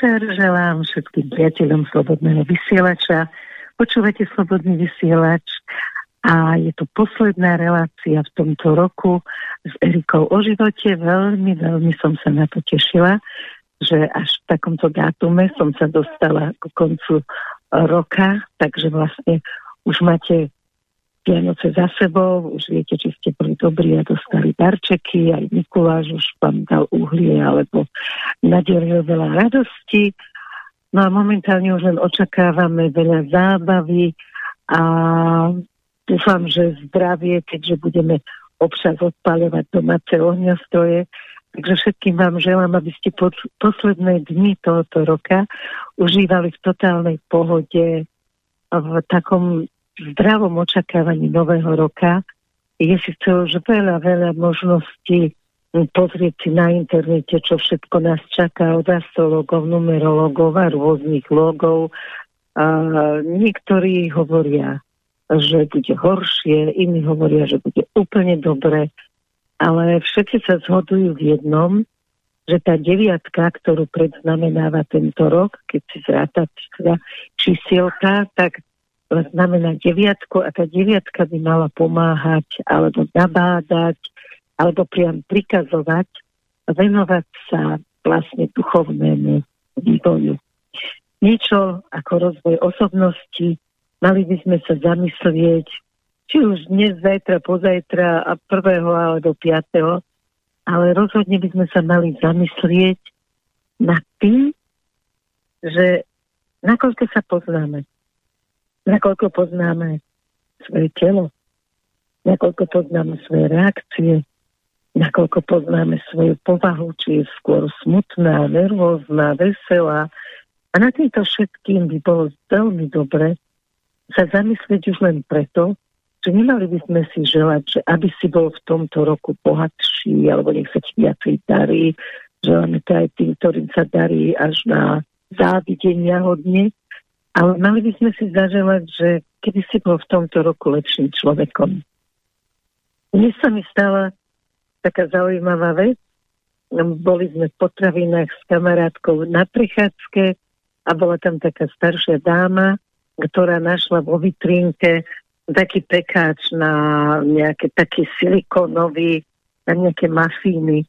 večer, želám všetkým priateľom Slobodného vysielača. Počúvate Slobodný vysielač a je to posledná relácia v tomto roku s Erikou o živote. Veľmi, veľmi som sa na to tešila, že až v takomto dátume som sa dostala k koncu roka, takže vlastne už máte Vianoce za sebou, už viete, či ste boli dobrí a dostali darčeky, aj Mikuláš už vám dal uhlie alebo nadelil veľa radosti. No a momentálne už len očakávame veľa zábavy a dúfam, že zdravie, keďže budeme občas odpaľovať domáce ohňostroje. Takže všetkým vám želám, aby ste pod posledné dni tohoto roka užívali v totálnej pohode, v takom zdravom očakávaní nového roka je si to už veľa, veľa možností pozrieť si na internete, čo všetko nás čaká od astrologov, numerologov a rôznych logov. A niektorí hovoria, že bude horšie, iní hovoria, že bude úplne dobre, ale všetci sa zhodujú v jednom, že tá deviatka, ktorú predznamenáva tento rok, keď si zráta čísielka, tak znamená deviatku a tá deviatka by mala pomáhať alebo nabádať alebo priam prikazovať venovať sa vlastne duchovnému vývoju. Niečo ako rozvoj osobnosti, mali by sme sa zamyslieť, či už dnes, zajtra, pozajtra a prvého alebo piatého, ale rozhodne by sme sa mali zamyslieť nad tým, že nakoľko sa poznáme nakoľko poznáme svoje telo, nakoľko poznáme svoje reakcie, nakoľko poznáme svoju povahu, či je skôr smutná, nervózna, veselá. A na týmto všetkým by bolo veľmi dobre sa zamyslieť už len preto, že nemali by sme si želať, že aby si bol v tomto roku bohatší, alebo nech sa ti viacej darí. Želáme to aj tým, ktorým sa darí až na závidenia hodne. Ale mali by sme si zaželať, že keby si bol v tomto roku lepším človekom. Dnes sa mi stala taká zaujímavá vec. Boli sme v potravinách s kamarátkou na prechádzke a bola tam taká staršia dáma, ktorá našla vo vitrínke taký pekáč na nejaké taký silikónový, na nejaké mafíny.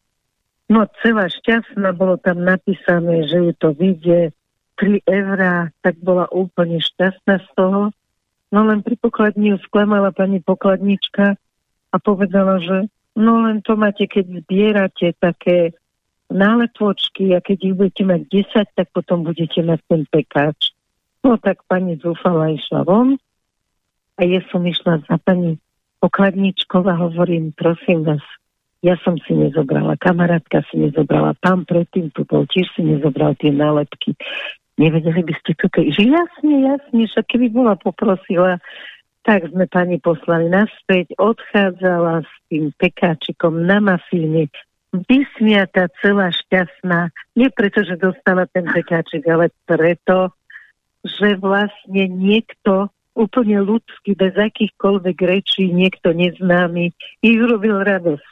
No celá šťastná, bolo tam napísané, že ju to vidie 3 eurá, tak bola úplne šťastná z toho. No len pri pokladni ju sklamala pani pokladnička a povedala, že no len to máte, keď zbierate také náletvočky a keď ich budete mať 10, tak potom budete mať ten pekáč. No tak pani zúfala išla von a ja som išla za pani pokladničkou a hovorím, prosím vás, ja som si nezobrala, kamarátka si nezobrala, pán predtým tu bol, tiež si nezobral tie nálepky nevedeli by ste toto, že jasne, jasne, však keby bola poprosila, tak sme pani poslali naspäť, odchádzala s tým pekáčikom na mafíny, vysmiata celá šťastná, nie preto, že dostala ten pekáčik, ale preto, že vlastne niekto úplne ľudský, bez akýchkoľvek rečí, niekto neznámy, ich urobil radosť.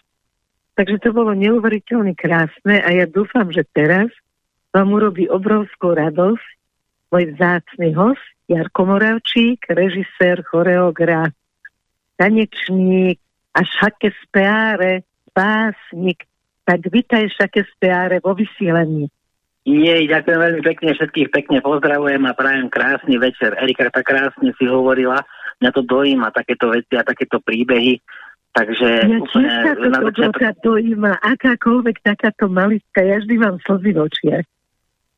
Takže to bolo neuveriteľne krásne a ja dúfam, že teraz vám urobí obrovskú radosť môj vzácný host Jarko Moravčík, režisér, choreograf, tanečník a šake speáre, básnik. Tak vítaj šake speáre vo vysielaní. Nie, ďakujem veľmi pekne, všetkých pekne pozdravujem a prajem krásny večer. Erika tak krásne si hovorila, mňa to dojíma takéto veci a takéto príbehy. Takže ja úplne... Ja to začiatku... dojíma, akákoľvek takáto malistka, ja vždy mám slzy v očiach.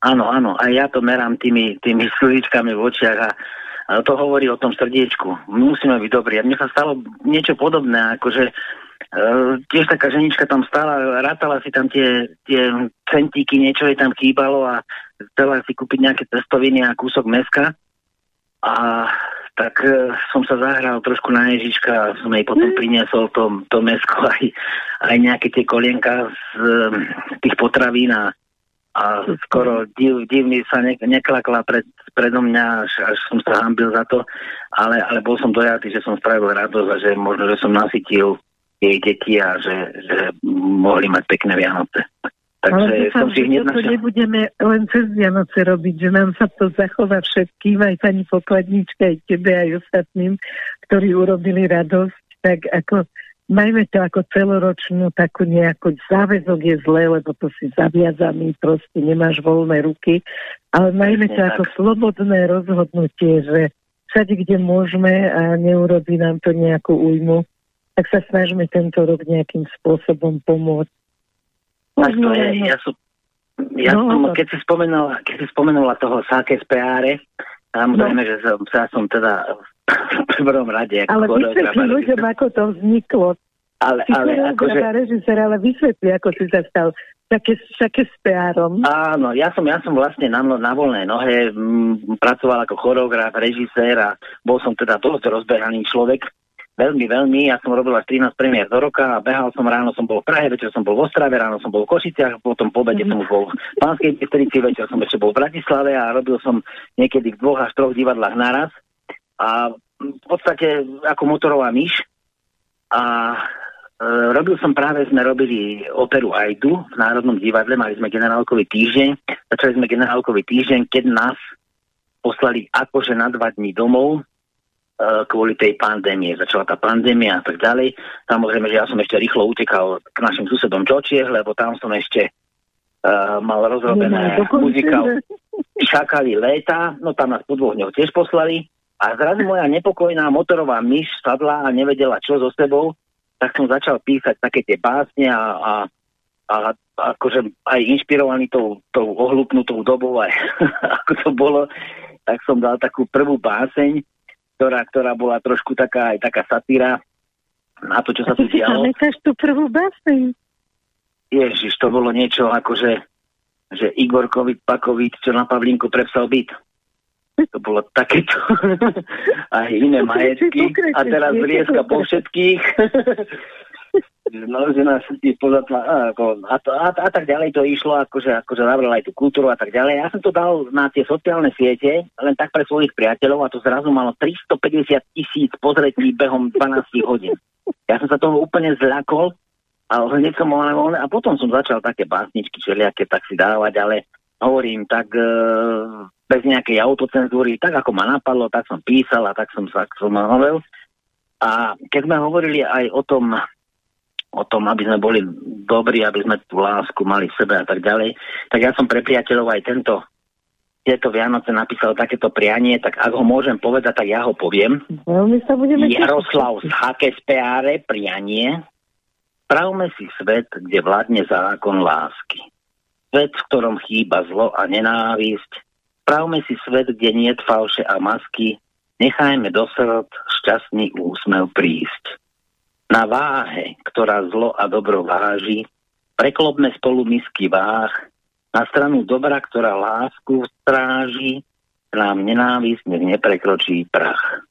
Áno, áno, a ja to merám tými, tými slzičkami v očiach a, a to hovorí o tom srdiečku. Musíme byť dobrí. A mne sa stalo niečo podobné, akože Uh, tiež taká ženička tam stála, rátala si tam tie, tie centíky, niečo jej tam chýbalo a chcela si kúpiť nejaké cestoviny a kúsok meska. A tak uh, som sa zahral trošku na Ježiška a som jej potom priniesol to, to mesko aj, aj nejaké tie kolienka z uh, tých potravín a a skoro div, divný sa ne, neklakla pred, predo mňa, až, až som sa hambil za to, ale, ale bol som dojatý, že som spravil radosť a že možno, že som nasytil jej deti a že, že mohli mať pekné Vianoce. Takže Ale som si hneď našiel... nebudeme len cez Vianoce robiť, že nám sa to zachová všetkým, aj pani pokladnička, aj tebe, aj ostatným, ktorí urobili radosť. Tak ako majme to ako celoročnú takú nejakú záväzok je zlé, lebo to si zaviazaný, proste nemáš voľné ruky, ale majme to ako slobodné rozhodnutie, že všade, kde môžeme a neurodí nám to nejakú újmu, tak sa snažíme tento rok nejakým spôsobom pomôcť. To je, ja som, ja no, som, keď si spomenula, keď si spomenula toho sáke z PR, samozrejme, no. že som, ja som teda v prvom rade ako Ale vysvetli ľuďom, ako to vzniklo. Ale, ale akože... režisér, ale vysvetli, ako si sa stal také, také s PR-om. Áno, ja som, ja som vlastne na, na voľnej nohe m, pracoval ako choreograf, režisér a bol som teda dosť rozbehaný človek Veľmi, veľmi. Ja som robil až 13 premiér do roka a behal som ráno, som bol v Prahe, večer som bol v Ostrave, ráno som bol v Košiciach, potom po obede mm-hmm. som už bol v Pánskej Bystrici, večer som ešte bol v Bratislave a robil som niekedy v dvoch až troch divadlách naraz. A v podstate ako motorová myš. A e, robil som práve, sme robili operu Aidu v Národnom divadle, mali sme generálkový týždeň, začali sme generálkový týždeň, keď nás poslali akože na dva dní domov, E, kvôli tej pandémie. Začala tá pandémia a tak ďalej. Samozrejme, že ja som ešte rýchlo utekal k našim susedom Čočiech, lebo tam som ešte uh, mal rozrobené muzikál Šakali léta, no tam nás po dvoch dňoch tiež poslali. A zrazu moja nepokojná motorová myš sadla a nevedela, čo so sebou, tak som začal písať také tie básne a, a, a akože aj inšpirovaný tou, tou ohlupnutou dobou, aj ako to bolo, tak som dal takú prvú báseň, ktorá, ktorá bola trošku taká aj taká satíra na to, čo sa tu dialo. A tú prvú báseň? Ježiš, to bolo niečo ako, že, Igor Kovit Pakovic, čo na Pavlínku prepsal byt. To bolo takéto aj iné majetky. A teraz vrieska po všetkých. no, že nás pozatla, a, a, to, a, a, tak ďalej to išlo, akože, akože navrel aj tú kultúru a tak ďalej. Ja som to dal na tie sociálne siete, len tak pre svojich priateľov a to zrazu malo 350 tisíc pozretí behom 12 hodín. Ja som sa toho úplne zľakol a hneď som mal voľné a potom som začal také básničky všelijaké tak si dávať, ale hovorím tak e, bez nejakej autocenzúry, tak ako ma napadlo, tak som písal a tak som sa som hovoril. A keď sme hovorili aj o tom, o tom, aby sme boli dobrí, aby sme tú lásku mali v sebe a tak ďalej. Tak ja som pre priateľov aj tento tieto Vianoce napísal takéto prianie, tak ak ho môžem povedať, tak ja ho poviem. Veľmi sa budeme Jaroslav z HKSPR prianie. Pravme si svet, kde vládne zákon lásky. Svet, v ktorom chýba zlo a nenávisť. Pravme si svet, kde nie falše a masky. Nechajme do srdc šťastný úsmev prísť. Na váhe, ktorá zlo a dobro váži, preklopme spolu misky váh, na stranu dobra, ktorá lásku stráži, nám nenávisť nech neprekročí prach.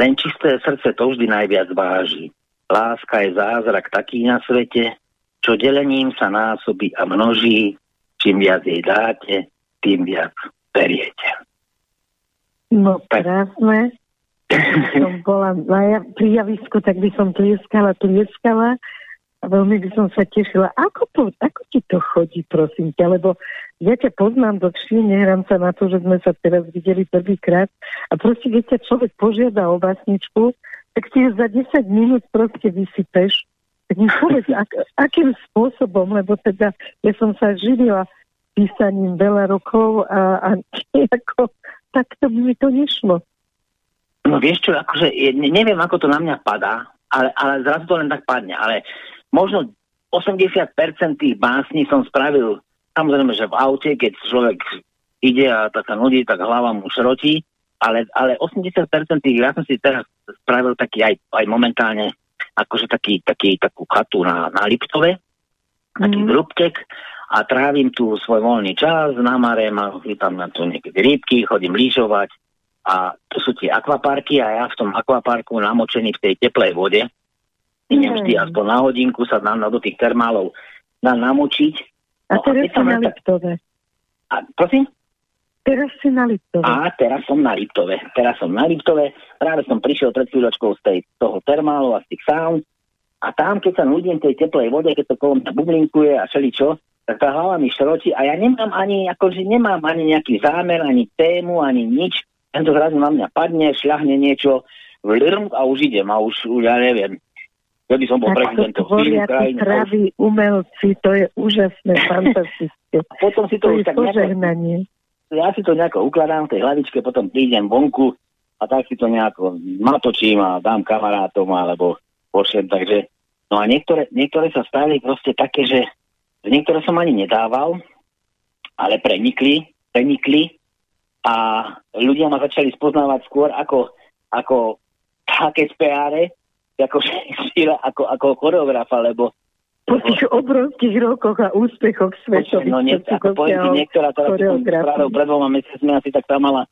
Len čisté srdce to vždy najviac váži. Láska je zázrak taký na svete, čo delením sa násobí a množí, čím viac jej dáte, tým viac beriete. No krásne som bola na, pri tak by som tlieskala, tlieskala a veľmi by som sa tešila. Ako, to, ako ti to chodí, prosím ťa? Lebo ja ťa poznám dlhšie, nehrám sa na to, že sme sa teraz videli prvýkrát a proste, keď ťa človek požiada o básničku, tak ti za 10 minút proste vysypeš. Tak mi povedz, ak, akým spôsobom, lebo teda ja som sa živila písaním veľa rokov a, a nejako takto by mi to nešlo. No vieš čo, akože neviem, ako to na mňa padá, ale, ale zrazu to len tak padne, ale možno 80% tých básní som spravil, samozrejme, že v aute, keď človek ide a tak sa nudí, tak hlava mu šrotí, ale, ale 80% tých, ja som si teraz spravil taký aj, aj momentálne, akože taký, taký, takú chatu na, na Liptove, taký mm. A trávim tu svoj voľný čas, namarem a tam na to niekedy rybky, chodím lyžovať, a to sú tie akvaparky a ja v tom akvaparku namočený v tej teplej vode idem mm. vždy aspoň na hodinku sa dám do tých termálov dám namočiť. A no, teraz si na Liptove. A, prosím? Teraz si na Liptove. A teraz som na Liptove. Teraz som na Liptove. Práve som prišiel pred chvíľočkou z tej, toho termálu a z tých sound. A tam, keď sa nudím tej teplej vode, keď to kolo mňa bublinkuje a čo, tak tá hlava mi šroti a ja nemám ani, akože nemám ani nejaký zámer, ani tému, ani nič. Tento zrazu na mňa padne, šľahne niečo, vlrm a už idem a už, už ja neviem. Ja by som bol prezidentom. Tvoria tí praví umelci, to je úžasné, fantastické. A potom si to, to už tak nejako, ja si to nejako ukladám v tej hlavičke, potom prídem vonku a tak si to nejako natočím a dám kamarátom alebo pošlem, takže no a niektoré, niektoré sa stali proste také, že niektoré som ani nedával, ale prenikli, prenikli a ľudia ma začali spoznávať skôr ako, ako také speáre, ako, ako, ako choreografa, lebo po tých obrovských rokoch a úspechoch svetových. No nie, ako poviem ti, niektorá, ktorá som spravil pred dvoma mesiacmi, asi tak tá mala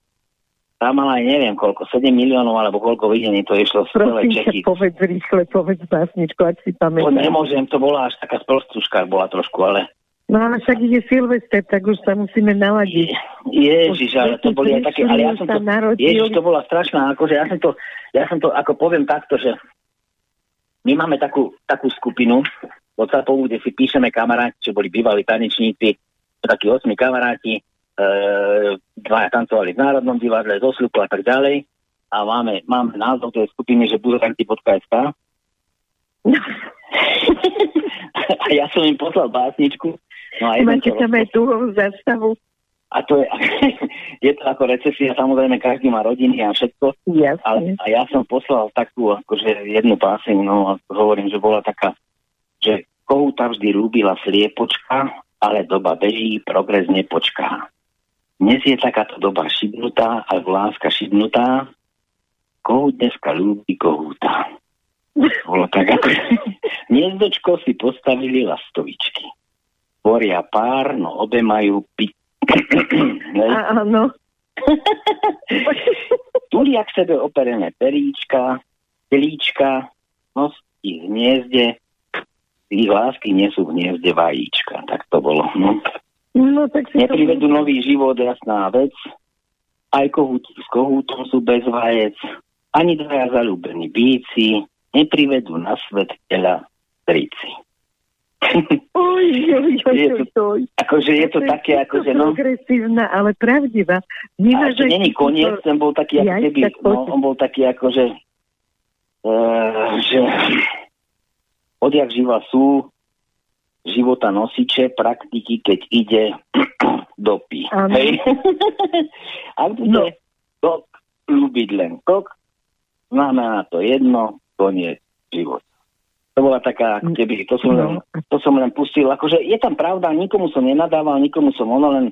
tá mala aj neviem koľko, 7 miliónov alebo koľko videní to išlo z celé Čechy. povedz rýchle, povedz básničku, ak si pamätám. To nemôžem, to bola až taká sprostúška, bola trošku, ale... No ale však ide Silvester, tak už sa musíme naladiť. Ježiš, ale to boli aj také, ale ja som to, ježiš, to bola strašná, akože ja som to, ja som to, ako poviem takto, že my máme takú, takú skupinu, WhatsAppovú, kde si píšeme kamaráti, čo boli bývalí tanečníci, takí osmi kamaráti, dvaja tancovali v Národnom divadle, zo Sľupu a tak ďalej. A máme, máme názov tej skupiny, že buzranti.sk. a ja som im poslal básničku. No a Máte tam aj dúhovú zastavu? A to je, je to ako recesia, samozrejme každý má rodiny a všetko. Jasne. Ale, a ja som poslal takú, akože jednu páseň, no a hovorím, že bola taká že kohúta vždy rúbila sliepočka, ale doba beží, progres nepočká. Dnes je takáto doba šibnutá, alebo láska šibnutá. Kohút dneska ľúbi kohúta. Bolo tak ako... Hniezdočko si postavili lastovičky. Tvoria pár, no obe majú pi... Áno. Tulia k sebe operené períčka, telíčka, nosí v hniezde, ich lásky nie sú v hniezde vajíčka. Tak to bolo. No. No, tak si Neprivedú to... nový život, jasná vec. Aj kohúti s kohútom sú bez vajec. Ani dvaja zalúbení bíci neprivedú na svet tela trici. Oj, oj, oj, je to, oj. Akože je to, to také, akože no... Progresívna, ale pravdivá. Nemá, že není koniec, ten bol taký, ako keby, no, on bol taký, akože, uh, že odjak živa sú života nosiče, praktiky, keď ide dopí. Hej? Ak bude no. kok ľúbiť len kok, znamená to jedno, koniec života. To bola taká, keby, to som, no. len, to som len pustil. Akože je tam pravda, nikomu som nenadával, nikomu som ono len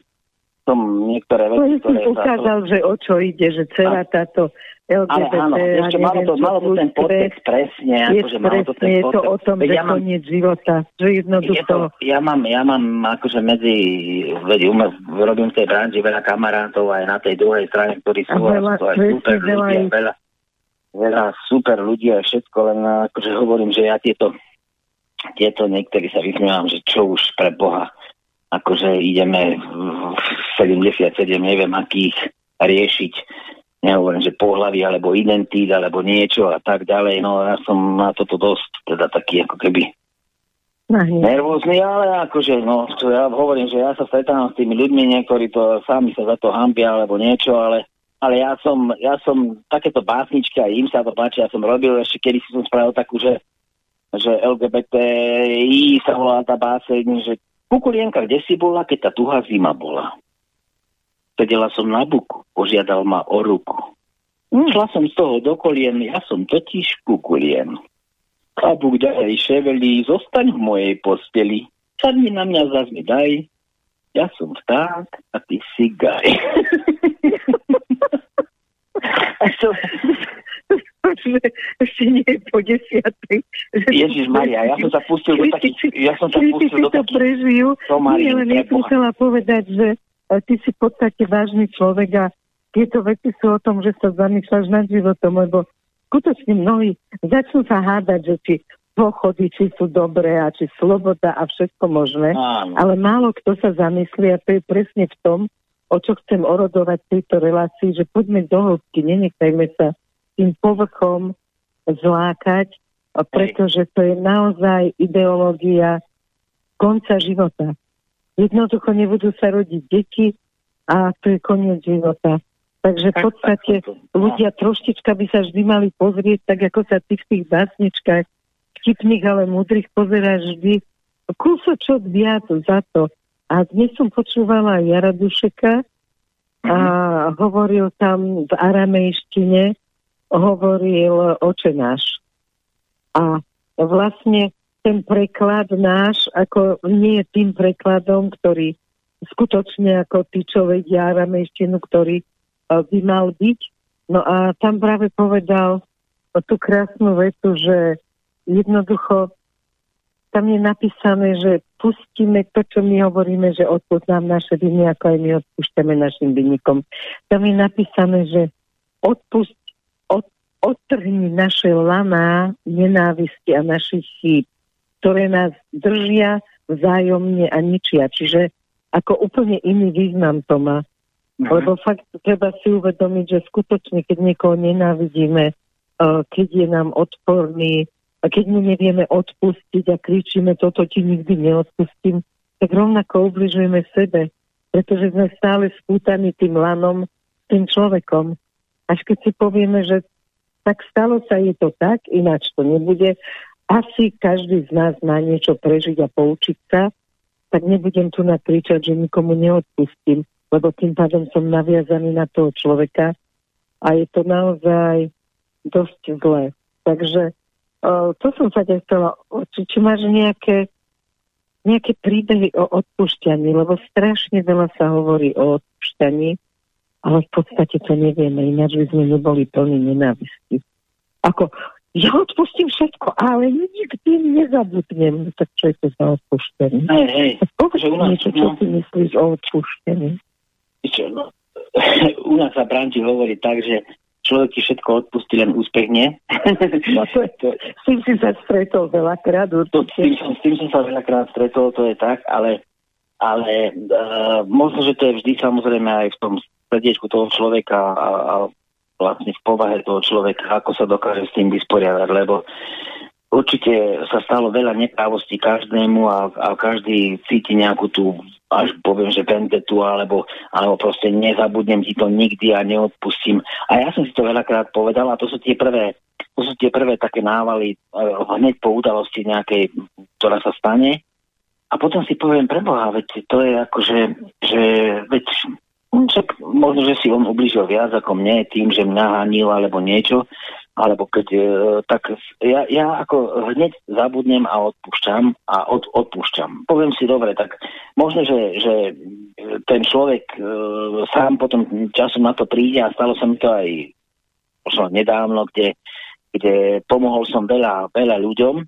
som niektoré veci, ktoré... ukázal, to... že o čo ide, že celá táto LGBT... Ale áno, ešte malo to, malo to ten podtext presne, akože malo to ten je to o tom, že ja mám, koniec života, že jednoducho... To, ja, mám, ja mám akože medzi, veď umel, robím v tej branži veľa kamarátov aj na tej druhej strane, ktorí sú, veľa, sú aj super veľa ľudia, veľa, veľa super ľudí a všetko, len akože hovorím, že ja tieto tieto niektorí sa vysmievam, že čo už pre Boha akože ideme v 77, neviem akých, riešiť, nehovorím, že pohľavy alebo identít alebo niečo a tak ďalej. No ja som na toto dosť, teda taký ako keby nervózny, ale akože, no, čo ja hovorím, že ja sa stretávam s tými ľuďmi, niektorí to sami sa za to hambia alebo niečo, ale, ale ja som, ja som takéto básničky a im sa to páči, ja som robil ešte, kedy si som spravil takú, že že LGBTI sa volá tá báseň, že Kukulienka, kde si bola, keď tá tuhá zima bola? Sedela som na buku, požiadal ma o ruku. Mm. Šla som z toho do kolien, ja som totiž kukulien. A Buk ďalej ševelí, zostaň v mojej posteli, sadni na mňa zas mi daj, ja som vták a ty si gaj. a že ešte nie je po desiatej. Ježiš Maria, ja som sa pustil do takých... Ja som sa pustil do takých... prežijú. Nie, len ja som chcela povedať, že e, ty si v podstate vážny človek a tieto veci sú o tom, že sa zamýšľaš nad životom, lebo skutočne mnohí začnú sa hádať, že či pochody, či sú dobré a či sloboda a všetko možné. Áno. Ale málo kto sa zamyslí a to je presne v tom, o čo chcem orodovať v tejto relácii, že poďme do hĺbky, nenechajme sa tým povrchom zlákať, pretože to je naozaj ideológia konca života. jednoducho nebudú sa rodiť deti a to je koniec života. Takže v podstate ľudia troštička by sa vždy mali pozrieť, tak ako sa ty v tých básničkách vtipných, ale múdrych pozeráš vždy kúsočok viac za to. A dnes som počúvala Jara Dušeka a mhm. hovoril tam v aramejštine, hovoril očenáš. A vlastne ten preklad náš, ako nie je tým prekladom, ktorý skutočne ako tí, čo ktorý by mal byť. No a tam práve povedal tú krásnu vetu, že jednoducho tam je napísané, že pustíme to, čo my hovoríme, že odpust nám naše viny, ako aj my odpúšťame našim vinníkom. Tam je napísané, že odpust, od, odtrhni naše laná nenávisti a našich chýb, ktoré nás držia vzájomne a ničia. Čiže ako úplne iný význam to má. Mhm. Lebo fakt treba si uvedomiť, že skutočne, keď niekoho nenávidíme, keď je nám odporný, a keď mu nevieme odpustiť a kričíme, toto ti nikdy neodpustím, tak rovnako ubližujeme sebe, pretože sme stále spútaní tým lanom, tým človekom. Až keď si povieme, že tak stalo sa, je to tak, ináč to nebude, asi každý z nás má niečo prežiť a poučiť sa, tak nebudem tu nakričať, že nikomu neodpustím lebo tým pádom som naviazaný na toho človeka a je to naozaj dosť zlé. Takže uh, to som sa ťa chcela, či, či máš nejaké, nejaké príbehy o odpúšťaní, lebo strašne veľa sa hovorí o odpúšťaní, ale v podstate to nevieme, ináč by sme neboli plní nenávisti. Ako, ja odpustím všetko, ale nikdy nezabudnem. Tak čo je to za odpúšťanie? Hej, hej. Povedz niečo, čo si myslíš o odpúšťaní čo, no, u nás sa Branti hovorí tak, že človek ti všetko odpustí, len úspech nie. No to, to, s tým si sa stretol veľakrát. To, s, tým s tým som sa veľakrát stretol, to je tak, ale, ale uh, možno, že to je vždy samozrejme aj v tom srdiečku toho človeka a, a vlastne v povahe toho človeka, ako sa dokáže s tým vysporiadať, lebo určite sa stalo veľa neprávostí každému a, a každý cíti nejakú tú, až poviem, že vendetu, alebo, alebo proste nezabudnem ti to nikdy a neodpustím. A ja som si to veľakrát povedal a to sú tie prvé, to sú tie prvé také návaly uh, hneď po udalosti nejakej, ktorá sa stane. A potom si poviem, preboha, veď to je ako, že, že veď však možno, že si on ubližil viac ako mne tým, že mňa hanil alebo niečo, alebo keď, e, tak ja, ja ako hneď zabudnem a odpúšťam a od, odpúšťam. Poviem si, dobre, tak možno, že, že ten človek e, sám potom časom na to príde a stalo sa mi to aj možno nedávno, kde, kde pomohol som veľa, veľa ľuďom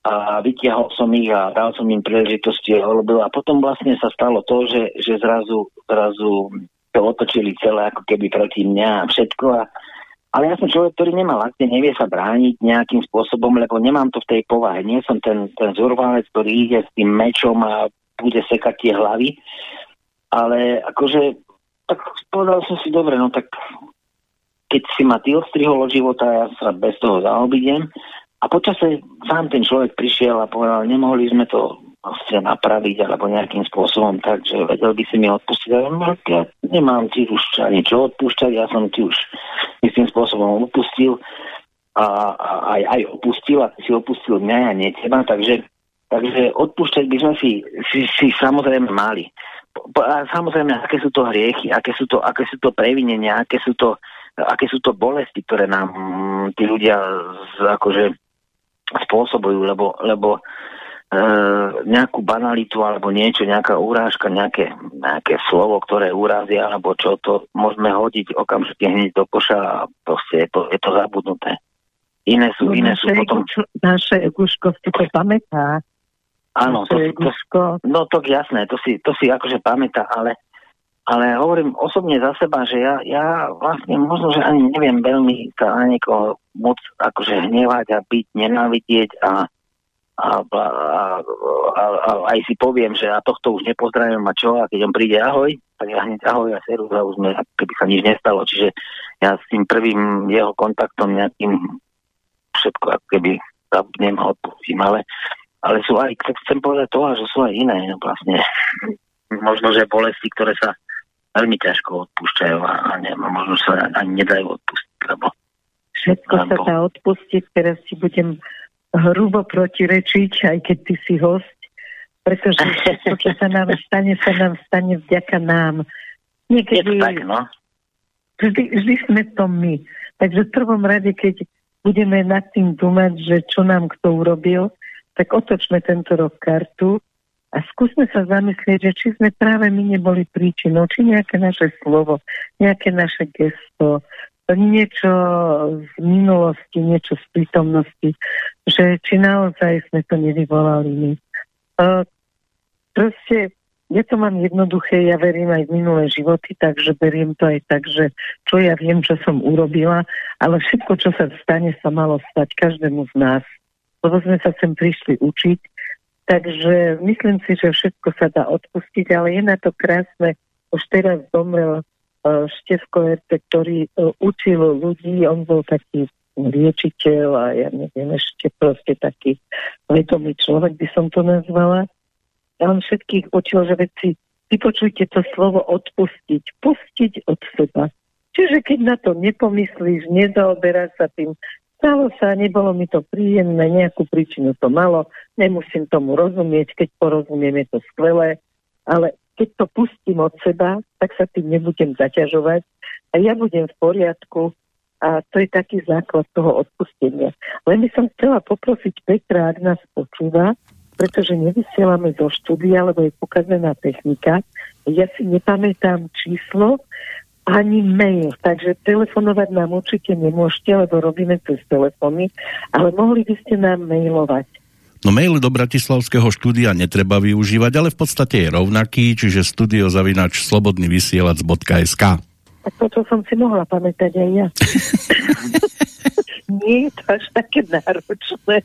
a vytiahol som ich a dal som im príležitosti a potom vlastne sa stalo to, že, že zrazu, zrazu to otočili celé ako keby proti mňa a všetko a ale ja som človek, ktorý nemá lakte, nevie sa brániť nejakým spôsobom, lebo nemám to v tej povahe. Nie som ten, ten zurvalec, ktorý ide s tým mečom a bude sekať tie hlavy. Ale akože, tak povedal som si, dobre, no tak keď si ma ty odstrihol od života, ja sa bez toho zaobidem. A počase sám ten človek prišiel a povedal, nemohli sme to proste napraviť alebo nejakým spôsobom tak, že vedel by si mi odpustiť. No, ja nemám ti už ani čo odpúšťať, ja som ti už istým spôsobom upustil a, a aj, aj opustil a ty si opustil mňa a nie teba, takže, takže odpúšťať by sme si, si, si samozrejme mali. A samozrejme, aké sú to hriechy, aké sú to, aké sú to previnenia, aké sú to, aké sú to bolesti, ktoré nám tí ľudia z, akože spôsobujú, lebo, lebo nejakú banalitu alebo niečo, nejaká urážka, nejaké, nejaké slovo, ktoré urazia alebo čo, to môžeme hodiť okamžite hneď do koša a proste je to, je to zabudnuté. Iné sú, no, iné sú potom... Naše Eguško si to pamätá. Áno, to, to, no to jasné, to si, to si akože pamätá, ale, ale hovorím osobne za seba, že ja, ja vlastne možno, že ani neviem veľmi sa na niekoho moc akože hnevať a byť, nenávidieť a a, a, a, a aj si poviem, že a tohto už nepozdravím a čo, a keď on príde ahoj, tak ja hneď ahoj a seru, a už sme, keby sa nič nestalo. Čiže ja s tým prvým jeho kontaktom nejakým všetko ako keby zabudnem a odpustím, ale ale sú aj, chcem povedať to, že sú aj iné vlastne. Možno, že bolesti, ktoré sa veľmi ťažko odpúšťajú a, a ne, možno sa ani nedajú odpustiť, lebo Všetko sa dá odpustiť, teraz si budem hrubo protirečiť, aj keď ty si host, pretože všetko, čo sa nám stane, sa nám stane vďaka nám. Niekedy, Je to tak, no. Vždy, vždy sme to my. Takže v prvom rade, keď budeme nad tým dumať, že čo nám kto urobil, tak otočme tento rok kartu a skúsme sa zamyslieť, že či sme práve my neboli príčinou, či nejaké naše slovo, nejaké naše gesto, niečo z minulosti, niečo z prítomnosti, že či naozaj sme to nevyvolali my. Uh, proste ja to mám jednoduché, ja verím aj v minulé životy, takže beriem to aj tak, že čo ja viem, čo som urobila, ale všetko, čo sa stane, sa malo stať každému z nás. Lebo sme sa sem prišli učiť, takže myslím si, že všetko sa dá odpustiť, ale je na to krásne. Už teraz zomrel Števko Erte, ktorý uh, učil ľudí, on bol taký liečiteľ a ja neviem, ešte proste taký vedomý človek by som to nazvala ja vám všetkých učil, že veci, vypočujte to slovo odpustiť. Pustiť od seba. Čiže keď na to nepomyslíš, nezaoberáš sa tým, stalo sa, nebolo mi to príjemné, nejakú príčinu to malo, nemusím tomu rozumieť, keď porozumiem, je to skvelé, ale keď to pustím od seba, tak sa tým nebudem zaťažovať a ja budem v poriadku a to je taký základ toho odpustenia. Len by som chcela poprosiť Petra, ak nás počúva, pretože nevysielame zo štúdia, lebo je pokazená technika. Ja si nepamätám číslo ani mail, takže telefonovať nám určite nemôžete, lebo robíme cez telefóny, ale mohli by ste nám mailovať. No mail do Bratislavského štúdia netreba využívať, ale v podstate je rovnaký, čiže studiozavinač slobodnyvysielac.sk Tak toto som si mohla pamätať aj ja. nie je to až také náročné.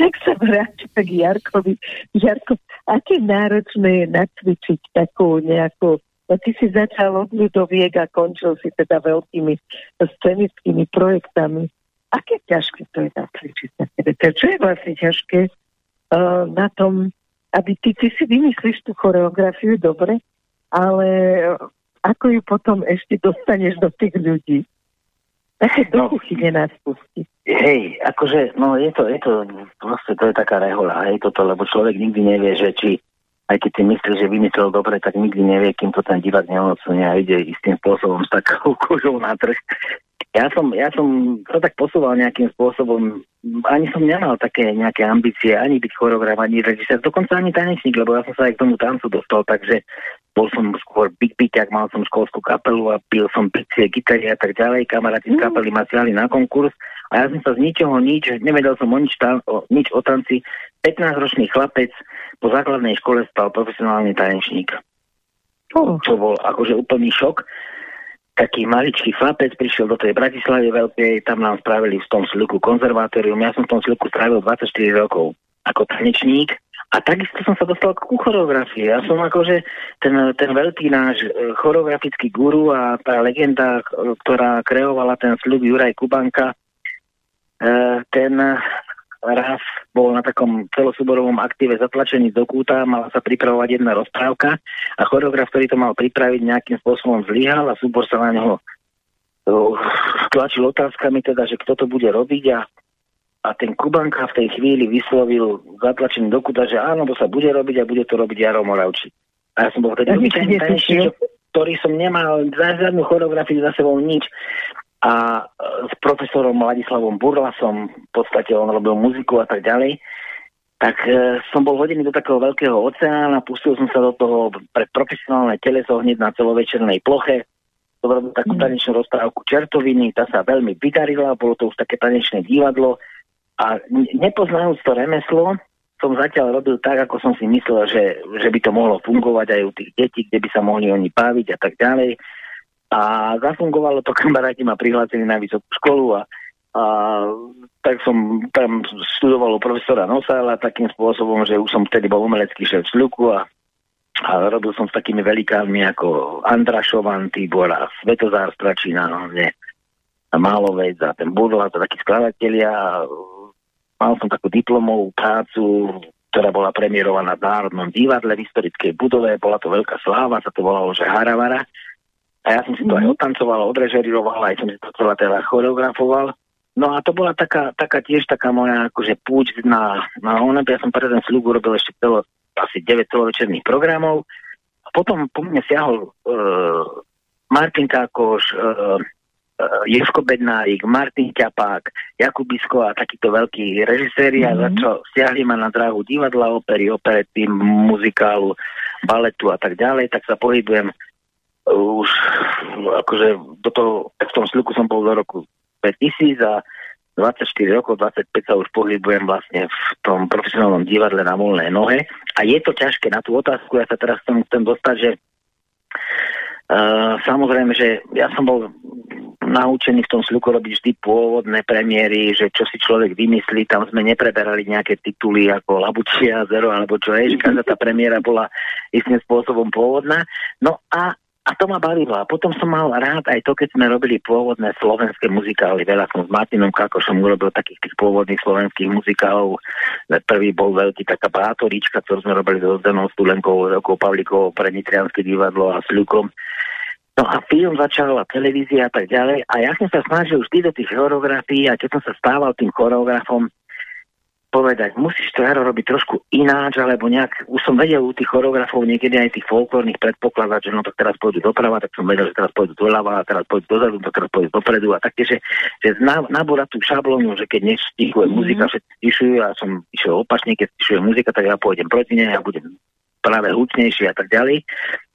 tak sa vrátim k Jarkovi. Jarko, aké náročné je nacvičiť takú nejakú No ty si začal od ľudoviek a končil si teda veľkými scenickými projektami. Aké ťažké to je nacvičiť na tebe? Čo je vlastne ťažké uh, na tom, aby ty, ty si vymyslíš tú choreografiu dobre, ale ako ju potom ešte dostaneš do tých ľudí? Také no, kuchyne nás pustí. Hej, akože, no je to, je to, proste to je taká rehola, hej, toto, lebo človek nikdy nevie, že či, aj keď si myslí, že vymyslel dobre, tak nikdy nevie, kým to ten divák neodsunie a ide istým spôsobom s takou kožou na trh. Ja som, ja som to tak posúval nejakým spôsobom, ani som nemal také nejaké ambície, ani byť choreograf, ani režisér, dokonca ani tanečník, lebo ja som sa aj k tomu tancu dostal, takže bol som skôr big ak mal som školskú kapelu a pil som picie, gitary a tak ďalej. Kamaráti z mm. kapely ma siali na konkurs a ja som sa z ničoho nič, nevedel som o nič, tam, o, nič o tanci. 15-ročný chlapec po základnej škole stal profesionálny tanečník. Oh. Čo bol akože úplný šok. Taký maličký chlapec prišiel do tej Bratislavy veľkej, tam nám spravili v tom sľuku konzervatórium. Ja som v tom sľuku strávil 24 rokov ako tanečník a takisto som sa dostal ku choreografii. Ja som akože ten, ten veľký náš e, choreografický guru a tá legenda, ktorá kreovala ten sľub Juraj Kubanka, e, ten raz bol na takom celosúborovom aktíve zatlačený do kúta, mala sa pripravovať jedna rozprávka a choreograf, ktorý to mal pripraviť nejakým spôsobom zlyhal a súbor sa na neho tlačil otázkami, teda, že kto to bude robiť a a ten Kubanka v tej chvíli vyslovil zatlačený do kuta, že áno, to sa bude robiť a bude to robiť Jaro Moravči. A ja som bol vtedy obyčajný tanečník, ktorý som nemal žiadnu choreografiu za sebou nič. A e, s profesorom Vladislavom Burlasom, v podstate on robil muziku a tak ďalej, tak e, som bol hodený do takého veľkého oceána, pustil som sa do toho pre profesionálne teleso hneď na celovečernej ploche, to robil takú mhm. tanečnú rozprávku Čertoviny, tá sa veľmi vydarila, bolo to už také tanečné divadlo, a nepoznajúc to remeslo, som zatiaľ robil tak, ako som si myslel, že, že by to mohlo fungovať aj u tých detí, kde by sa mohli oni páviť a tak ďalej. A zafungovalo to, kamaráti ma prihlásili na vysokú školu a, a tak som tam študoval u profesora Nosala takým spôsobom, že už som vtedy bol umelecký šéf šľuku a, a robil som s takými velikánmi ako Andrašovan, Tibor a Svetozár Stračina, no, a Málovec a ten Budla, to takí skladatelia mal som takú diplomovú prácu, ktorá bola premiérovaná v Národnom divadle v historickej budove, bola to veľká sláva, sa to volalo, že Haravara. A ja som si to aj mhm. otancoval, odrežeriroval, aj som si to celá teda choreografoval. No a to bola taká, taká tiež taká moja akože púť na, na ONEP. Ja som pre ten slúb urobil ešte celo, asi 9 celovečerných programov. A potom po mne siahol uh, Martin Kákoš, uh, uh, Ješko Bednárik, Martin Ťapák, Jakubisko a takíto veľkí režiséri mm-hmm. a mhm. začal, stiahli ma na dráhu divadla, opery, operety, muzikálu, baletu a tak ďalej, tak sa pohybujem už akože do toho, v tom sluku som bol do roku 5000 a 24 rokov, 25 sa už pohybujem vlastne v tom profesionálnom divadle na voľnej nohe. A je to ťažké na tú otázku, ja sa teraz chcem, chcem dostať, že uh, samozrejme, že ja som bol naučený v tom sluku robiť vždy pôvodné premiéry, že čo si človek vymyslí, tam sme nepreberali nejaké tituly ako Labučia, Zero alebo čo je, každá tá premiéra bola istým spôsobom pôvodná. No a a to ma bavilo. A potom som mal rád aj to, keď sme robili pôvodné slovenské muzikály. Veľa som s Martinom Kakošom urobil takých tých pôvodných slovenských muzikálov. Prvý bol veľký taká bátorička, ktorú sme robili so Zdenou Stulenkou, Rokou Pavlikovou pre Nitrianské divadlo a s. No a film začal a televízia a tak ďalej. A ja som sa snažil vždy do tých choreografií a keď som sa stával tým choreografom, povedať, musíš to Jaro robiť trošku ináč, alebo nejak, už som vedel u tých choreografov niekedy aj tých folklórnych predpokladať, že no tak teraz pôjdu doprava, tak som vedel, že teraz pôjdu doľava, a teraz pôjdu dozadu, tak teraz pôjdu dopredu a taktiež, že, že nabúrať tú šablónu, že keď nestichuje mm-hmm. muzika, všetci stišujú a som išiel opačne, keď stišuje muzika, tak ja pôjdem proti nej a budem práve húčnejší a tak ďalej.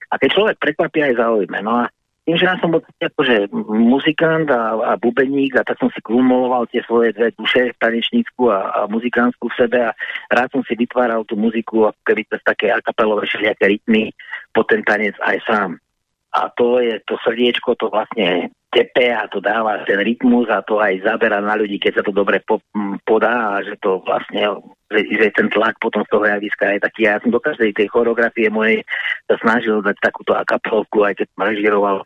A keď človek prekvapí aj zaujíme. No a tým, že ja som bol akože muzikant a, a bubeník a tak som si kumuloval tie svoje dve duše, tanečnícku a, a muzikánsku v sebe a rád som si vytváral tú muziku ako keby cez také akapelové všelijaké rytmy po ten tanec aj sám. A to je to srdiečko, to vlastne tepe a to dáva ten rytmus a to aj zabera na ľudí, keď sa to dobre po, podá a že to vlastne, že, že ten tlak potom z toho javiska je taký. Ja som do každej tej choreografie mojej sa snažil dať takúto akapelovku, aj keď som režiroval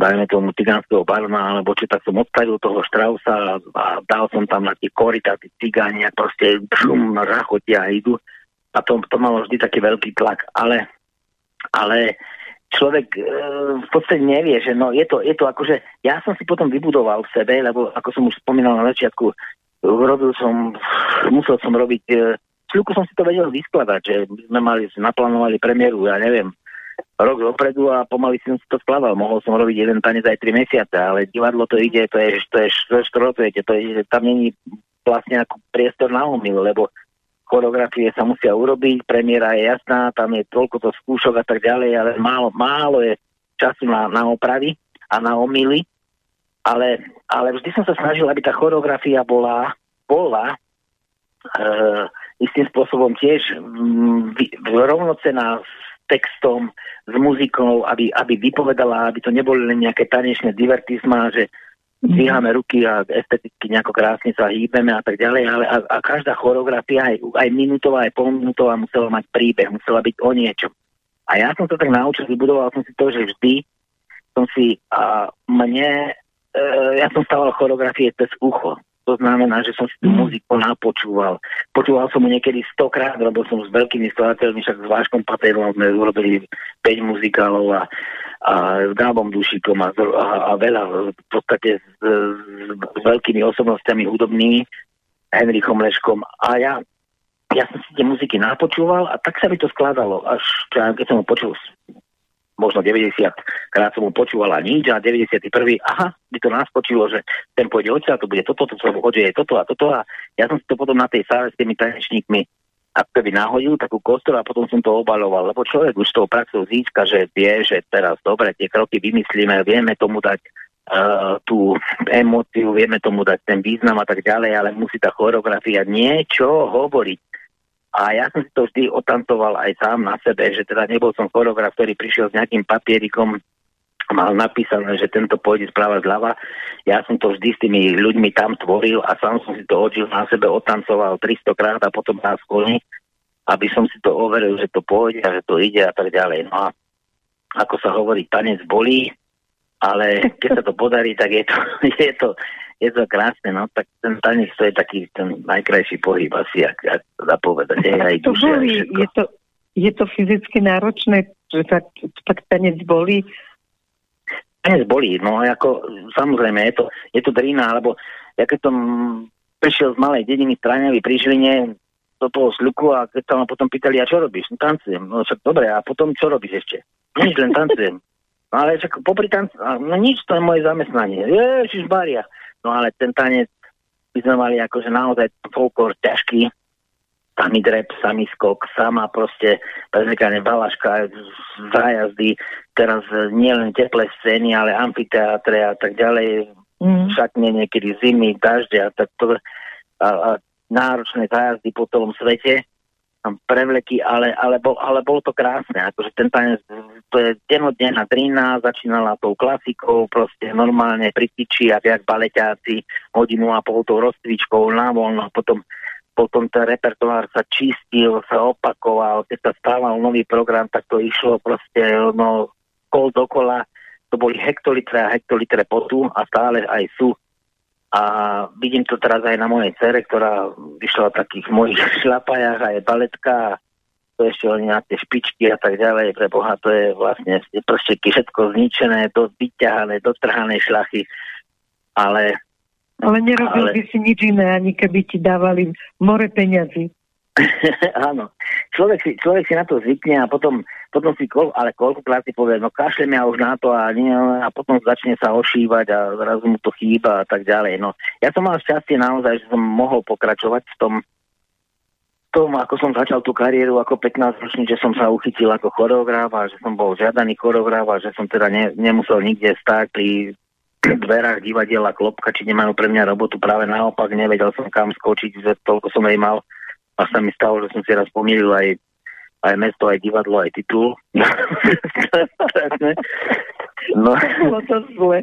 dajme tomu tigánskeho barna, alebo čo, tak som odstavil toho Strausa a, dal som tam na tie korita, tie cigáni a proste šum, rachotia a idú. A to, to malo vždy taký veľký tlak. Ale, ale človek e, v podstate nevie, že no je to, je to akože, ja som si potom vybudoval v sebe, lebo ako som už spomínal na začiatku, robil som, musel som robiť, e, som si to vedel vyskladať, že sme mali, naplánovali premiéru, ja neviem, rok dopredu a pomaly som si to skladal. Mohol som robiť jeden tanec aj 3 mesiace, ale divadlo to ide, to je, to je, to je štrotujete, to je, tam není vlastne ako priestor na omyl, lebo choreografie sa musia urobiť, premiéra je jasná, tam je toľko to skúšok a tak ďalej, ale málo, málo je času na, na opravy a na omily, ale, ale vždy som sa snažil, aby tá choreografia bola, bola e, istým spôsobom tiež m, rovnocená s textom, s muzikou, aby, aby vypovedala, aby to neboli len nejaké tanečné divertismá, že dvíhame ruky a esteticky nejako krásne sa hýbeme a tak ďalej, ale a, a každá choreografia, aj, aj minútová, aj polminútová musela mať príbeh, musela byť o niečom. A ja som sa tak naučil, vybudoval som si to, že vždy som si, a mne, e, ja som stával choreografie cez ucho. To znamená, že som si tú muziku napočúval. Počúval som mu niekedy stokrát, robil som s veľkými skladateľmi, však s Váškom Paterom sme urobili 5 muzikálov a a s Gábom Dušikom a, a, a veľa v podstate s, s, veľkými osobnostiami hudobnými, Henrichom Leškom a ja, ja som si tie muziky napočúval a tak sa mi to skladalo, až keď som ho počul možno 90 krát som mu počúval a nič a 91. aha, by to nás počilo, že ten pôjde odtiaľ, to bude toto, to sa je toto a toto a ja som si to potom na tej sále s tými tanečníkmi ako keby nahodil takú kostru a potom som to obaloval, lebo človek už tou praxou získa, že vie, že teraz dobre, tie kroky vymyslíme, vieme tomu dať uh, tú emóciu, vieme tomu dať ten význam a tak ďalej, ale musí tá choreografia niečo hovoriť. A ja som si to vždy otantoval aj sám na sebe, že teda nebol som choreograf, ktorý prišiel s nejakým papierikom mal napísané, že tento pôjde správa zľava. Ja som to vždy s tými ľuďmi tam tvoril a sám som si to odžil na sebe, otancoval 300 krát a potom na skoni, aby som si to overil, že to pôjde a že to ide a tak ďalej. No a ako sa hovorí, tanec bolí, ale keď sa to podarí, tak je to, je to, je to krásne, no, tak ten tanec to je taký ten najkrajší pohyb asi, ak, ak to dá povedať. Je, aj to boli, je, to, je to fyzicky náročné, že tak, tak tanec boli? Tanec boli, no ako samozrejme, je to, je to drina, alebo ja keď som prišiel z malej dediny Stráňavy pri Žiline do toho sľuku a keď sa ma potom pýtali, a čo robíš? No tancujem. No však dobre, a potom čo robíš ešte? Nič, len tancujem. Ale však popri tancu, no nič, to je moje zamestnanie. Ježiš Maria. No ale ten tanec by sme mali akože naozaj folklór ťažký, samý drep, samý skok, sama proste prezrekanie balaška, zájazdy, teraz nie len teplé scény, ale amfiteátre a tak ďalej, mm. však nie niekedy zimy, dažde a tak to, a, a náročné zájazdy po celom svete prevleky, ale, ale, bol, ale bolo to krásne. Akože ten tanec, to je denodenná drina, začínala tou klasikou, proste normálne pri a jak baleťáci, hodinu a pol tou rozcvičkou na voľno, potom potom ten repertoár sa čistil, sa opakoval, keď sa stával nový program, tak to išlo proste no, kol dokola, to boli hektolitre a hektolitre potu a stále aj sú a vidím to teraz aj na mojej cere, ktorá vyšla v takých mojich šlapajách a je baletka to ešte oni na tie špičky a tak ďalej. Pre Boha to je vlastne proste všetko zničené, do, vyťahané, dotrhané šlachy. Ale... Ale nerobil ale... by si nič iné, ani keby ti dávali more peňazí. Áno. Človek si, človek si na to zvykne a potom, potom si, kol, ale koľkokrát si povie, no kašlem ja už na to a, nie, a potom začne sa ošívať a zrazu mu to chýba a tak ďalej. No, ja som mal šťastie naozaj, že som mohol pokračovať v tom, tom, ako som začal tú kariéru ako 15 ročný, že som sa uchytil ako choreograf a že som bol žiadaný choreograf a že som teda ne, nemusel nikde stáť pri dverách divadiela klopka, či nemajú pre mňa robotu. Práve naopak, nevedel som kam skočiť, že toľko som jej mal a sa mi stalo, že som si raz pomýlil aj, aj mesto, aj divadlo, aj titul. no, bolo to zle.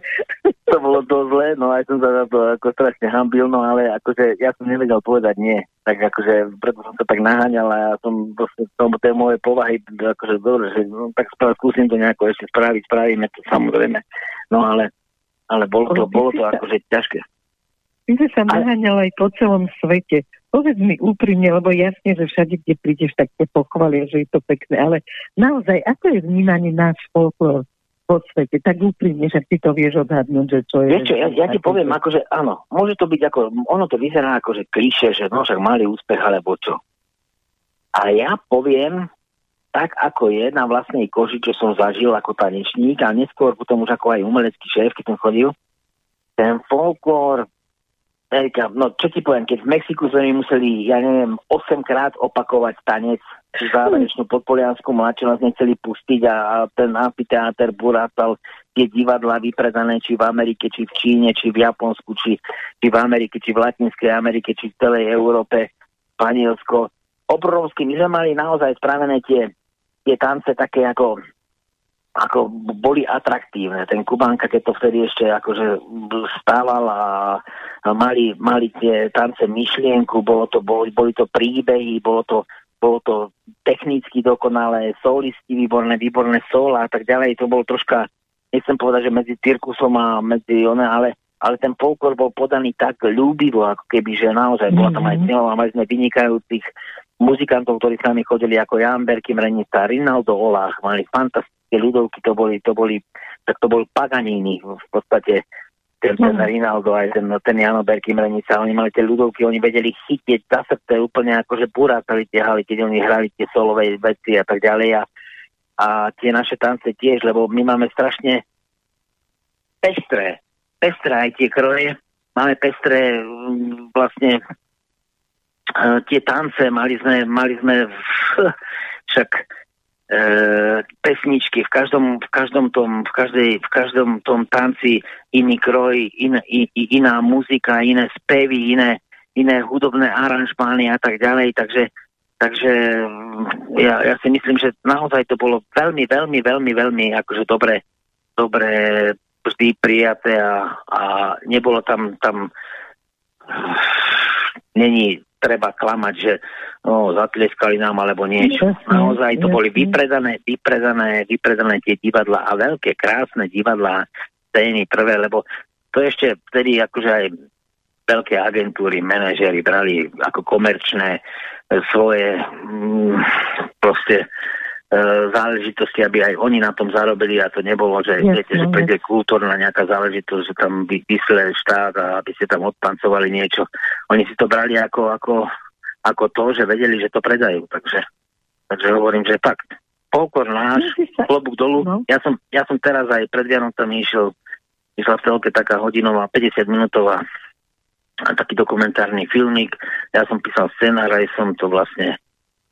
to bolo to zle, no aj som sa za to ako strašne hambil, no ale akože ja som nevedel povedať nie. Tak akože preto som sa tak naháňal a ja som proste tomu tej mojej povahy, akože dobre, že no, tak skúsim to nejako ešte spraviť, spravíme to samozrejme. No ale, ale bolo to, bolo to akože ťažké. Ty si sa naháňal aj po celom svete. Povedz mi úprimne, lebo jasne, že všade, kde prídeš, tak te pochvalia, že je to pekné. Ale naozaj, ako je vnímaný náš folklór po svete? Tak úprimne, že ty to vieš odhadnúť, že čo je... Vieš čo, ja, ja ti poviem, akože áno, môže to byť ako, ono to vyzerá ako, že kliše, že no však mali úspech, alebo čo. A ja poviem, tak ako je na vlastnej koži, čo som zažil ako tanečník a neskôr potom už ako aj umelecký šéf, keď som chodil, ten folklór Erika, no čo ti poviem, keď v Mexiku sme museli, ja neviem, 8 krát opakovať tanec záverečnú podpoliansku mladču nás nechceli pustiť a, a ten amfiteáter burátal tie divadla vypredané či v Amerike, či v Číne, či v Japonsku, či, či v Amerike, či v Latinskej Amerike, či v celej Európe, Španielsko. Obrovský, my sme mali naozaj spravené tie, tie tance také ako ako boli atraktívne. Ten Kubánka, keď to vtedy ešte akože stával a mali, mali tie tance myšlienku, bolo to, boli, boli to príbehy, bolo to, bolo to technicky dokonalé, solisti výborné, výborné sola a tak ďalej. To bolo troška, nechcem povedať, že medzi cirkusom a medzi one, ale, ale ten folklor bol podaný tak ľúbivo, ako keby, že naozaj bola tam aj mm-hmm. mali sme vynikajúcich muzikantov, ktorí s nami chodili ako Jan Berky Mrenica, Rinaldo Olách, mali fantastické tie ľudovky to boli, to boli, tak to bol Paganini v podstate, ten, ten mm. Rinaldo aj ten, ten Jano Berky Mrenica, oni mali tie ľudovky, oni vedeli chytiť za srdce úplne akože burátali tie haly, keď oni hrali tie solové veci a tak ďalej a, a tie naše tance tiež, lebo my máme strašne pestré, pestré aj tie kroje, máme pestré mm, vlastne uh, tie tance, mali sme, mali sme však e, pesničky, v každom, v každom tom, v každej, v každom tom tanci iný kroj, in, in, iná muzika, iné spevy, iné, iné hudobné aranžmány a tak ďalej, takže, takže mm, ja, ja si myslím, že naozaj to bolo veľmi, veľmi, veľmi, veľmi akože dobre, dobre vždy prijaté a, a nebolo tam, tam není treba klamať, že no, zatlieskali nám alebo niečo. Naozaj to boli vypredané, vypredané, vypredané tie divadla a veľké, krásne divadla, scény prvé, lebo to ešte vtedy akože aj veľké agentúry, manažery brali ako komerčné e, svoje mm, proste záležitosti, aby aj oni na tom zarobili a to nebolo, že, yes, viete, že príde kultúrna nejaká záležitosť, že tam by vysle štát a aby ste tam odpancovali niečo. Oni si to brali ako, ako, ako to, že vedeli, že to predajú. Takže, takže hovorím, že fakt, pokor náš, klobúk dolu. No. Ja, som, ja som teraz aj pred Vianocami išiel, išla v celke taká hodinová, 50 minútová taký dokumentárny filmik. Ja som písal scenár, aj som to vlastne e,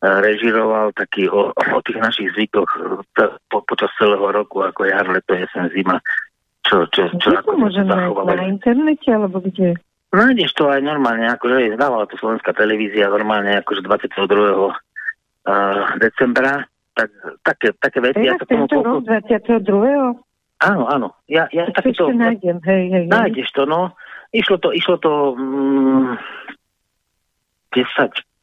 režiroval taký o, o tých našich zvykoch e, po, počas celého roku, ako jar, leto, jesen, zima. Čo, čo, čo, ako môžeme na internete, alebo kde? Nájdeš to aj normálne, akože zdávala to slovenská televízia normálne akože 22. Uh, decembra, tak, také, také veci. Ja tento rok 22. Áno, áno. Ja, ja tak to... nájdem, hej, hej. Nájdeš to, no. Išlo to, išlo to mm, 10,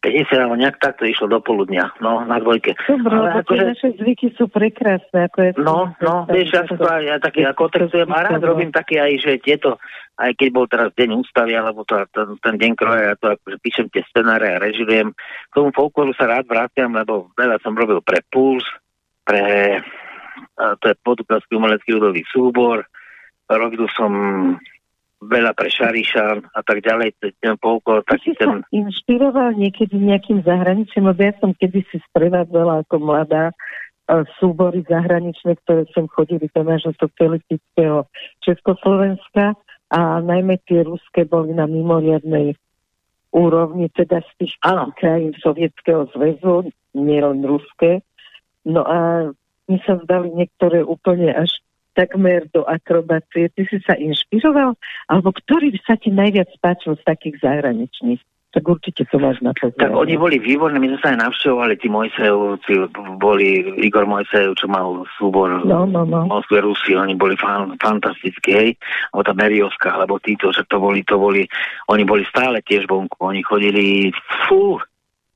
50 alebo nejak takto išlo do poludnia, no, na dvojke. Dobre, ale akože... naše zvyky sú prekrásne. Ako je no, no, vieš, ja som to aj ja taký, ako textujem a rád robím také aj, že tieto, aj keď bol teraz deň ústavy, alebo to, ten, ten deň kroja, ja to akože píšem tie scenáre a režirujem. K tomu folkloru sa rád vrátiam, lebo veľa som robil pre Puls, pre, to je podukavský umelecký ľudový súbor, robil som veľa pre Šarišan a tak ďalej, ten polko, taký ten... Sa inšpiroval niekedy nejakým zahraničím, lebo ja som kedysi sprevádzala ako mladá e, súbory zahraničné, ktoré sem chodili do nášho socialistického Československa a najmä tie ruské boli na mimoriadnej úrovni, teda z tých Áno. krajín Sovietskeho zväzu, nielen ruské. No a mi sa zdali niektoré úplne až takmer do akrobácie. Ty si sa inšpiroval? Alebo ktorý sa ti najviac páčil z takých zahraničných? Tak určite to máš na to. Tak oni boli výborní, my sme sa aj navštevovali, tí Mojsejovci, boli Igor Mojsejev, čo mal súbor no, no, no. Moskve Rusi, oni boli fan, fantastickí, hej, alebo tá Meriovská, alebo títo, že to boli, to boli, oni boli stále tiež vonku, oni chodili, fú,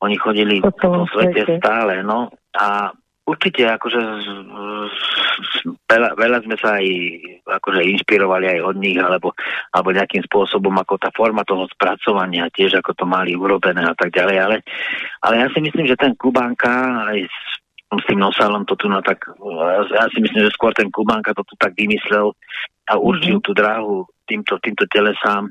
oni chodili po tom svete stále, no, a Určite, akože veľa, veľa sme sa aj akože inšpirovali aj od nich, alebo, alebo nejakým spôsobom, ako tá forma toho spracovania, tiež ako to mali urobené a tak ďalej, ale, ale ja si myslím, že ten Kubánka aj s, s tým nosalom to tu na tak, ja si myslím, že skôr ten Kubánka to tu tak vymyslel a určil mm-hmm. tú dráhu týmto, týmto telesám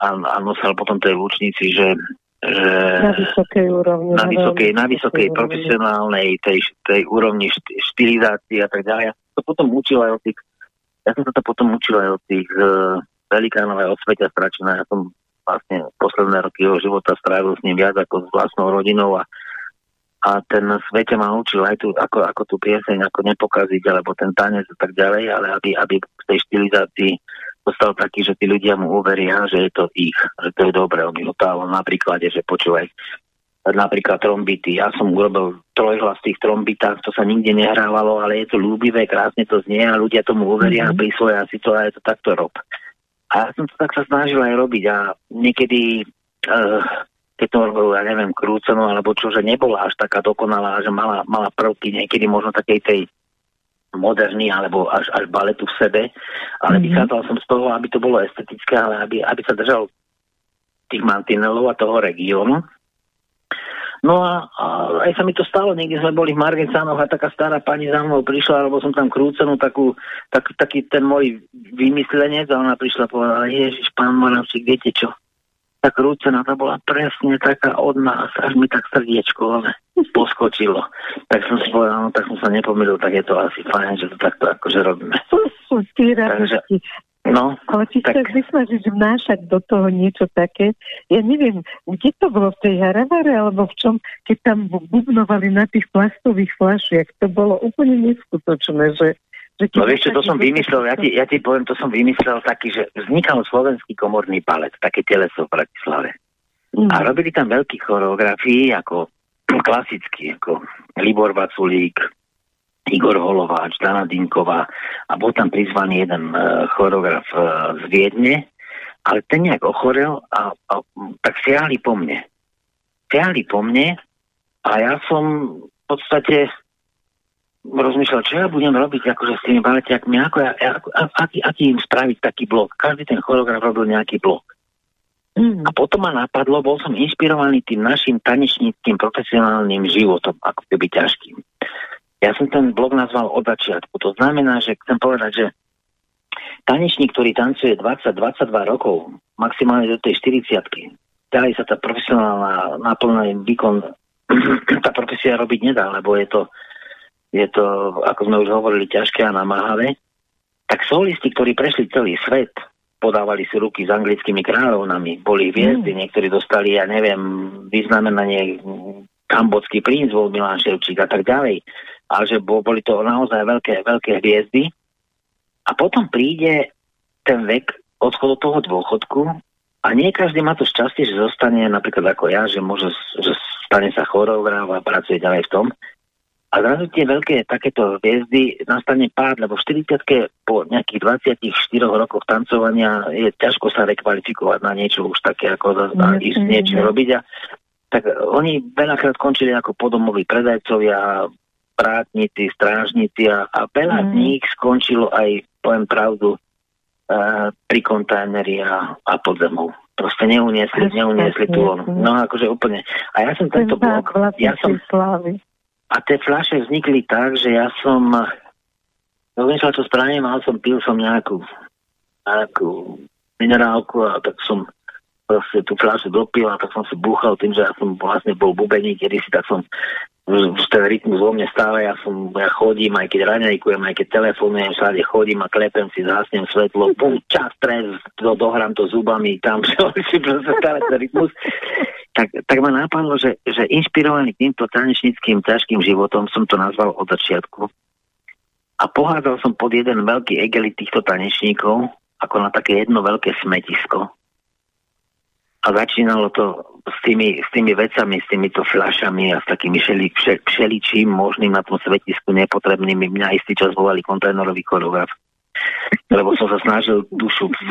a, a nosal potom tej lúčnici, že že na vysokej úrovni. Na vysokej, na vysokej profesionálnej tej, tej úrovni štilizácie a tak ďalej. Ja to potom učil aj od tých, ja som sa to potom učil aj od tých uh, velikánov aj od Svetia Stračina. Ja som vlastne posledné roky jeho života strávil s ním viac ako s vlastnou rodinou a, a ten svete ma učil aj tu, ako, ako tú pieseň, ako nepokaziť, alebo ten tanec a tak ďalej, ale aby, aby v tej štilizácii dostal taký, že tí ľudia mu uveria, že je to ich, že to je dobré. On mi otával na príklade, že počúvaj, napríklad trombity. Ja som urobil trojhlas v tých trombitách, to sa nikde nehrávalo, ale je to ľúbivé, krásne to znie a ľudia tomu uveria mm-hmm. a prisvoja si to a je to takto rob. A ja som to tak sa snažil aj robiť a niekedy, uh, keď to robil, ja neviem, krúceno alebo čo, že nebola až taká dokonalá, že mala, mala prvky niekedy možno takej tej moderný alebo až, až baletu v sebe, ale mm-hmm. vychádzal som z toho, aby to bolo estetické, ale aby, aby sa držal tých mantinelov a toho regiónu. No a, a aj sa mi to stalo, niekde sme boli v Margecánoch a taká stará pani za mnou prišla, alebo som tam krúcenú takú, tak, taký ten môj vymyslenec a ona prišla a povedala, Ježiš, pán Moravčík, viete čo, tá krúcená to bola presne taká od nás, až mi tak srdiečko ale poskočilo. Tak som si povedal, no tak som sa nepomýlil, tak je to asi fajn, že to takto akože robíme. Takže, No, Ale ty tak... sa vysnažíš vnášať do toho niečo také. Ja neviem, kde to bolo v tej Haravare, alebo v čom, keď tam bubnovali na tých plastových flašiach. To bolo úplne neskutočné, že No vieš čo, to som vymyslel, ja ti, ja ti poviem, to som vymyslel taký, že vznikal slovenský komorný palet, také teleso v Bratislave. Mm. A robili tam veľký choreografii, ako klasický, ako Libor Vaculík, Igor Holováč, Dana Dinková a bol tam prizvaný jeden uh, choreograf uh, z Viedne, ale ten nejak ochorel a, a tak siahli po mne. Siahli po mne a ja som v podstate rozmýšľal, čo ja budem robiť akože s tými baletiakmi, ako ja, ako, aký, aký im spraviť taký blok. Každý ten choreograf robil nejaký blok. Mm. A potom ma napadlo, bol som inšpirovaný tým našim tanečníckým profesionálnym životom, ako keby ťažkým. Ja som ten blog nazval od začiatku. To znamená, že chcem povedať, že tanečník, ktorý tancuje 20-22 rokov, maximálne do tej 40 ďalej sa tá profesionálna náplná výkon, tá profesia robiť nedá, lebo je to, je to, ako sme už hovorili, ťažké a namáhavé. Tak solisti, ktorí prešli celý svet, podávali si ruky s anglickými kráľovnami, boli hviezdy, mm. niektorí dostali, ja neviem, vyznamenanie kambodský princ, bol Milan Ševčík a tak ďalej. Ale že boli to naozaj veľké, veľké hviezdy. A potom príde ten vek odchodu toho dôchodku a nie každý má to šťastie, že zostane napríklad ako ja, že môže, že stane sa choreograf a pracuje ďalej v tom. A zrazu tie veľké takéto hviezdy nastane pád, lebo v 40 po nejakých 24 rokoch tancovania je ťažko sa rekvalifikovať na niečo už také, ako mm, ísť mm, niečo robiť. A, tak oni veľakrát končili ako podomoví predajcovia, prátnici, strážnici a, a veľa mm. z nich skončilo aj, poviem pravdu, uh, pri kontajneri a, a pod zemou. Proste neuniesli, neuniesli on. No akože úplne. A ja som tento blok, ja som, slávy a tie fľaše vznikli tak, že ja som rozmýšľal, čo spravím, mal som, pil som nejakú, nejakú minerálku a tak som proste tú fľašu dopil a tak som si búchal tým, že ja som vlastne bol bubeník, kedy si tak som ten rytmus vo mne stále, ja som, ja chodím, aj keď raňajkujem, aj keď telefonujem, všade chodím a klepem si, zhasnem svetlo, pum, čas, stres, do, dohrám to zubami, tam si proste stále ten rytmus. Tak, tak ma napadlo, že, že inšpirovaný týmto tanečnickým ťažkým životom som to nazval od začiatku. A pohádzal som pod jeden veľký egelit týchto tanečníkov, ako na také jedno veľké smetisko a začínalo to s tými, s tými vecami, s týmito fľašami a s takými všeli, všeličím možným na tom svetisku nepotrebnými. Mňa istý čas volali kontajnerový choreograf. Lebo som sa snažil dušu v,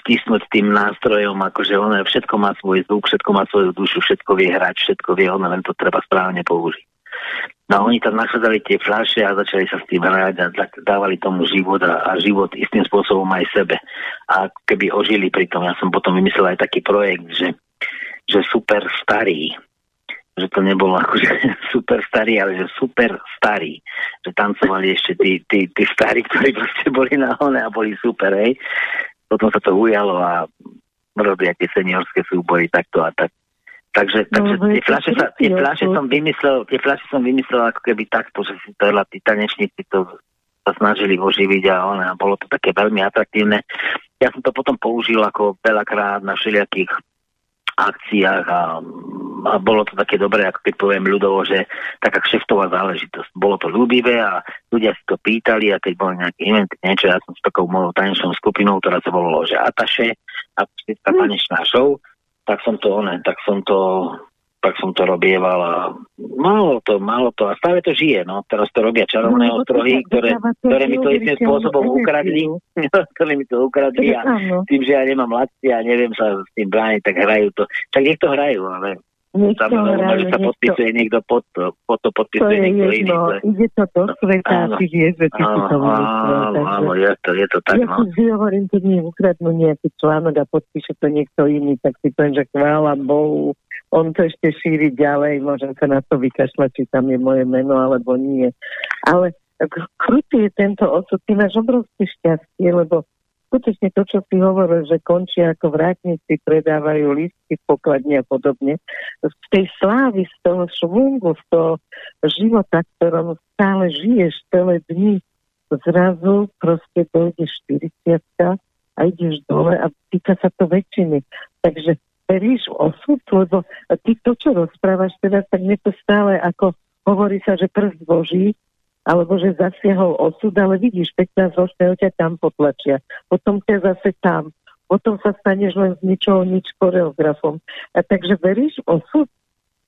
vtisnúť tým nástrojom, akože ono všetko má svoj zvuk, všetko má svoju dušu, všetko vie hrať, všetko vie, ono len to treba správne použiť. No oni tam nachádzali tie fľaše a začali sa s tým hrať a dávali tomu život a, a život istým spôsobom aj sebe. A keby ožili pri tom, ja som potom vymyslel aj taký projekt, že, že super starý, že to nebolo akože super starý, ale že super starý. Že tancovali ešte tí, tí, tí starí, ktorí proste boli na hone a boli super, hej. Potom sa to ujalo a robia tie seniorské súbory takto a tak. Takže, takže no, tie, fľaše sa, tie fľaše som vymyslel, tie fľaše som vymyslel ako keby takto, že si to tí tanečníci to sa snažili oživiť a, one, a bolo to také veľmi atraktívne. Ja som to potom použil ako veľakrát na všelijakých akciách a, a bolo to také dobré, ako keď poviem ľudovo, že taká kšeftová záležitosť. Bolo to ľúbivé a ľudia si to pýtali a keď bol nejaký event, niečo, ja som s takou mojou tanečnou skupinou, ktorá sa volalo, že Ataše, a tá hm. tanečná show, tak som to, one, tak som to tak som to robieval a malo to, malo to a stále to žije, no. Teraz to robia čarovné no, otrohy, ktoré, ktoré mi to istým spôsobom ukradli, ktoré mi to ukradli a tým, že ja nemám lacty a neviem sa s tým brániť, tak hrajú to. Tak nech to hrajú, ale Samozrejme, že sa podpisuje niekto pod to, pod to podpisuje to niekto iný. To ide to do sveta a ty vieš, že ty si to Áno, áno, je to, je to tak. Ja no. si hovorím, keď mi ukradnú nejaký článok a podpíše to niekto iný, tak si poviem, že chvála Bohu, on to ešte šíri ďalej, môžem sa na to vykašľať, či tam je moje meno alebo nie. Ale krutý je tento osud, ty máš obrovské šťastie, lebo skutočne to, čo si hovoril, že končia ako vrátnici, predávajú lístky v pokladni a podobne. Z tej slávy, z toho švungu, z toho života, ktorom stále žiješ celé dni, zrazu proste dojde 40 a ideš dole a týka sa to väčšiny. Takže veríš osud, lebo ty to, čo rozprávaš teraz, tak mne to stále ako hovorí sa, že prst Boží, alebo že zasiahol osud, ale vidíš, 15 ročného ťa tam potlačia, potom ťa zase tam, potom sa staneš len z ničoho nič choreografom. A takže veríš osud?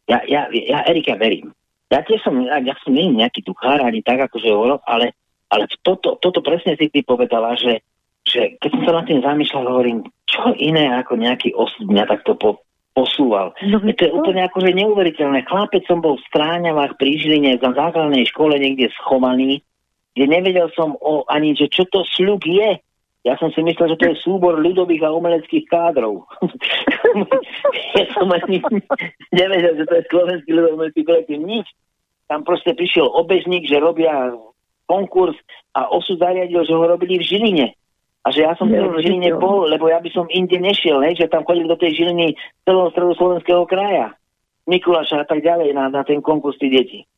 Ja, ja, ja Erika, verím. Ja tiež som, ja, som nie nejaký duchár, ani tak, akože ale, ale toto, toto presne si ty povedala, že, že keď som sa nad tým zamýšľal, hovorím, čo iné ako nejaký osud mňa takto po, posúval. No, to je úplne akože neuveriteľné. Chlapec som bol v Stráňavách pri Žiline na základnej škole niekde schovaný, kde nevedel som o, ani, že čo to sľub je. Ja som si myslel, že to je súbor ľudových a umeleckých kádrov. ja som ani nevedel, že to je slovenský ľudový kolektív. Nič. Tam proste prišiel obežník, že robia konkurs a osud zariadil, že ho robili v Žiline. A že ja som ja, v Žiline bol, lebo ja by som inde nešiel, hej, že tam chodili do tej Žiliny celého stredoslovenského kraja. Mikuláša a tak ďalej na, na ten konkurs tí deti.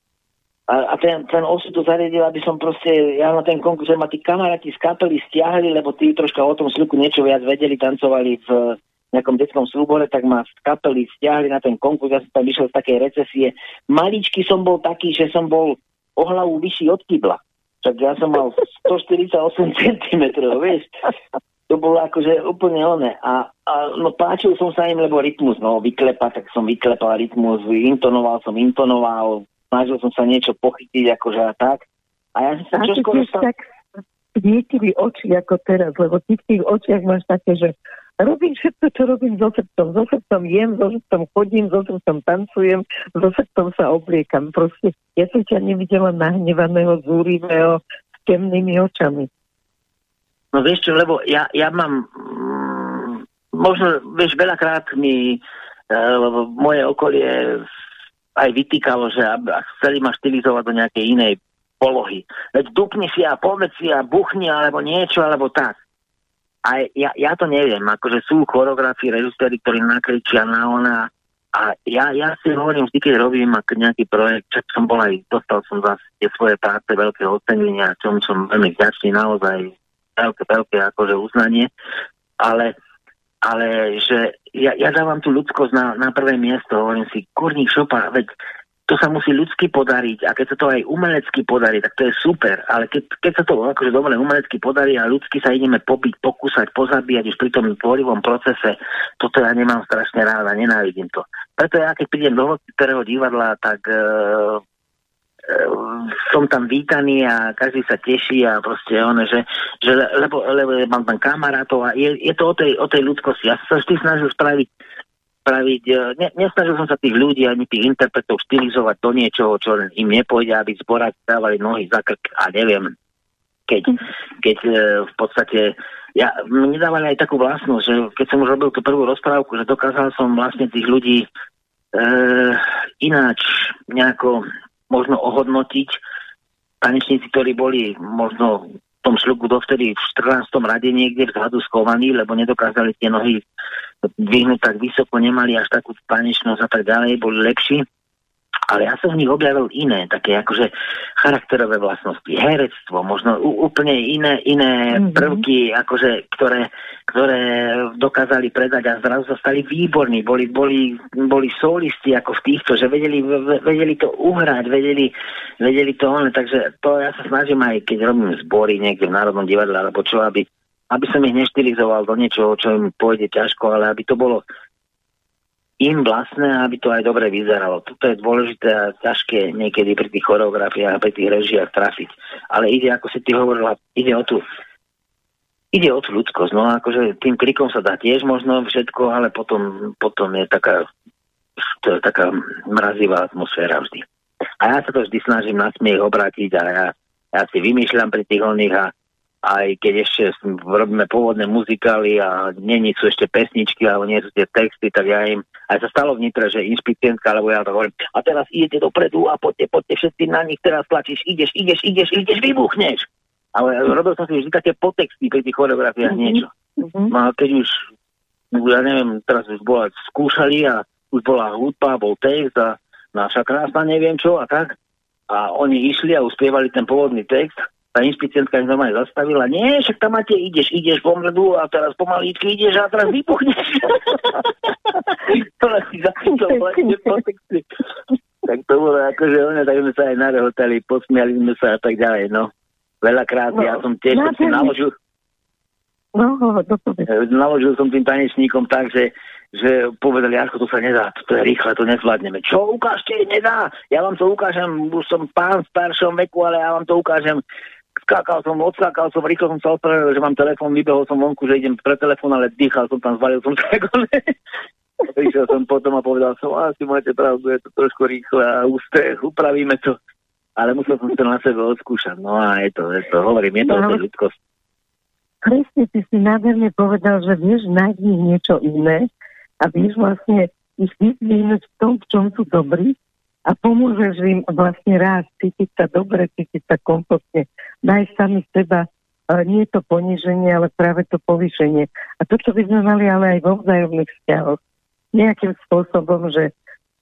A, a ten, ten osud to zariadil, aby som proste, ja na ten konkurs, ma tí kamaráti z kapely stiahli, lebo tí troška o tom sluku niečo viac vedeli, tancovali v nejakom detskom súbore, tak ma z kapely stiahli na ten konkurs, ja som tam vyšiel z takej recesie. Maličky som bol taký, že som bol o hlavu vyšší od kybla. Tak ja som mal 148 cm, vieš. To bolo akože úplne oné. A, a no páčil som sa im, lebo rytmus, no vyklepať, tak som vyklepal rytmus, intonoval som, intonoval, snažil som sa niečo pochytiť, akože a tak. A ja som sa. Sa... tak svietili oči ako teraz, lebo ty v tých očiach máš také, že robím všetko, čo robím so srdcom. So srdcom jem, so srdcom chodím, so srdcom tancujem, so srdcom sa obliekam. Proste ja som ťa nevidela nahnevaného, zúrivého, s temnými očami. No vieš čo, lebo ja, ja mám mm, možno, vieš, veľakrát mi uh, moje okolie aj vytýkalo, že chceli ma štilizovať do nejakej inej polohy. Veď dupni si a povedz si a buchni alebo niečo, alebo tak. A ja, ja to neviem, akože sú choreografi, režiséri, ktorí nakričia na ona. A ja, ja si hovorím vždy, keď robím nejaký projekt, čo som bol aj, dostal som zase tie svoje práce, veľké ocenenia, čom som veľmi vďačný, naozaj veľké, veľké akože uznanie, ale ale že ja, ja dávam tú ľudskosť na, na prvé miesto, hovorím si, kurník šopa, veď to sa musí ľudsky podariť a keď sa to aj umelecky podarí, tak to je super, ale keď, keď sa to akože dobre umelecky podarí a ľudsky sa ideme popiť, pokúsať, pozabíjať už pri tom tvorivom procese, toto ja nemám strašne rád a nenávidím to. Preto ja keď prídem do ktorého divadla, tak uh, som tam vítaný a každý sa teší a proste ono, že, že lebo, lebo mám tam kamarátov a je, je to o tej, o tej ľudskosti. Ja sa vždy snažil spraviť spraviť, e, ne, nesnažil som sa tých ľudí ani tých interpretov stylizovať do niečoho, čo im nepôjde, aby zborať dávali nohy za krk a neviem, keď, keď e, v podstate ja, mne dávali aj takú vlastnosť, že keď som už robil tú prvú rozprávku, že dokázal som vlastne tých ľudí e, ináč nejako možno ohodnotiť. Tanečníci, ktorí boli možno tom šľuku dovtedy v 14. rade niekde vzhľadu schovaní, lebo nedokázali tie nohy dvihnúť tak vysoko, nemali až takú tanečnosť a tak ďalej, boli lepší ale ja som v nich objavil iné, také akože charakterové vlastnosti, herectvo, možno úplne iné, iné mm-hmm. prvky, akože, ktoré, ktoré dokázali predať a zrazu sa stali výborní, boli, boli, boli solisti ako v týchto, že vedeli, vedeli to uhrať, vedeli, vedeli to on, takže to ja sa snažím aj, keď robím zbory niekde v Národnom divadle, alebo čo, aby, aby som ich neštilizoval do niečoho, čo im pôjde ťažko, ale aby to bolo im vlastné, aby to aj dobre vyzeralo. Toto je dôležité a ťažké niekedy pri tých choreografiách a pri tých režiách trafiť. Ale ide, ako si ty hovorila, ide o tú ide o tú ľudskosť. No akože tým klikom sa dá tiež možno všetko, ale potom, potom je taká to je taká mrazivá atmosféra vždy. A ja sa to vždy snažím na smiech obrátiť a ja, ja si vymýšľam pri tých oných a aj keď ešte robíme pôvodné muzikály a není sú ešte pesničky alebo nie sú tie texty, tak ja im, aj sa stalo vnitre, že inšpicientka, alebo ja to hovorím, a teraz idete dopredu a poďte, poďte všetci na nich, teraz tlačíš, ideš, ideš, ideš, ideš, vybuchneš. Ale robil som si vždy také potexty pri tých choreografiách mm-hmm. niečo. Mm-hmm. No a keď už, ja neviem, teraz už bola, skúšali a už bola hudba, bol text a naša krásna neviem čo a tak. A oni išli a uspievali ten pôvodný text tá inšpicientka ich normálne zastavila. Nie, však tam máte, ideš, ideš po mrdu a teraz pomaličky ideš a teraz vypuchneš. to si zachytil vlastne Tak to bolo akože one, tak sme sa aj narehotali, posmiali sme sa a tak ďalej, no. Veľakrát, no, ja som tiež som si naložil, No, to Naložil som tým tanečníkom tak, že, že povedali, ako to sa nedá, to je rýchle, to nezvládneme. Čo, ukážte, nedá, ja vám to ukážem, už som pán v staršom veku, ale ja vám to ukážem skákal som, odskákal som, rýchlo som sa odpravil, že mám telefón, vybehol som vonku, že idem pre telefón, ale dýchal som tam, zvalil som sa Prišiel som potom a povedal som, asi máte pravdu, je to trošku rýchle a úste, upravíme to. Ale musel som to na sebe odskúšať. No a je to, je to hovorím, je to no, o tej ľudskosti. Presne, ty si nádherne povedal, že vieš nájsť niečo iné a vieš vlastne ich vyzvihnúť v tom, v čom sú dobrí a pomôžeš im vlastne raz cítiť sa dobre, cítiť sa komfortne, nájsť sami seba, nie je to poniženie, ale práve to povýšenie. A to, čo by sme mali ale aj vo vzájomných vzťahoch, nejakým spôsobom, že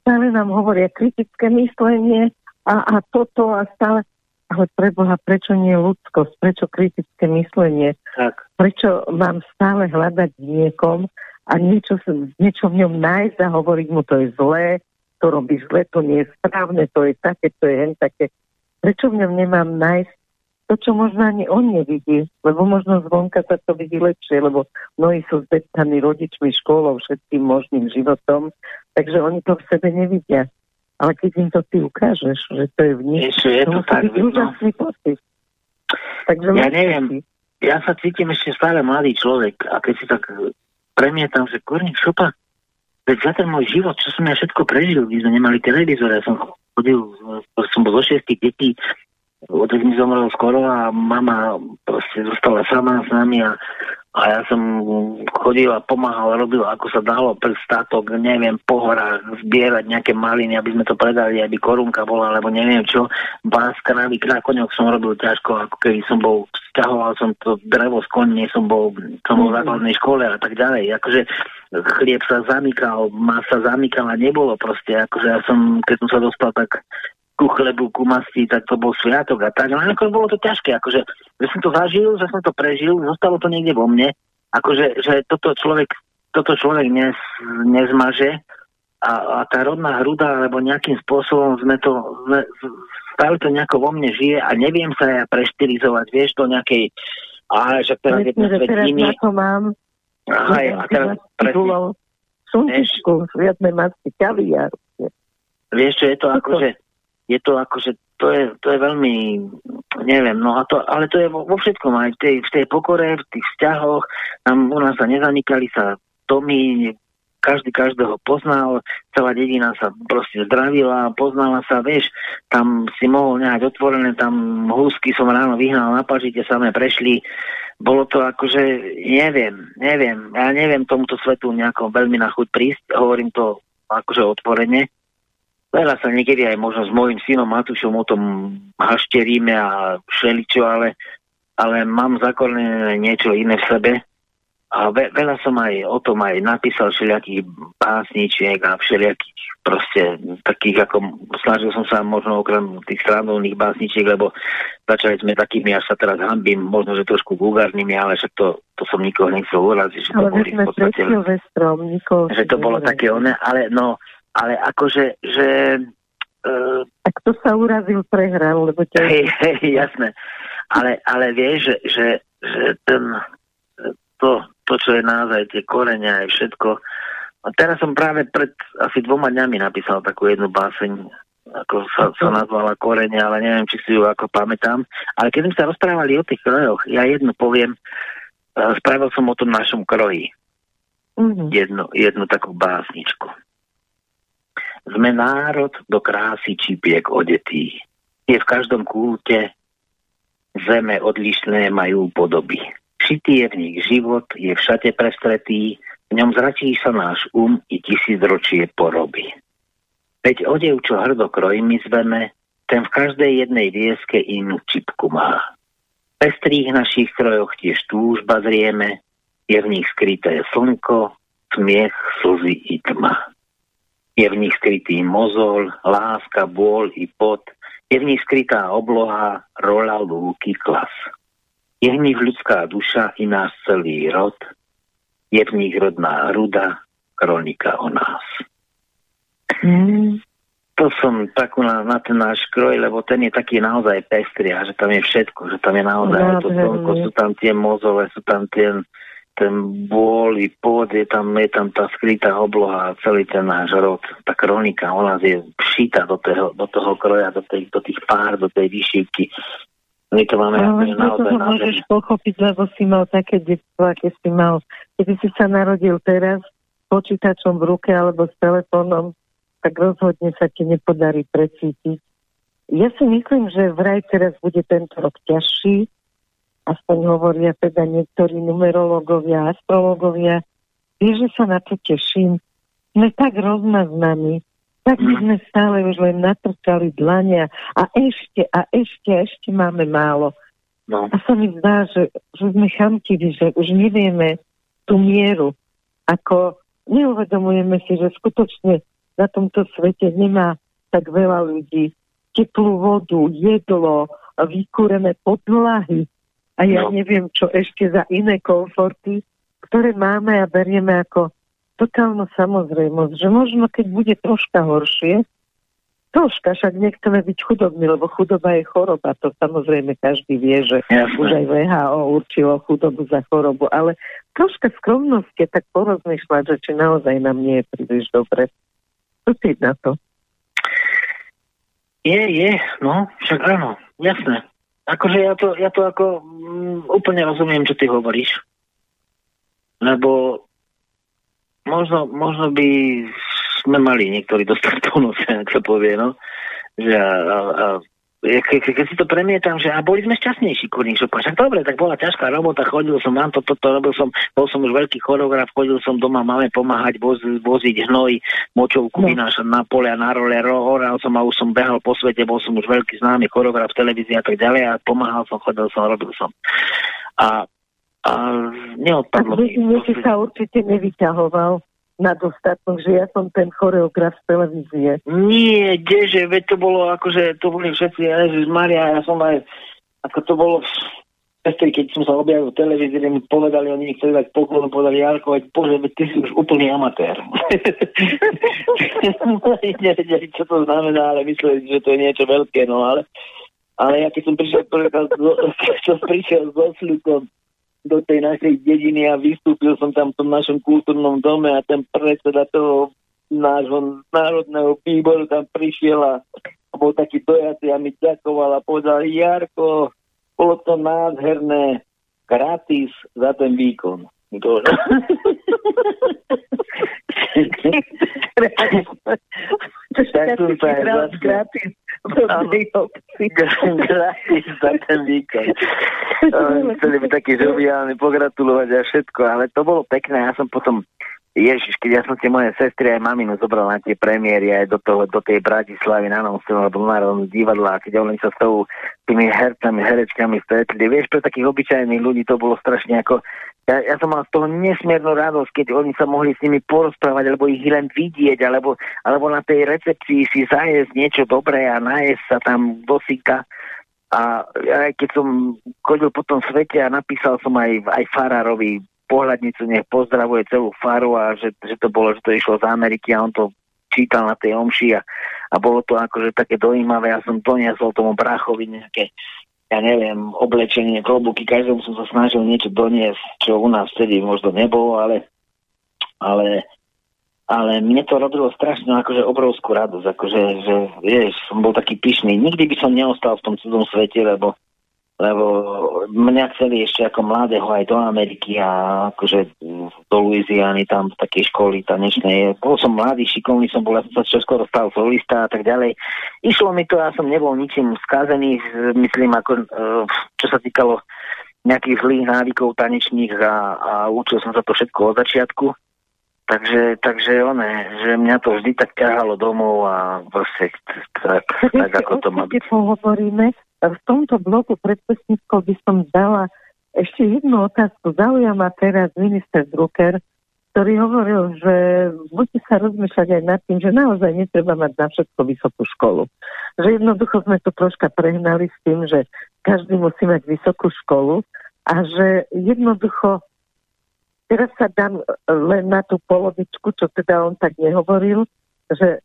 stále nám hovoria kritické myslenie a, a toto a stále. Ale preboha, prečo nie ľudskosť, prečo kritické myslenie, tak. prečo mám stále hľadať niekom a niečo, niečo v ňom nájsť a hovoriť mu, to je zlé, to robí zle, to nie je správne, to je také, to je hen také. Prečo v ňom nemám nájsť to, čo možno ani on nevidí, lebo možno zvonka sa to vidí lepšie, lebo mnohí sú zdeptaní rodičmi, školou, všetkým možným životom, takže oni to v sebe nevidia. Ale keď im to ty ukážeš, že to je v nich, Ešte je to, to tak, úžasný pocit. Takže ja neviem, ja sa cítim ešte stále mladý človek a keď si tak premietam, že kurník šopa, veď za ten môj život, čo som ja všetko prežil, my sme nemali televízor, ja som chodil, som bol zo šiestich detí, otec mi zomrel skoro a mama proste zostala sama s nami a, a ja som chodil a pomáhal, robil ako sa dalo pre statok, neviem, po horách, zbierať nejaké maliny, aby sme to predali, aby korunka bola, alebo neviem čo. Bás, kravy, krákoňok som robil ťažko, ako keby som bol, stiahoval som to drevo z koní, som bol, som bol v základnej škole a tak ďalej. Akože chlieb sa zamykal, masa zamykala, nebolo proste, akože ja som, keď som sa dostal tak ku chlebu, ku masti, tak to bol sviatok a tak. Ale ako bolo to ťažké, akože, že som to zažil, že som to prežil, zostalo to niekde vo mne, akože, že toto človek, toto človek nez, nezmaže a, a tá rodná hruda, alebo nejakým spôsobom sme to, sme, stále to nejako vo mne žije a neviem sa ja preštilizovať, vieš, do nejakej, a že teraz je ten svet iný. to mám. Aha, a teraz presne. Slnčičku, sviatné masky, kaviár. Vieš, čo je to ako, že je to akože to je, to je veľmi, neviem, no a to, ale to je vo, vo všetkom, aj v tej, v tej pokore, v tých vzťahoch, tam u nás sa nezanikali sa domy, každý každého poznal, celá dedina sa proste zdravila, poznala sa, vieš, tam si mohol nehať otvorené, tam húsky som ráno vyhnal na pažite, samé prešli, bolo to akože, neviem, neviem, ja neviem tomuto svetu nejako veľmi na chuť prísť, hovorím to akože otvorene, Veľa sa niekedy aj možno s môjim synom Matúšom o tom hašteríme a všeličo, ale, ale mám zakorenené niečo iné v sebe. A ve, veľa som aj o tom aj napísal všelijakých básničiek a všelijakých proste takých, ako snažil som sa možno okrem tých strandovných básničiek, lebo začali sme takými, až sa teraz hambím, možno, že trošku vulgárnymi, ale však to, to som nikoho nechcel uraziť, že to ale boli v podstate... Že to bolo také one, ale no, ale akože, že... Uh, tak to sa urazil, prehral, lebo ťa... Hej, hej, jasné. Ale, ale vieš, že, že, že ten, to, to, čo je naozaj tie korenia aj všetko. A teraz som práve pred asi dvoma dňami napísal takú jednu báseň, ako sa, sa nazvala Korenia, ale neviem, či si ju ako pamätám. Ale keď sme sa rozprávali o tých krojoch, ja jednu poviem, uh, spravil som o tom našom kroji. Mm-hmm. Jednu, jednu takú básničku. Sme národ do krásy čipiek odetý. Je v každom kúte, zeme odlišné majú podoby. Šitý je v nich život, je všade prestretý, v ňom zratí sa náš um i tisícročie poroby. Veď odev, čo hrdo krojmi zveme, ten v každej jednej vieske inú čipku má. Pestrých našich krojoch tiež túžba zrieme, je v nich skryté slnko, smiech, slzy i tma. Je v nich skrytý mozol, láska, bôl i pot. Je v nich skrytá obloha, rola, lúky, klas. Je v nich ľudská duša i náš celý rod. Je v nich rodná hruda, kronika o nás. Mm. To som takú na, na ten náš kroj, lebo ten je taký naozaj pestrý a že tam je všetko, že tam je naozaj no, to toľko, sú tam tie mozole, sú tam tie ten bôl i pôd, je tam, je tam tá skrytá obloha a celý ten náš rod, tá kronika, ona je všita do toho, do toho kroja, do, tej, do tých pár, do tej vyšívky. My to máme Ale naozaj to môžeš pochopiť, lebo si mal také detstvo, aké si mal. Keby si sa narodil teraz, počítačom v ruke alebo s telefónom, tak rozhodne sa ti nepodarí precítiť. Ja si myslím, že vraj teraz bude tento rok ťažší, aspoň hovoria teda niektorí numerológovia, astrológovia. Vieš, že sa na to teším. Sme tak rozmaznaní, tak by sme stále už len natrčali dlania a ešte a ešte a ešte máme málo. No. A sa mi zdá, že, že sme chamtiví, že už nevieme tú mieru, ako neuvedomujeme si, že skutočne na tomto svete nemá tak veľa ľudí. Teplú vodu, jedlo, vykúrené podlahy a ja no. neviem, čo ešte za iné komforty, ktoré máme a berieme ako totálnu samozrejmosť, že možno keď bude troška horšie, Troška, však nechceme byť chudobní, lebo chudoba je choroba. To samozrejme každý vie, že Jasne. už aj VHO určilo chudobu za chorobu. Ale troška skromnosti tak porozmýšľať, že či naozaj nám nie je príliš dobre. Ty na to? Je, je, no, však áno, jasné. Akože ja to, ja to ako mm, úplne rozumiem, čo ty hovoríš. Lebo možno, možno by sme mali niektorí dostať bonus, ak sa povie, no. Že a, a, a ke, ke, keď si to premietam, že a boli sme šťastnejší, kurník, že však dobre, tak bola ťažká robota, chodil som toto, to, robil som, bol som už veľký choreograf, chodil som doma, máme pomáhať voz, voziť hnoj, močovku no. vynášať na pole a na role, horal som a už som behal po svete, bol som už veľký známy choreograf v televízii a tak ďalej a pomáhal som, chodil som, robil som. A, a neodpadlo mi. si sa určite nevyťahoval na dostatok, že ja som ten choreograf z televízie. Nie, kdeže, veď to bolo akože, to boli všetci, Ježiš Maria, ja som aj, ako to bolo Vtedy, keď som sa objavil v televízii, mi povedali, oni chceli dať poklonu, povedali, Jarko, veď bože, veď ty si už úplný amatér. Nevedeli, čo to znamená, ale mysleli, že to je niečo veľké, no ale ale ja keď som prišiel prvýkrát, som prišiel s osľukom do tej našej dediny a vystúpil som tam v tom našom kultúrnom dome a ten predseda toho nášho národného výboru tam prišiel a bol taký dojatý a mi ďakoval a povedal Jarko, bolo to nádherné, gratis za ten výkon. Tak som sa gratis gratis za ten výkon. Chceli by taký žoviálny pogratulovať a všetko, ale to bolo pekné. Ja som potom Ježiš, keď ja som tie moje sestry aj maminu zobral na tie premiéry aj do, toho, do tej Bratislavy na Novú alebo na Národnú divadla a keď oni sa s tou tými hercami, herečkami stretli. Vieš, pre takých obyčajných ľudí to bolo strašne ako... Ja, ja som mal z toho nesmiernu radosť, keď oni sa mohli s nimi porozprávať, alebo ich len vidieť, alebo, alebo na tej recepcii si zajesť niečo dobré a najesť sa tam do syka. A aj keď som chodil po tom svete a napísal som aj, aj farárovi pohľadnicu nech pozdravuje celú faru a že, že to bolo, že to išlo z Ameriky a on to čítal na tej omši a, a bolo to akože také dojímavé. Ja som doniesol tomu brachovi nejaké, ja neviem, oblečenie, klobúky, každému som sa snažil niečo doniesť, čo u nás vtedy možno nebolo, ale, ale, ale mne to robilo strašne akože obrovskú radosť, akože, že, vieš, som bol taký pyšný. Nikdy by som neostal v tom cudzom svete, lebo lebo mňa chceli ešte ako mladého aj do Ameriky a akože do Louisiany tam v takej školy tanečnej. Bol som mladý, šikovný som bol, ja som sa skoro stal solista a tak ďalej. Išlo mi to, ja som nebol ničím skazený, myslím, ako, e, čo sa týkalo nejakých zlých návykov tanečných a, a učil som sa to všetko od začiatku. Takže, takže one, že mňa to vždy tak ťahalo domov a proste tak, tak ako to má byť. Hovoríme, v tomto bloku predpesníkov by som dala ešte jednu otázku. Zaujíma teraz minister Drucker, ktorý hovoril, že budete sa rozmýšľať aj nad tým, že naozaj netreba mať na všetko vysokú školu. Že jednoducho sme to troška prehnali s tým, že každý musí mať vysokú školu a že jednoducho teraz sa dám len na tú polovičku, čo teda on tak nehovoril, že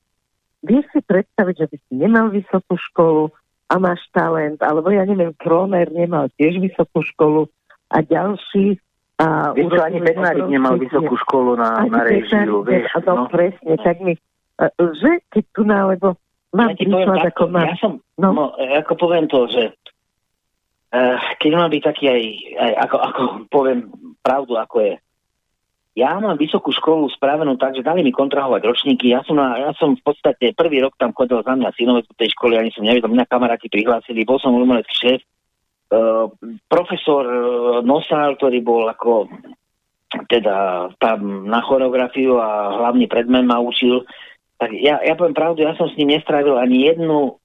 vie si predstaviť, že by si nemal vysokú školu, a máš talent, alebo ja neviem, Kroner nemal tiež vysokú školu a ďalší a vieš, ani Bednárik nemal vysokú školu na, na režiu, vieš. No, no, presne, tak mi, že keď tu na, lebo mám ja príklad, ako mám. Ja som, no. no, ako poviem to, že uh, keď mám byť taký aj, aj ako, ako poviem pravdu, ako je, ja mám vysokú školu spravenú tak, že dali mi kontrahovať ročníky. Ja som, na, ja som v podstate prvý rok tam chodil za mňa synovec do tej školy, ani som nevedel, mňa kamaráti prihlásili, bol som umelecký šéf. Uh, profesor uh, Nosal, ktorý bol ako teda tam na choreografiu a hlavný predmet ma učil, tak ja, ja poviem pravdu, ja som s ním nestrávil ani jednu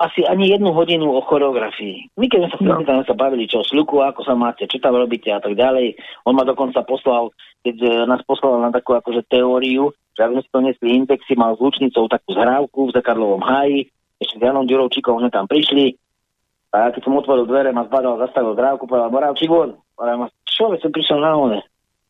asi ani jednu hodinu o choreografii. My keď sme sa no. tam sa bavili, čo sluku, ako sa máte, čo tam robíte a tak ďalej. On ma dokonca poslal, keď e, nás poslal na takú akože teóriu, že ak sme si to nesli indexy, mal s lučnicou takú zhrávku v Zakarlovom háji, ešte s Janom Ďurovčíkom sme tam prišli, a ja keď som otvoril dvere, ma zbadal, zastavil zhrávku, povedal, Moravčík von. A ja ma, čo, som prišiel na one.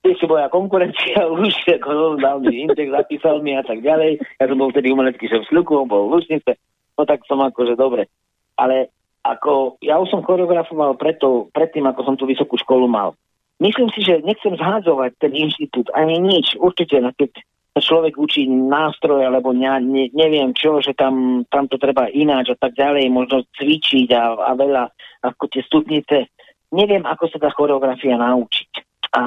Ty si boja konkurencia, už ako dal mi index, zapísal mi a tak ďalej. Ja som bol vtedy umelecký šéf sluku, on bol v Lučnice no tak som akože dobre. Ale ako, ja už som choreografoval preto, predtým, ako som tú vysokú školu mal. Myslím si, že nechcem zhádzovať ten inštitút, ani nič. Určite, keď človek učí nástroj, alebo ne, ne, neviem čo, že tam, tam to treba ináč a tak ďalej, možno cvičiť a, a veľa, ako tie stupnice. Neviem, ako sa tá choreografia naučiť. A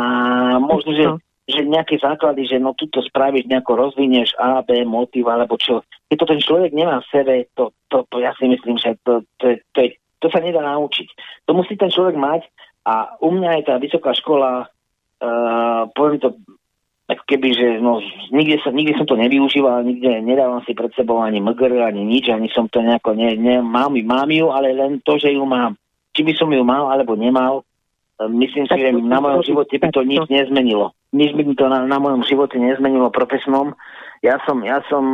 možno, že že nejaké základy, že no tuto spravíš, nejako rozvinieš A, B, motiv, alebo čo. Keď to ten človek nemá v sebe, to, to, to ja si myslím, že to, to, to, to, to sa nedá naučiť. To musí ten človek mať a u mňa je tá vysoká škola, uh, poviem to ako keby, že no, nikde, sa, nikde som to nevyužíval, nikde nedávam si pred sebou ani mgr, ani nič, ani som to nejako, ne, ne, mám, mám ju, ale len to, že ju mám. Či by som ju mal, alebo nemal, myslím si, že na mojom živote by to nič nezmenilo nič by mi to na, na mojom živote nezmenilo profesnom. Ja som, ja som,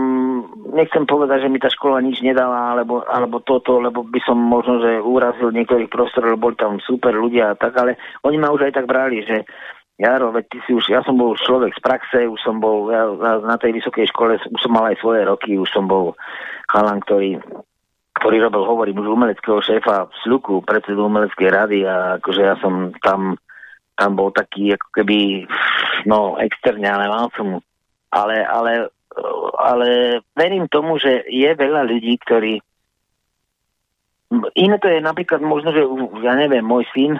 nechcem povedať, že mi tá škola nič nedala, alebo, alebo toto, lebo by som možno, že urazil niektorých profesorov, boli tam super ľudia a tak, ale oni ma už aj tak brali, že Jaro, veď ty si už, ja som bol človek z praxe, už som bol ja, na tej vysokej škole, už som mal aj svoje roky, už som bol chalan, ktorý ktorý robil, hovorím, už umeleckého šéfa v Sluku, predsedu umeleckej rady a akože ja som tam tam bol taký ako keby, no externe, ale mal som. Ale, ale, ale verím tomu, že je veľa ľudí, ktorí Iné to je napríklad možno, že ja neviem, môj syn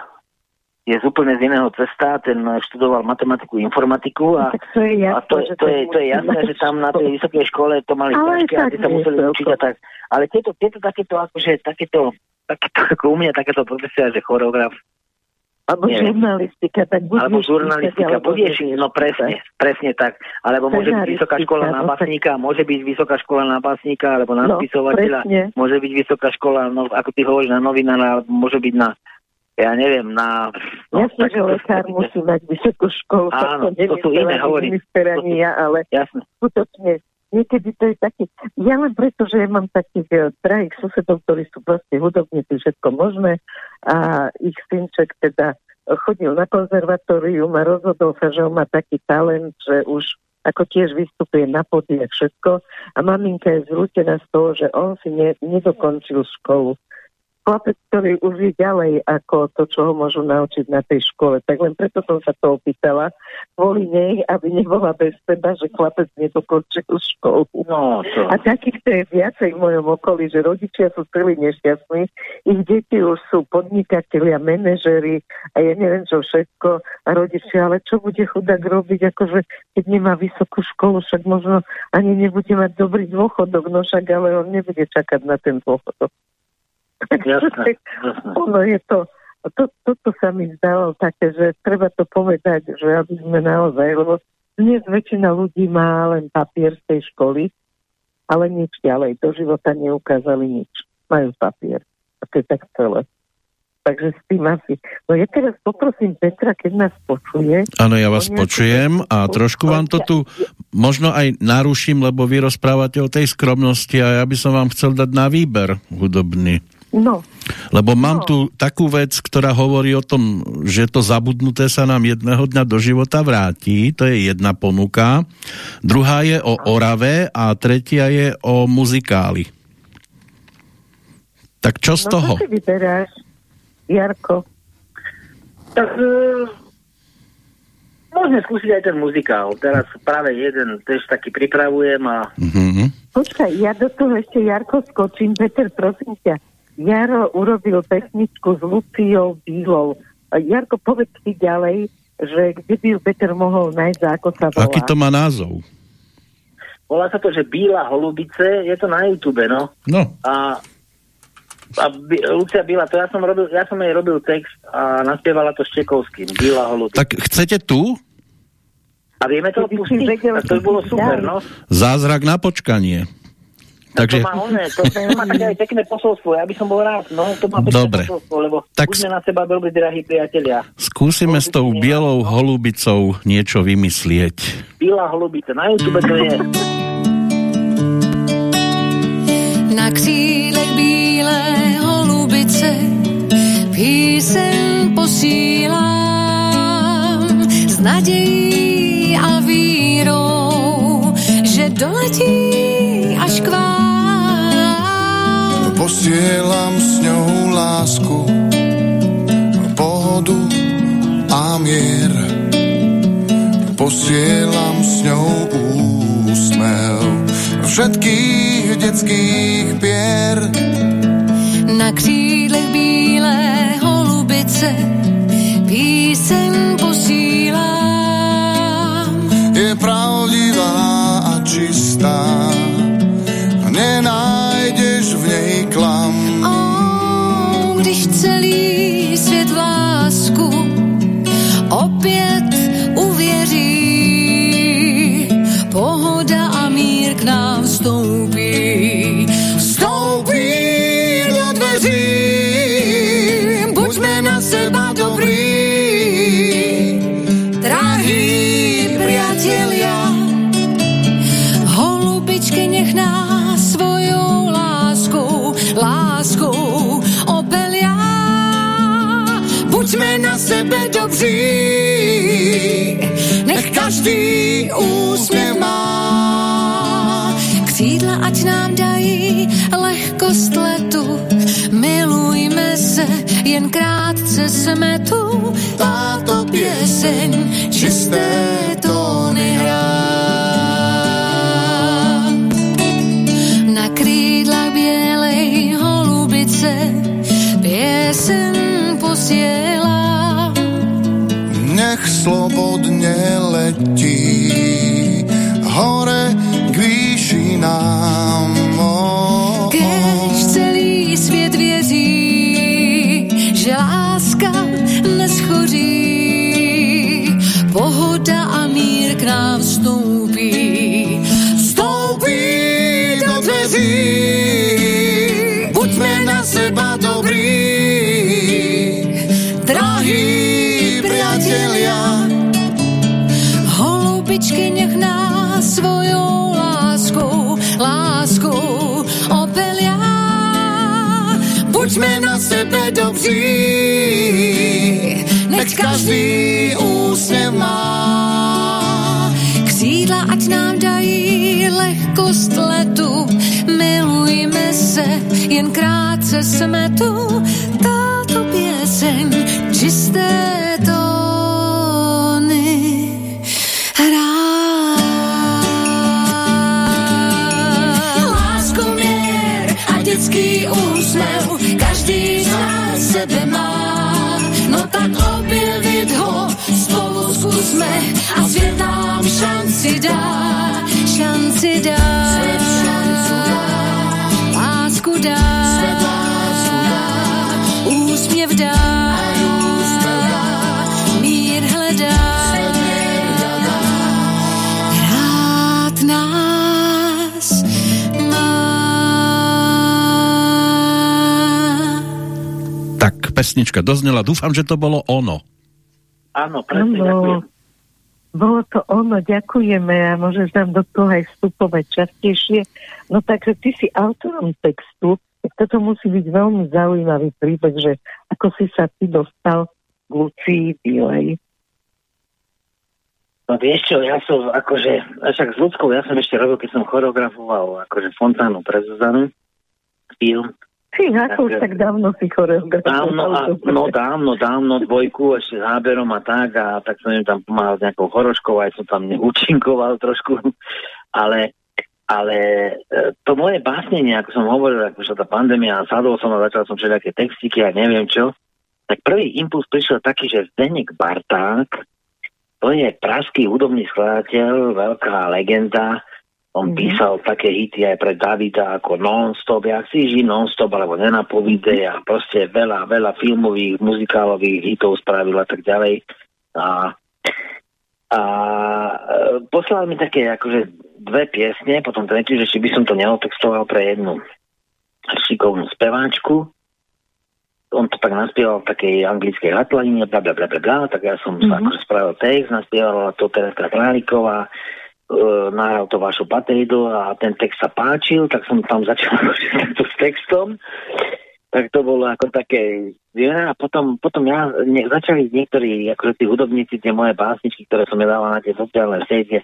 je z úplne z iného cesta, ten študoval matematiku, informatiku a, to je, jasné, a to, to, je, to je jasné, že tam na tej vysokej škole to mali ťažké a sa museli učiť a tak. Ale tieto, tieto takéto, akože takéto, takéto, ako u mňa takéto profesia, že choreograf, alebo nie. žurnalistika, tak buď Alebo žurnalistika, budeš, no presne, presne tak. Alebo môže byť vysoká škola no, nápasníka, môže byť vysoká škola nápasníka, alebo na no, spisovateľa, môže byť vysoká škola, no, ako ty hovoríš, na novinára, alebo môže byť na ja neviem, na... No, Jasne, že lekár musí mať vysokú školu, Áno, to, to sú iné, hovorím. ale Jasne. skutočne niekedy to je také, ja len preto, že ja mám takých drahých susedov, ktorí sú proste hudobníci, všetko možné a ich synček teda chodil na konzervatórium a rozhodol sa, že on má taký talent, že už ako tiež vystupuje na podiach všetko a maminka je zrútená z toho, že on si ne, nedokončil školu chlapec, ktorý už je ďalej ako to, čo ho môžu naučiť na tej škole. Tak len preto som sa to opýtala, kvôli nej, aby nebola bez seba, že chlapec nedokončil školu. No, to... A takýchto je viacej v mojom okolí, že rodičia sú celí nešťastní, ich deti už sú podnikatelia, manažery a ja neviem čo všetko a rodičia, ale čo bude chudák robiť, akože keď nemá vysokú školu, však možno ani nebude mať dobrý dôchodok, no však ale on nebude čakať na ten dôchodok. Jasné, jasné. Ono je to, to, toto sa mi zdalo také, že treba to povedať, že aby sme naozaj, lebo dnes väčšina ľudí má len papier z tej školy, ale nič ďalej. Do života neukázali nič. Majú papier. A to je tak celé. Takže s tým asi. No ja teraz poprosím Petra, keď nás počuje. Áno, ja vás počujem a trošku vám to tu možno aj naruším, lebo vy rozprávate o tej skromnosti a ja by som vám chcel dať na výber hudobný. No. Lebo mám no. tu takú vec, ktorá hovorí o tom, že to zabudnuté sa nám jedného dňa do života vráti. To je jedna ponuka. Druhá je o Orave a tretia je o muzikáli. Tak čo z no, toho? No vyberáš, Jarko? Tak uh, môžeme skúsiť aj ten muzikál. Teraz práve jeden tež taký pripravujem a... Mm-hmm. Počkaj, ja do toho ešte Jarko skočím. Peter, prosím ťa Jaro urobil pesničku s Luciou Bílou. Jarko, povedz si ďalej, že kde by ju Peter mohol nájsť, ako sa volá. Aký to má názov? Volá sa to, že Bíla holubice, je to na YouTube, no. No. A, a Lucia Bíla, to ja som, robil, ja som jej robil text a naspievala to Štekovským, Bíla holubice. Tak chcete tu? A vieme to pustiť? To by bolo super, no. Zázrak na počkanie. Takže... To má, oné, to, to má také aj pekné posolstvo, ja by som bol rád, no, to má pekné Dobre. posolstvo, lebo tak buďme na seba dobrí, drahí priatelia. Skúsime s tou bielou holubicou niečo vymyslieť. Biela holubica, na YouTube to je. Na křílech bílé holubice píseň posílám s nadějí a vírou, že doletí Posielam s ňou lásku, pohodu a mier. Posielam s ňou úsmev všetkých detských pier. Na křídlech bílé holubice píseň posílám. Je pravdivá a čistá, každý úsměv má. Křídla ať nám dají lehkost letu, milujme se, jen krátce jsme tu. Táto pieseň čisté tóny slobodne letí hore k výšinám. Dobří, nech každý úsměv má. Křídla ať nám dají lehkost letu, milujme se, jen krátce jsme tu. Šanci dá, šanci dá. Lásku dá, úsměv dá, mír hledá. Rád nás má. Tak pesnička doznela, dúfam, že to bolo ono. Áno, presne, ďakujem. Bolo to ono, ďakujeme a môžeš nám do toho aj vstupovať častejšie. No takže ty si autorom textu, tak toto musí byť veľmi zaujímavý príbeh, že ako si sa ty dostal k Lucii Bílej. No vieš čo, ja som akože, však s ľudskou ja som ešte robil, keď som choreografoval akože Fontánu pre Zuzanu, film. Ty, ako už Tak, dávno si choreografoval. Dávno, a, no dávno, dávno, dvojku ešte s Háberom a tak a tak som im tam pomáhal s nejakou horoškou, aj som tam neúčinkoval trošku, ale ale e, to moje básnenie, ako som hovoril, ako sa tá pandémia, sadol som a začal som všelijaké textiky a neviem čo, tak prvý impuls prišiel taký, že Zdenek Barták to je pražský hudobný skladateľ, veľká legenda. On Mhm. písal také hity aj pre Davida ako Non-Stop, jak si ži Non-Stop, alebo Nenapovide a proste veľa, veľa filmových, muzikálových hitov spravil a tak ďalej. A, a e, poslal mi také akože dve piesne, potom tretiu, že či by som to neotextoval pre jednu šikovnú speváčku. On to tak naspieval v takej anglickej hatlanine, bla bla bla bla, bla tak ja som mm-hmm. Mhm. akože spravil text, naspievala to Tereska Králiková, nahral to vašu Patejdo a ten text sa páčil, tak som tam začal s textom. Tak to bolo ako také, ja, a potom, potom ja, ne, začali niektorí, akože tí hudobníci, tie moje básničky, ktoré som nedával na tie sociálne siete,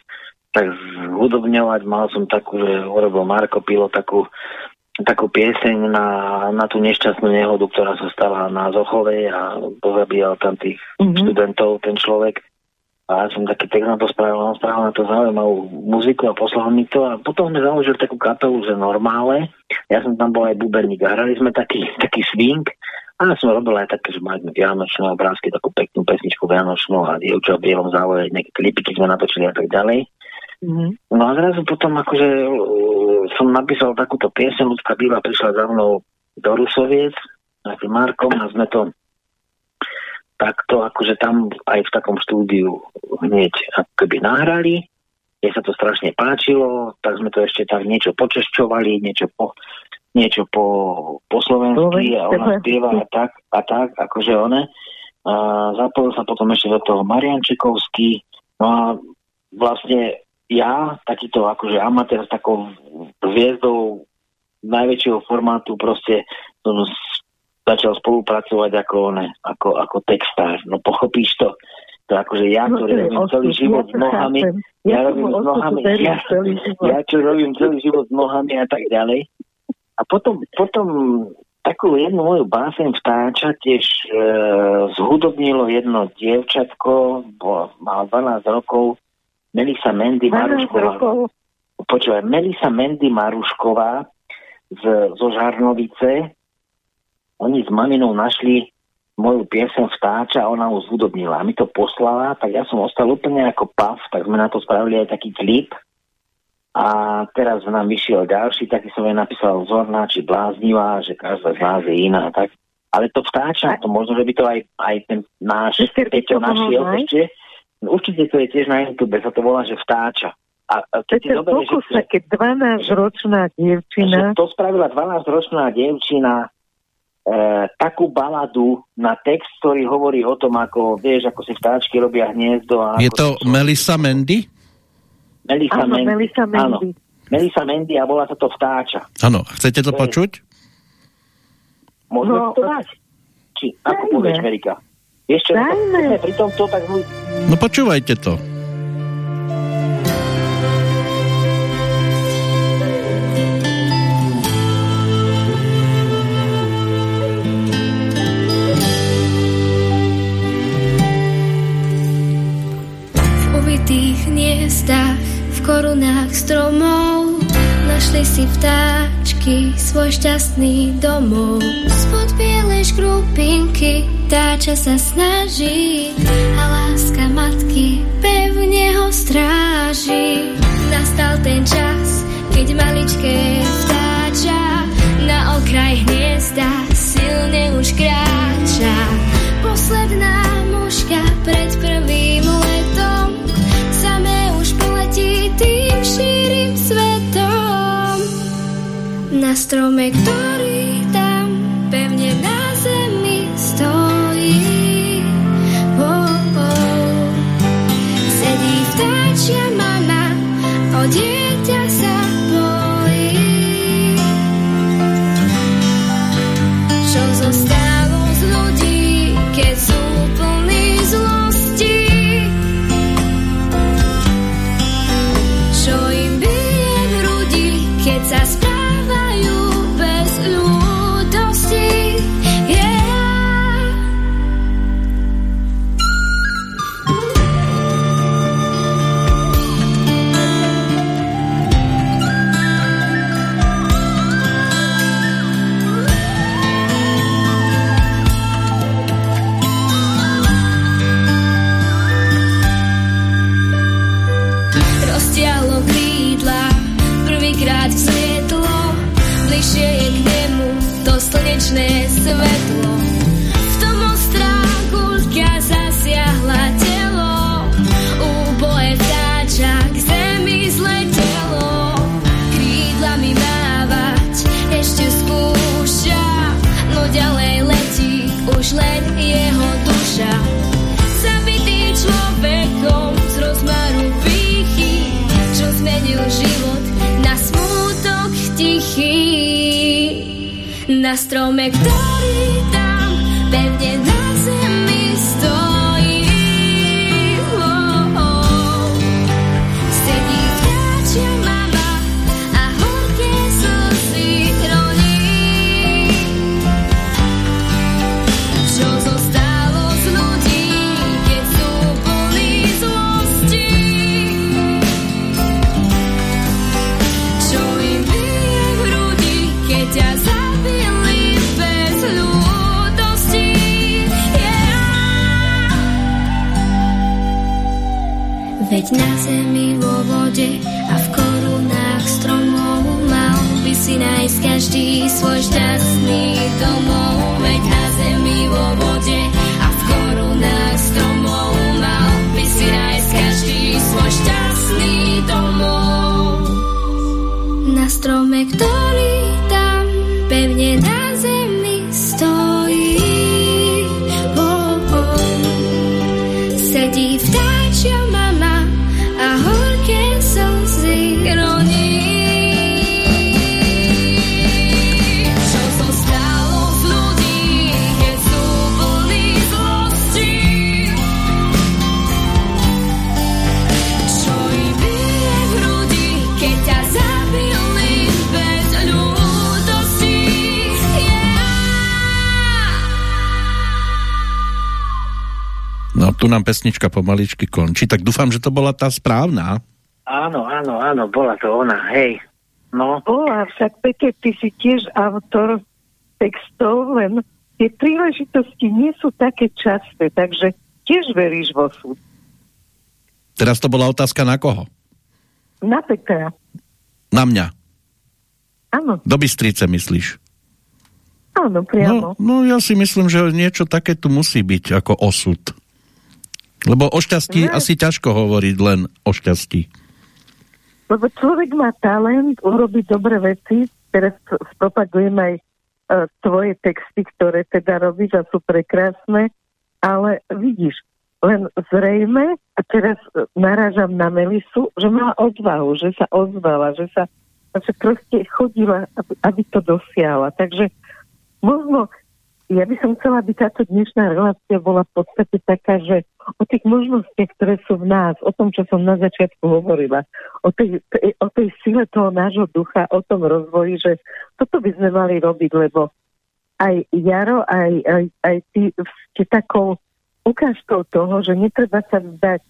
tak hudobňovať, mal som takú, že urobil Marko Pilo takú, takú pieseň na, na tú nešťastnú nehodu, ktorá sa stala na Zochovej a pozabíjal tam tých Mhm. študentov, ten človek. A ja som taký text na to spravil, on spravil na to zaujímavú muziku a poslal mi to a potom sme založili takú kapelu, že normále. Ja som tam bol aj buberník a hrali sme taký, taký swing a ja som robil aj také, že mali vianočné obrázky, takú peknú pesničku vianočnú a dievča v bielom závoje, nejaké klipiky sme natočili a tak ďalej. Mhm. No a zrazu potom akože uh, som napísal takúto piesen, ľudská býva prišla za mnou do Rusoviec, s Markom a sme to takto akože tam aj v takom štúdiu hneď ako keby nahrali. Mne sa to strašne páčilo, tak sme to ešte tak niečo počešťovali, niečo po, niečo po, po slovensky a ona spieva a tak, a tak, akože one. A zapojil sa potom ešte do toho Marian Čekovský, no a vlastne ja, takýto akože amatér s takou hviezdou najväčšieho formátu proste som s- začal spolupracovať ako, one, ako, ako textár. No pochopíš to? To akože ja, No, ktorý robím celý život s nohami, ja robím s nohami, ja, ja čo robím celý život s nohami a tak ďalej. A potom, potom takú jednu moju báseň vtáča tiež e, zhudobnilo jedno dievčatko, bo, mal 12 rokov, Melisa Mendy 12 Marušková. Počúvaj, Melisa Mendy Marušková z, zo Žarnovice, oni s maminou našli moju piesen Vtáča a ona ho zhudobnila. A mi to poslala, tak ja som ostal úplne ako pav, tak sme na to spravili aj taký klip. A teraz nám vyšiel ďalší, taký som aj napísal zorná či bláznivá, že každá z nás je iná. Tak. Ale to vtáča, to možno, že by to aj, aj ten náš Peťo našiel ešte. No, Určite to je tiež na YouTube, sa to volá, že vtáča. A, a keď si zoberieš, že, keď 12-ročná že dievčina to spravila 12-ročná dievčina e, takú baladu na text, ktorý hovorí o tom, ako vieš, ako si vtáčky robia hniezdo. A Je to sú- Melissa Mendy? Melisa Áno, Mendy. Melisa Áno, Mendy. Melisa Mendy a volá sa to vtáča. Áno, chcete to To počuť? Môžeme No, to dať? Či, ako povieš, Erika? Ešte pri tomto, tak mu- No počúvajte to. Stromov. Našli si vtáčky svoj šťastný domov. Spod bielej škrupinky táča sa snaží A láska matky pevne ho stráži. Nastal ten čas, keď maličké vtáča Na okraj hniezda silne už kráča. Posledná mužka pred prvým Na strome, ktorý tam pevne na zemi stojí. Oh, oh. Sedí vtáčia mama, o dieťa sa bojí. Čo zostalo Na tu nám pesnička pomaličky končí, tak dúfam, že to bola tá správna. Áno, áno, áno, bola to ona, hej. No, Bola, však Peter, ty si tiež autor textov, len tie príležitosti nie sú také časté, takže tiež veríš vo súd. Teraz to bola otázka na koho? Na Petra. Na mňa. Áno, Do Bystrice myslíš? áno, priamo. No, no ja si myslím, že niečo také tu musí byť ako osud. Lebo o šťastí Ne. asi ťažko hovoriť len o šťastí. Lebo človek má talent urobiť dobré veci, teraz propagujem aj e, tvoje texty, ktoré teda robíš a sú prekrásne, ale vidíš, len zrejme, a teraz narážam na Melisu, že má odvahu, že sa ozvala, že sa že proste chodila, aby, aby to dosiahla. Takže možno, ja by som chcela, aby táto dnešná relácia bola v podstate taká, že o tých možnostiach, ktoré sú v nás, o tom, čo som na začiatku hovorila, o tej, o tej sile toho nášho ducha, o tom rozvoji, že toto by sme mali robiť, lebo aj Jaro, aj, aj, aj ty ste takou ukážkou toho, že netreba sa vzdať.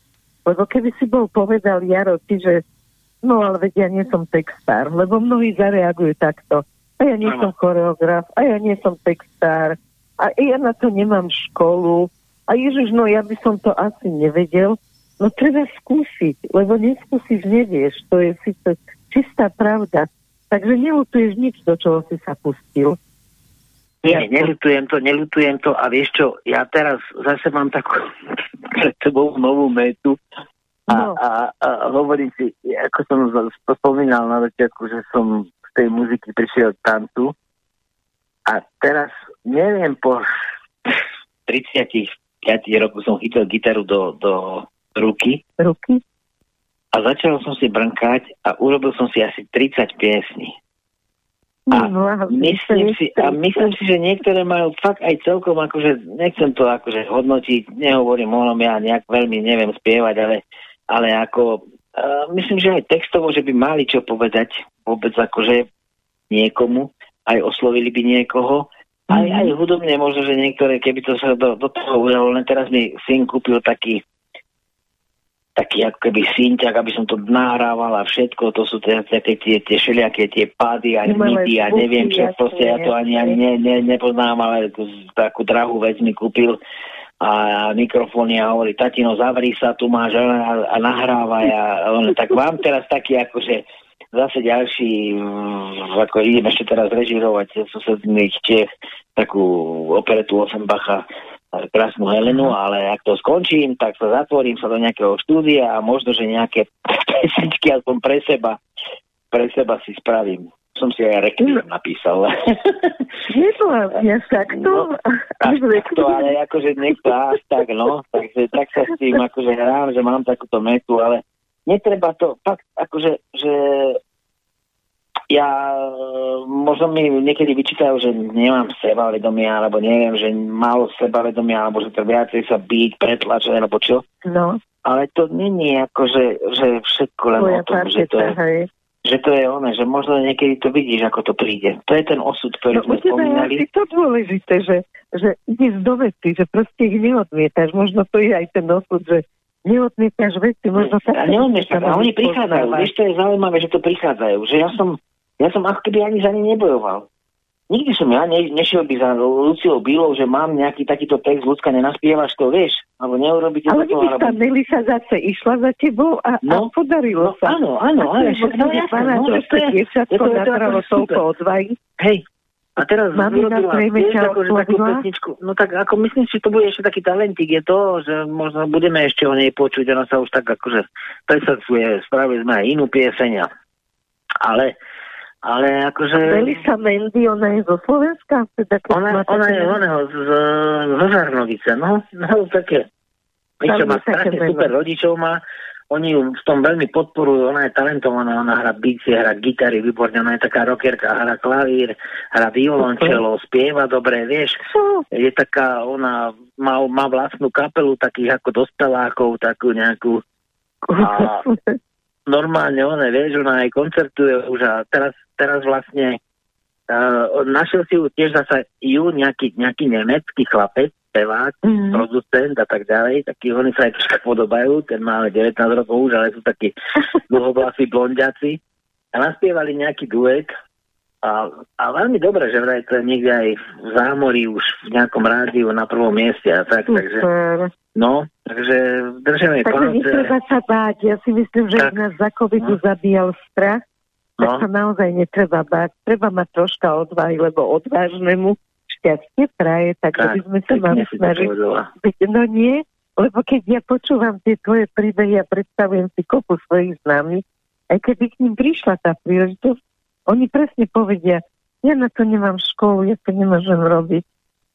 Lebo keby si bol povedal, Jaro, ty, že no ale veď ja nie som textár, lebo mnohí zareagujú takto. A ja nie som choreograf, a ja nie som textár, a ja na to nemám školu, a Ježiš, no ja by som to asi nevedel. No treba skúsiť, lebo neskúsiš, nevieš. To je síce čistá pravda. Takže neutuješ nič, do čoho si sa pustil. nie, neľutujem to, neľutujem to a vieš čo, ja teraz zase mám takú pred sebou novú metu a, No. a, a hovorím si, ako som spomínal na začiatku, že som z tej muziky prišiel k tancu a teraz neviem po 35 rokov som chytil gitaru do, do ruky Ruky? a začal som si brnkať a urobil som si asi 30 piesní. A No, Myslím si, a myslím si, že niektoré majú fakt aj celkom, akože nechcem to akože hodnotiť, nehovorím o tom, ja nejak veľmi neviem spievať, ale, ale ako, uh, myslím, že aj textovo, že by mali čo povedať vôbec akože niekomu, aj oslovili by niekoho, aj, aj hudobne možno, že niektoré, keby to sa do, do toho ujalo, len teraz mi syn kúpil taký taký ako keby synťak, aby som to nahrával a všetko, to sú tie, tie, tie, tie všelijaké tie pády a nity a neviem čo, proste ja to ani, ani ne, ne, nepoznám, ale takú, takú drahú vec mi kúpil a mikrofóny a hovorí, tatino, zavri sa, tu máš a, a nahrávaj a on, tak vám teraz taký akože zase ďalší, mm, ako idem ešte teraz režirovať susedných Čech, takú operetu Offenbacha, krásnu Helenu, ale ak to skončím, tak sa zatvorím sa do nejakého štúdia a možno, že nejaké pesničky aspoň pre seba, pre seba si spravím. Som si aj rekviem napísal. Nebola ja takto. No, až takto, ale akože niekto až tak, no. Takže tak sa s tým akože hrám, že mám takúto metu, ale netreba to fakt, akože, že ja, možno mi niekedy vyčítajú, že nemám sebavedomie, alebo neviem, že málo sebavedomia, alebo že to viacej sa byť, pretlačené, alebo čo. No, Ale to není ako, že, že všetko len tvoja o tom, že to, je, hej. že to je ono, že možno niekedy to vidíš, ako to príde. To je ten osud, ktorý No sme je spomínali. asi to dôležité, že, že ideš do veci, že proste ich neodmietaš. Možno to je aj ten osud, že neodmietaš veci, možno tak... A neodmiešam, a oni prichádzajú. Vieš, to je zaujímavé, že to prichádzajú. Že ja som, ja som ako keby ani za ne nebojoval. Nikdy som ja ne, nešiel by za Luciou Bílou, že mám nejaký takýto text, ľudská, nenaspievaš to, vieš? Alebo neurobíte Ale to, vidíš, tá alebo... Nelly sa zase išla za tebou a, No. a podarilo No, sa. áno, áno, A to ale je však možno, to je že jasné, no, 12 že to je- dievčatko akože toľko odvahy. Hej, a teraz Mamina urobila, ťa akože takú pesničku. No tak ako myslím si, že to bude ešte taký talentík, je to, že možno budeme ešte o nej počuť, ona sa už tak akože presadzuje, spravili sme aj inú pieseň, ale, ale akože... Melisa Mendy, ona je zo Slovenska? Teda Ona, ona je oného z, z Žarnovice, no, no také. Tam má strašne super rodičov má, oni ju v tom veľmi podporujú, ona je talentovaná, ona hrá bicie, hrá gitary, výborne, ona je taká rockerka, hrá klavír, hrá violončelo, spieva dobre, vieš, je taká, ona má, má vlastnú kapelu takých ako dospelákov, takú nejakú, A- normálne ona, vieš, ona aj koncertuje už a teraz, teraz vlastne uh, našiel si ju tiež zasa ju nejaký, nejaký nemecký chlapec, spevák, Mhm. producent a tak ďalej, takí oni sa aj troška podobajú, ten má 19 rokov už, ale sú takí dlhovlasí blondiaci a naspievali nejaký duet a, a veľmi dobre, že vraj to niekde aj v zámorí už v nejakom rádiu na prvom mieste a tak, takže Super. no, takže držíme Takže palce. netreba sa báť. Ja si myslím, že Tak. ak nás za covidu zabíjal strach, tak No. sa naozaj netreba báť. Treba mať troška odvahy, lebo odvážnemu šťastie praje, takže Tak, by sme sa to povedala. byť. No nie, lebo keď ja počúvam tie tvoje príbehy a predstavujem si kopu svojich známych, aj keby k ním prišla tá príležitosť, oni presne povedia, ja na to nemám školu, ja to nemôžem robiť.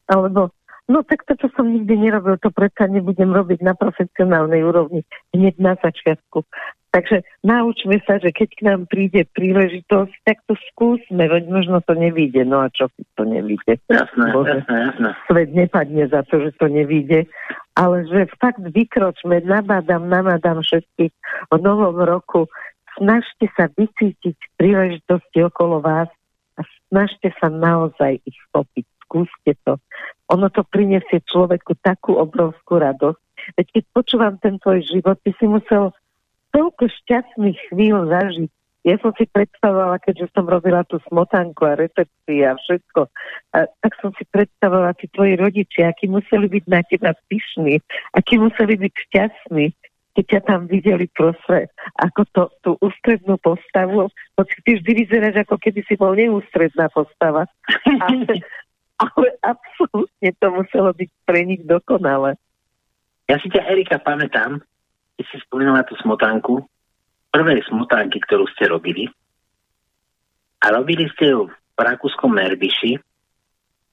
Alebo, no tak toto som nikdy nerobil, to predsa nebudem robiť na profesionálnej úrovni hneď na začiatku. Takže naučme sa, že keď k nám príde príležitosť, tak to skúsme, veď možno to nevíde. No a čo keď to nevíde? Jasné, Bože. jasné, jasné. Svet nepadne za to, že to nevíde, ale že fakt vykročme, nabádam, nabádam všetkých v novom roku, snažte sa vycítiť príležitosti okolo vás a snažte sa naozaj ich chopiť. Skúste to. Ono to prinesie človeku takú obrovskú radosť. Veď keď počúvam ten tvoj život, ty si musel toľko šťastných chvíľ zažiť. Ja som si predstavovala, keďže som robila tú smotanku a recepcie a všetko, a, tak som si predstavovala, tí tvoji rodičia, akí museli byť na teba pyšní, akí museli byť šťastní, keď ťa tam videli proste ako to, tú ústrednú postavu, hoci ty vždy vyzeráš, ako keby si bol neústredná postava. Ale, ale absolútne to muselo byť pre nich dokonalé. Ja si ťa, Erika, pamätám, keď si spomínala tú smotánku, prvej smotánky, ktorú ste robili. A robili ste ju v rakúskom Merbiši.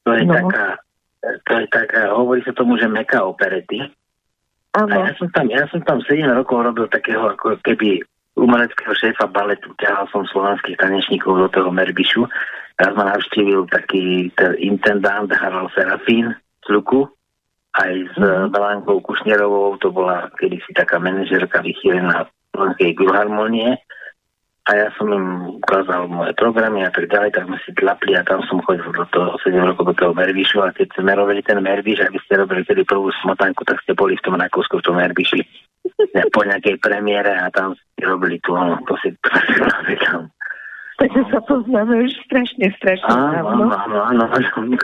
To je No. taká, to je taká, hovorí sa tomu, že meka operety. A Áno, ja som tam, ja som tam 7 rokov robil takého ako keby umeleckého šéfa baletu. Ťahal som slovanských tanečníkov do toho Merbišu. Raz ma navštívil taký ten intendant, hral Serafín z Luku aj s mm. Belánkou Kušnerovou, to bola kedysi taká manažerka vychýlená Slovenskej Gruharmonie a ja som im ukázal moje programy a tak ďalej, tak sme si tlapli a tam som chodil do toho 7 rokov do toho Mervišu a keď sme robili ten Merviš, aby ste robili tedy prvú smotanku, tak ste boli v tom Rakúsku v tom Merviši po nejakej premiére a tam ste robili tu, ono, to si pamätám. takže sa poznáme už strašne, strašne Áno, áno, áno, áno.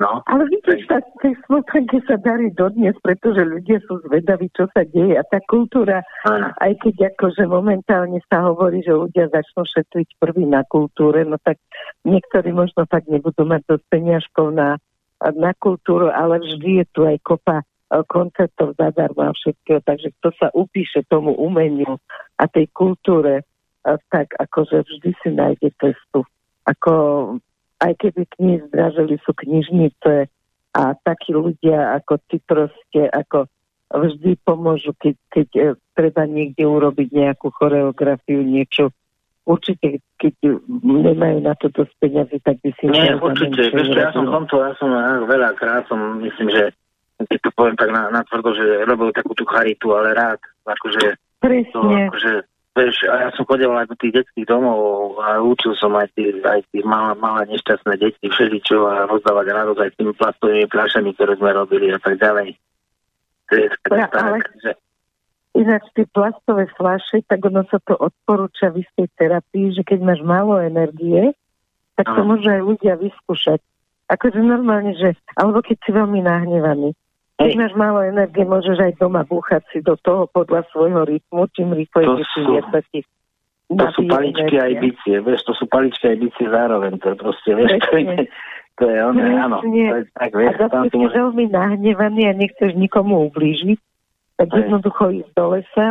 No, Ale vidíš, tá, tej smotanke sa darí dodnes, pretože ľudia sú zvedaví, čo sa deje. A tá kultúra, áno. aj keď akože momentálne sa hovorí, že ľudia začnú šetriť prvý na kultúre, no tak niektorí možno tak nebudú mať dosť peniažkov na, na kultúru, ale vždy je tu aj kopa e, koncertov zadarmo a všetkého, takže kto sa upíše tomu umeniu a tej kultúre, e, tak akože vždy si nájde cestu. Ako aj keby knihy zdražili sú knižnice a takí ľudia ako ty proste, ako vždy pomôžu, keď, keď e, treba niekde urobiť nejakú choreografiu, niečo, určite, keď nemajú na to dosť peniazy, tak by si... Nie, za určite. Vieš, ja som tomto, ja som veľa krát som, myslím, že keď to poviem tak na, na tvrdo, že robil takú tú charitu, ale rád, akože to, Presne. akože, vieš, a ja som chodil aj do tých detských domov a učil som aj tí, aj tí malé, malé nešťastné deti všeličo a rozdávať radosť aj tými plastovými plášami, ktoré sme robili a tak ďalej. Trieskať, Ja, ale- že, Ináč tie plastové fľaše, tak ono sa to odporúča v istej terapii, že keď máš málo energie, tak to môžu aj ľudia vyskúšať. Akože normálne, že, alebo keď si veľmi nahnevaný. Keď máš málo energie, môžeš aj doma búchať si do toho podľa svojho rytmu, čím rýchlejšie viac ti to sú paličky aj bicie, vieš, to sú paličky aj bicie zároveň, to je proste, vieš, to je, to je ono, áno, to je, tak, A vieš, tam zase si môže, veľmi nahnevaný a nechceš nikomu ublížiť, tak jednoducho ísť do lesa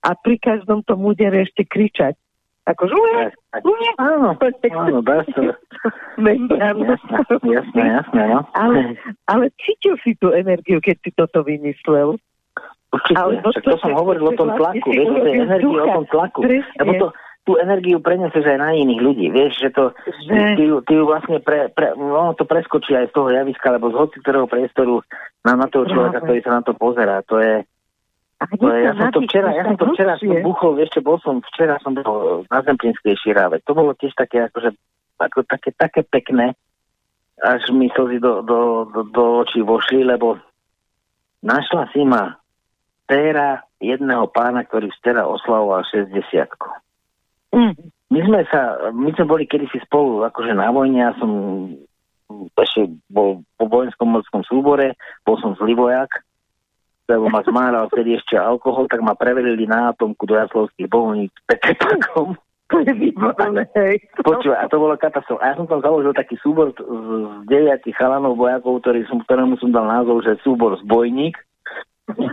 a pri každom tom údere ešte kričať. Ako žuje, žuje. áno, áno, dá sa, jasné, jasné, no. Ale, ale cítil si tú energiu, keď si toto vymyslel. Určite, ale však to som hovoril o tom vlastne tlaku, vieš, o tej energii, o tom tlaku. Lebo to, tú energiu preneseš aj na iných ľudí, vieš, že to, Že... ty, ty ju vlastne pre, pre, no, to preskočí aj z toho javiska, alebo z hoci ktorého priestoru na, na toho človeka, Práve. ktorý sa na to pozerá. To je, A to je ja som to včera, ja som to včera som buchol, ešte bol som, včera som bol na Zemplínskej širáve. To bolo tiež také, akože, ako také, také pekné, až mi slzy do, do, do, do očí vošli, lebo našla si ma dcéra jedného pána, ktorý včera oslavoval 60 Mm. My sme sa, my sme boli kedysi spolu akože na vojne, ja som ešte bol po vojenskom morskom súbore, bol som zlý vojak, lebo ma zmáral vtedy ešte alkohol, tak ma prevelili na atomku do Jaslovských bohníc Petepakom. To je výborné, hej. Počúva, a to bolo katastrofa. Ja som tam založil taký súbor z z deviatich chalanov vojakov, ktorý som, ktorému som dal názov, že súbor zbojník.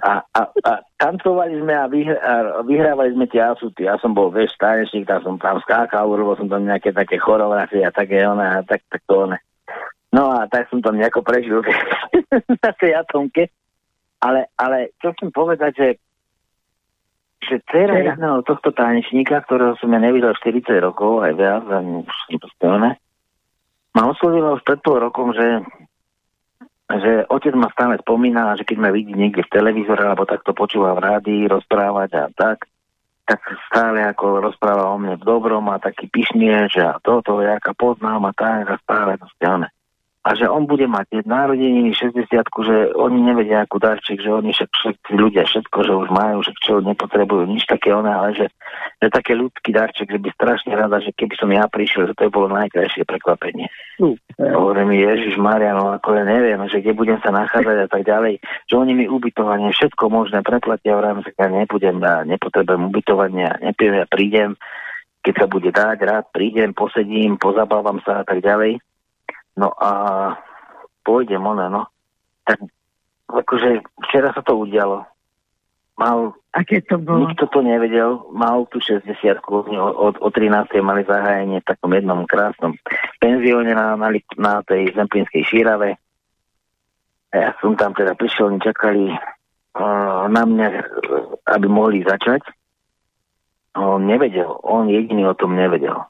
A, a, a tancovali sme a, vyhr, a vyhrávali sme tie asuty. Ja som bol, vieš, tanečník, tam som tam skákal, urobil som tam nejaké také choreografie a také one, a tak, tak to one. No a tak som tam nejako prežil na tej atomke. Ale, ale čo chcem povedať, že že dcera jedného tohto tanečníka, ktorého som ja nevidel 40 rokov, aj viac, a už som to ma oslovila už pred pol rokom, že že otec ma stále spomína, že keď ma vidí niekde v televízore, alebo takto počúva v rádii rozprávať a tak, tak stále ako rozpráva o mne v dobrom a taký pyšný že a toto, jaká poznám a tak a stále to stiahne. A že on bude mať narodeniny 60 že oni nevedia akú darček, že oni však všetci ľudia všetko, že už majú, že čo nepotrebujú nič také one, ale že, že také ľudský darček, že by strašne rada, že keby som ja prišiel, že to by bolo najkrajšie prekvapenie. Super. Hovorím mi, Ježiš Maria, no ako ja neviem, že kde budem sa nachádzať a tak ďalej, že oni mi ubytovanie, všetko možné preplatia, hovorím, že ja nebudem, ja nepotrebujem ubytovanie, ja nepiem, ja prídem, keď sa bude dať, rád prídem, posedím, pozabávam sa a tak ďalej. No a pôjdem ona, no. Tak akože včera sa to udialo. Mal Aké to bolo? Nikto to nevedel, mal tu 60 od, od 13. mali zahájenie v takom jednom krásnom penzióne na, na, na tej Zemplínskej šírave. A ja som tam teda prišiel, oni čakali uh, na mňa, aby mohli začať. On nevedel, on jediný o tom nevedel.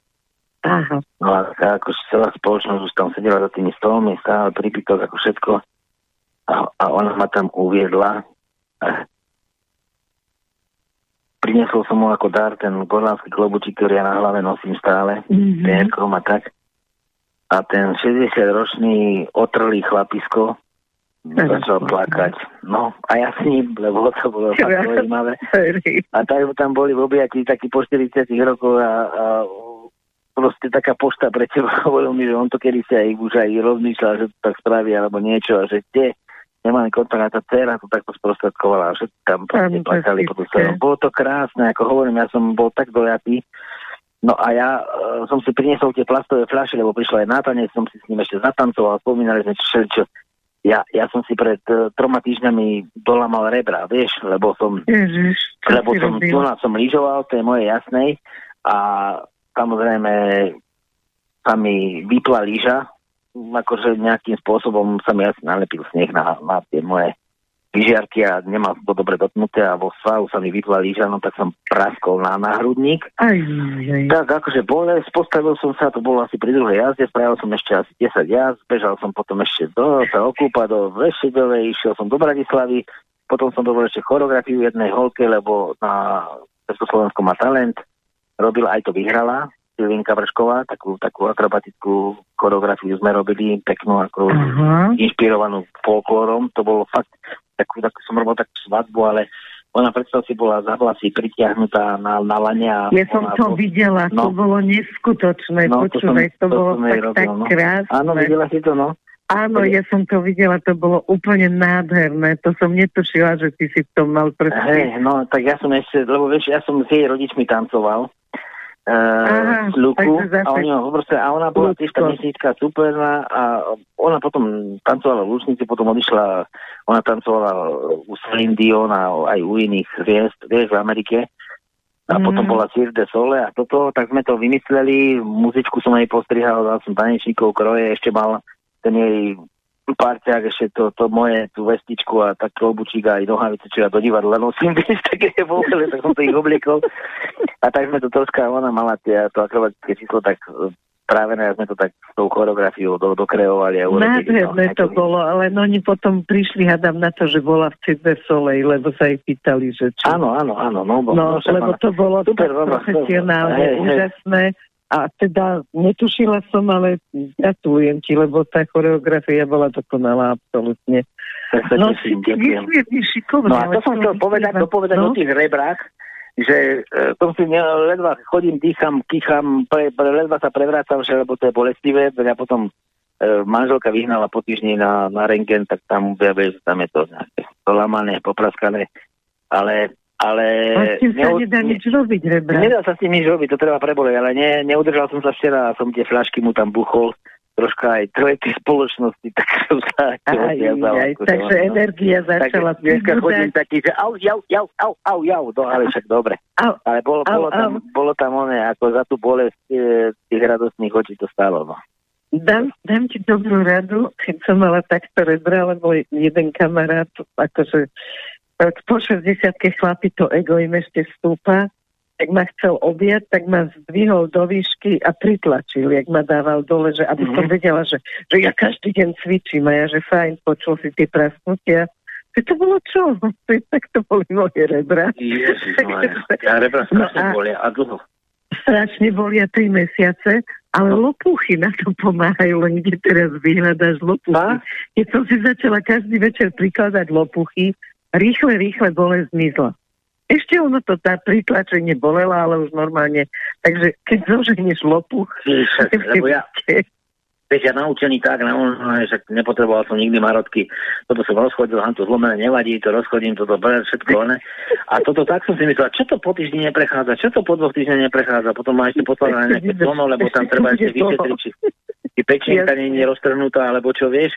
Aha. No a ako celá spoločnosť už tam sedela za tými stolmi, stále pripytok ako všetko. A, a ona ma tam uviedla. A priniesol som mu ako dar ten gorlánsky klobučík, ktorý ja na hlave nosím stále, Mhm. pierkom a tak. A ten 60-ročný otrlý chlapisko začal plakať. No a ja s ním, lebo to bolo fakt zaujímavé. A tak tam boli v objatí takí po 40 rokov a, a proste taká pošta pre teba hovoril mi, že on to kedy si aj už aj rozmýšľal, že to tak spraví alebo niečo a že kde nemali kontakt a tá dcera to takto sprostredkovala a všetci tam proste plakali po. Bolo to krásne, ako hovorím, ja som bol tak dojatý. No a ja uh, som si priniesol tie plastové fľaše, lebo prišla aj na tanec, som si s ním ešte zatancoval, spomínali sme čo, čo. Ja, ja som si pred uh, troma týždňami dolamal rebra, vieš, lebo som Ježiš, lebo som, tu som lyžoval, to je moje jasnej a samozrejme sa mi vypla lyža, akože nejakým spôsobom sa mi asi nalepil sneh na, na tie moje lyžiarky a nemal to dobre dotknuté a vo svahu sa mi vypla lyža, no tak som praskol na náhrudník. Aj, aj. Tak akože bolesť, postavil som sa, to bolo asi pri druhej jazde, spravil som ešte asi 10 jazd, bežal som potom ešte do sa okúpa do Vešedovej, išiel som do Bratislavy, potom som dovolil ešte choreografiu jednej holke, lebo na Československu má talent, robil aj to vyhrala, Silvinka Vršková, takú, takú akrobatickú choreografiu sme robili, peknú, ako Aha. inšpirovanú folklórom, to bolo fakt, takú, takú som robil takú svadbu, ale ona predstav si bola za vlasy pritiahnutá na, na lane a Ja som to bol- videla, to No. bolo neskutočné, No, to som- počúvaj, to, to bolo tak, robil, tak no. krásne. Áno, videla si to, no. Áno, ja som to videla, to bolo úplne nádherné, to som netušila, že ty si v tom mal prst. Hej, no, tak ja som ešte, lebo vieš, ja som s jej rodičmi tancoval. Aha, Uh, Luku takže zase a, oni, ho proste, a ona bola tiež tá superná a ona potom tancovala v Lučnici, potom odišla, ona tancovala u Celine Dion a aj u iných hviezd, vieš, v Amerike. A Mhm. potom bola Cirque de Sole a toto, tak sme to vymysleli, muzičku som jej postrihal, dal som tanečníkov, kroje, ešte mal ten jej parťák, ešte to, to moje, tú vestičku a tak klobučík a aj nohavice, čo ja do divadla nosím, vieš, také vôle, tak som to ich obliekol. A tak sme to troška, ona mala tie, to akrobatické číslo, tak e, práve na sme to tak s tou choreografiou do, dokreovali a. Nádherné to Nejaký- bolo, ale no oni potom prišli, hadám na to, že bola v Cirque Soleil, lebo sa ich pýtali, že či... Áno, áno, áno. No, bo, No, však lebo to bolo Super, tak profesionálne, hej, hej. A teda netušila som, ale gratulujem ti, lebo tá choreografia bola dokonalá, absolútne. No si ty šikovný. No a to som chcel povedať, dopovedať no, o tých rebrách, že e, tom si ne, ledva chodím, dýcham, kýcham, pre, pre, ledva sa prevrácam, že lebo to je bolestivé, veď a potom e, manželka vyhnala po týždni na, na rengen, tak tam objavuje, že tam je to nejaké polamané, popraskané, ale ale A s tým sa neu- nedá nič robiť, rebra. Nedá sa s tým nič robiť, to treba preboleť, ale ne, neudržal som sa včera a som tie fľašky mu tam buchol, troška aj troje tej spoločnosti, tak som sa Aj, aj, takže ono. energia začala Tak dneska chodím taký, že au, jau, jau, au, au, jau, no ale však dobre. Au, Ale bolo, Au, bolo, tam, au. bolo tam oné, ako za tú bolesť e, tých radostných očí to stálo, no. Dám, dám ti dobrú radu, keď som mala takto rebra, lebo jeden kamarát, akože e, po 60 chlapi to ego im ešte stúpa, tak ma chcel objať, tak ma zdvihol do výšky a pritlačil, jak ma dával dole, že aby som Mhm. vedela, že, že ja každý deň cvičím a ja, že fajn, počul si tie prasknutia. Že to bolo čo? Tak to boli moje rebra. Ježišmarja, ja rebra No strašne a- bolia a dlho. strašne bolia 3 mesiace, ale lopuchy na to pomáhajú, len kde teraz vyhľadáš lopuchy. A? Keď som si začala každý večer prikladať lopuchy, rýchle, rýchle bolesť zmizla. Ešte ono to tá pritlačenie bolela, ale už normálne. Takže keď zoženieš lopuch, Ježiš, lebo ja, Vieš, ja naučený tak, na on, že nepotreboval som nikdy marotky. Toto som rozchodil, han to zlomené nevadí, to rozchodím, toto všetko one. A toto tak som si myslel, čo to po týždni neprechádza, čo to po dvoch týždňoch neprechádza, potom má ešte na nejaké tono, lebo tam treba ešte vyšetriť, či, či nie je roztrhnutá, alebo čo vieš.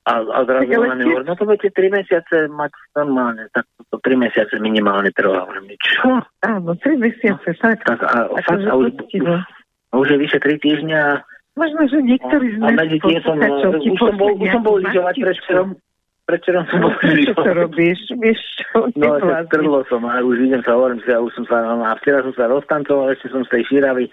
A, a zrazu Tak ona mi hovorí, no to budete 3 mesiace mať normálne, tak to 3 mesiace minimálne trvá. Hovorím, čo? áno, 3 mesiace, fakt. Tak a, fakt, Akože a už, poctivo. a už je vyše 3 týždňa a Možno, že niektorí z a nás medzi tým som, ti už som bol, už som bol lyžovať mastičku. predvčerom. Predvčerom som bol Čo to lyžovať. robíš? Vieš čo? No, tak strhlo som a už idem sa, hovorím si, a už som sa, no, a včera som sa roztancoval, ešte som z tej šíravy.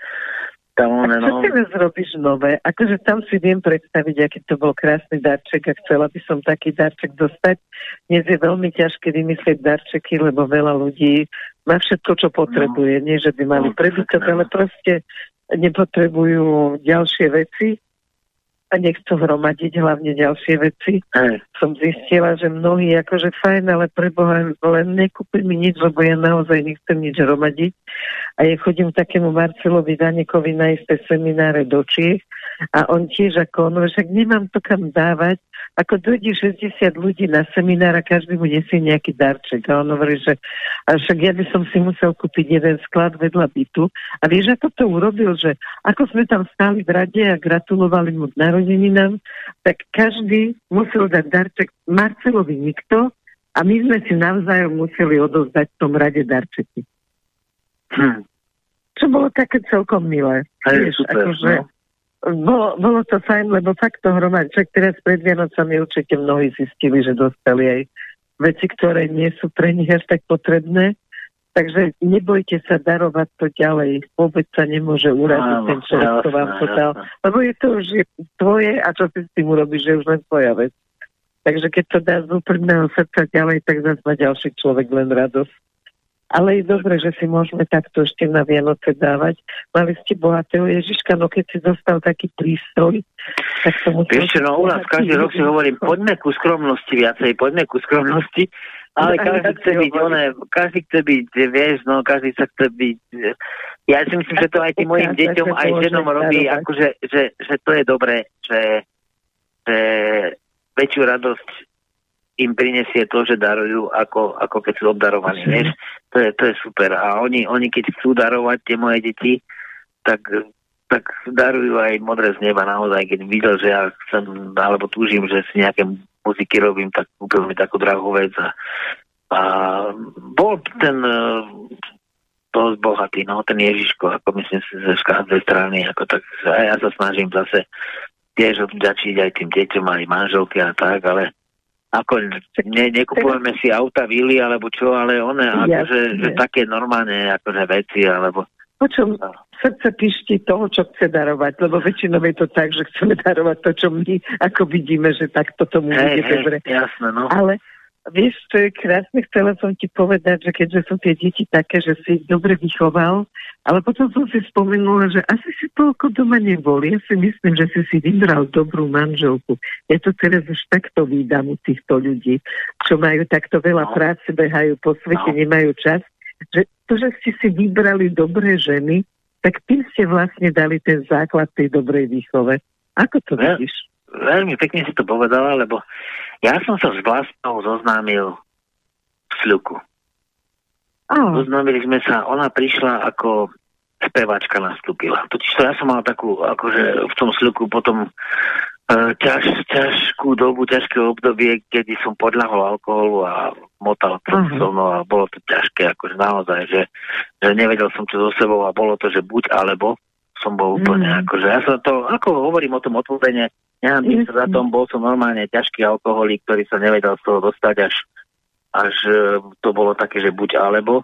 One, čo no, teraz robíš nové? Akože tam si viem predstaviť, aký to bol krásny darček a chcela by som taký darček dostať. Dnes je veľmi ťažké vymyslieť darčeky, lebo veľa ľudí má všetko, čo potrebuje. Nie, že by mali No, prebytok, no. ale proste nepotrebujú ďalšie veci a nechcú hromadiť hlavne ďalšie veci. Som zistila, že mnohí akože fajn, ale preboha len nekúpi mi nič, lebo ja naozaj nechcem nič hromadiť. A ja chodím takému Marcelovi Danekovi na isté semináre do Čiech a on tiež ako on, však nemám to kam dávať, ako dojde 60 ľudí na seminár a každý mu nesie nejaký darček. A on hovorí, že a však ja by som si musel kúpiť jeden sklad vedľa bytu. A vieš, ako to urobil, že ako sme tam stáli v rade a gratulovali mu k narodeninám, tak každý musel dať darček Marcelovi nikto a my sme si navzájom museli odovzdať v tom rade darčeky. hm, Čo bolo také celkom milé. hej, Vieš, super, akože, no. Bolo, bolo to fajn, lebo fakt to hromad. Však teraz pred Vianocami určite mnohí zistili, že dostali aj veci, ktoré nie sú pre nich až tak potrebné. Takže nebojte sa darovať to ďalej. Vôbec sa nemôže uraziť ten človek, kto vám to dal. Lebo je to už je tvoje a čo si s tým urobíš, že už len tvoja vec. Takže keď to dá z úprimného srdca ďalej, tak zase má ďalší človek len radosť. Ale je dobré, že si môžeme takto ešte na Vianoce dávať. Mali ste bohatého Ježiška, no keď si dostal taký prístroj, tak to musel... Vieš čo, no u nás každý rok si hovorím, poďme ku skromnosti viacej, poďme ku skromnosti, ale Aj každý chce byť, oné, každý chce byť, vieš, no každý sa chce byť, ja si myslím, že to aj tým mojim deťom, aj ženom robí, darovať. akože, že, že to je dobré, že, že väčšiu radosť im prinesie to, že darujú, ako, ako keď sú obdarovaní, vieš, to je, to je super. A oni, oni keď chcú darovať tie moje deti, tak tak darujú aj modré z neba. Naozaj, keď videl, že ja chcem, alebo túžim, že si nejaké muziky robím, tak kúpil mi takú drahú vec a, a bol ten dosť bohatý, no ten Ježiško, ako myslím si, že z každej strany, ako tak, a ja sa snažím zase tiež odďačiť aj tým deťom, aj manželke a tak, ale ako ne, nekupujeme si auta, vily alebo čo, ale one akože že také normálne akože veci, alebo Počom srdce pišti toho, čo chce darovať, lebo väčšinou je to tak, že chceme darovať to, čo my ako vidíme, že takto tomu hej, bude hej, dobre. jasné, no. Ale vieš, čo je krásne, chcela som ti povedať, že keďže sú tie deti také, že si ich dobre vychoval, ale potom som si spomenula, že asi si toľko doma nebol. Ja si myslím, že si si vybral dobrú manželku. Ja to teraz už takto vídam u týchto ľudí, čo majú takto veľa No. práce, behajú po svete, No. nemajú čas. Že to, že ste si vybrali dobré ženy, tak tým ste vlastne dali ten základ tej dobrej výchove. Ako to vidíš? Veľmi pekne si to povedala, lebo ja som sa s vlastnou zoznámil v Sľuku. Á, Zoznámili sme sa, ona prišla ako speváčka nastúpila. Totiž to ja som mal takú, akože v tom Sľuku potom e, ťaž, ťažkú dobu, ťažké obdobie, kedy som podľahol alkoholu a motal Aha. so mnou a bolo to ťažké, akože naozaj, že, že nevedel som čo so sebou a bolo to, že buď alebo som bol úplne, Mm. akože ja som to, ako hovorím o tom otvorene, nehambím sa za Jasne. tom, bol som normálne ťažký alkoholik, ktorý sa nevedel z toho dostať až až e, to bolo také, že buď alebo.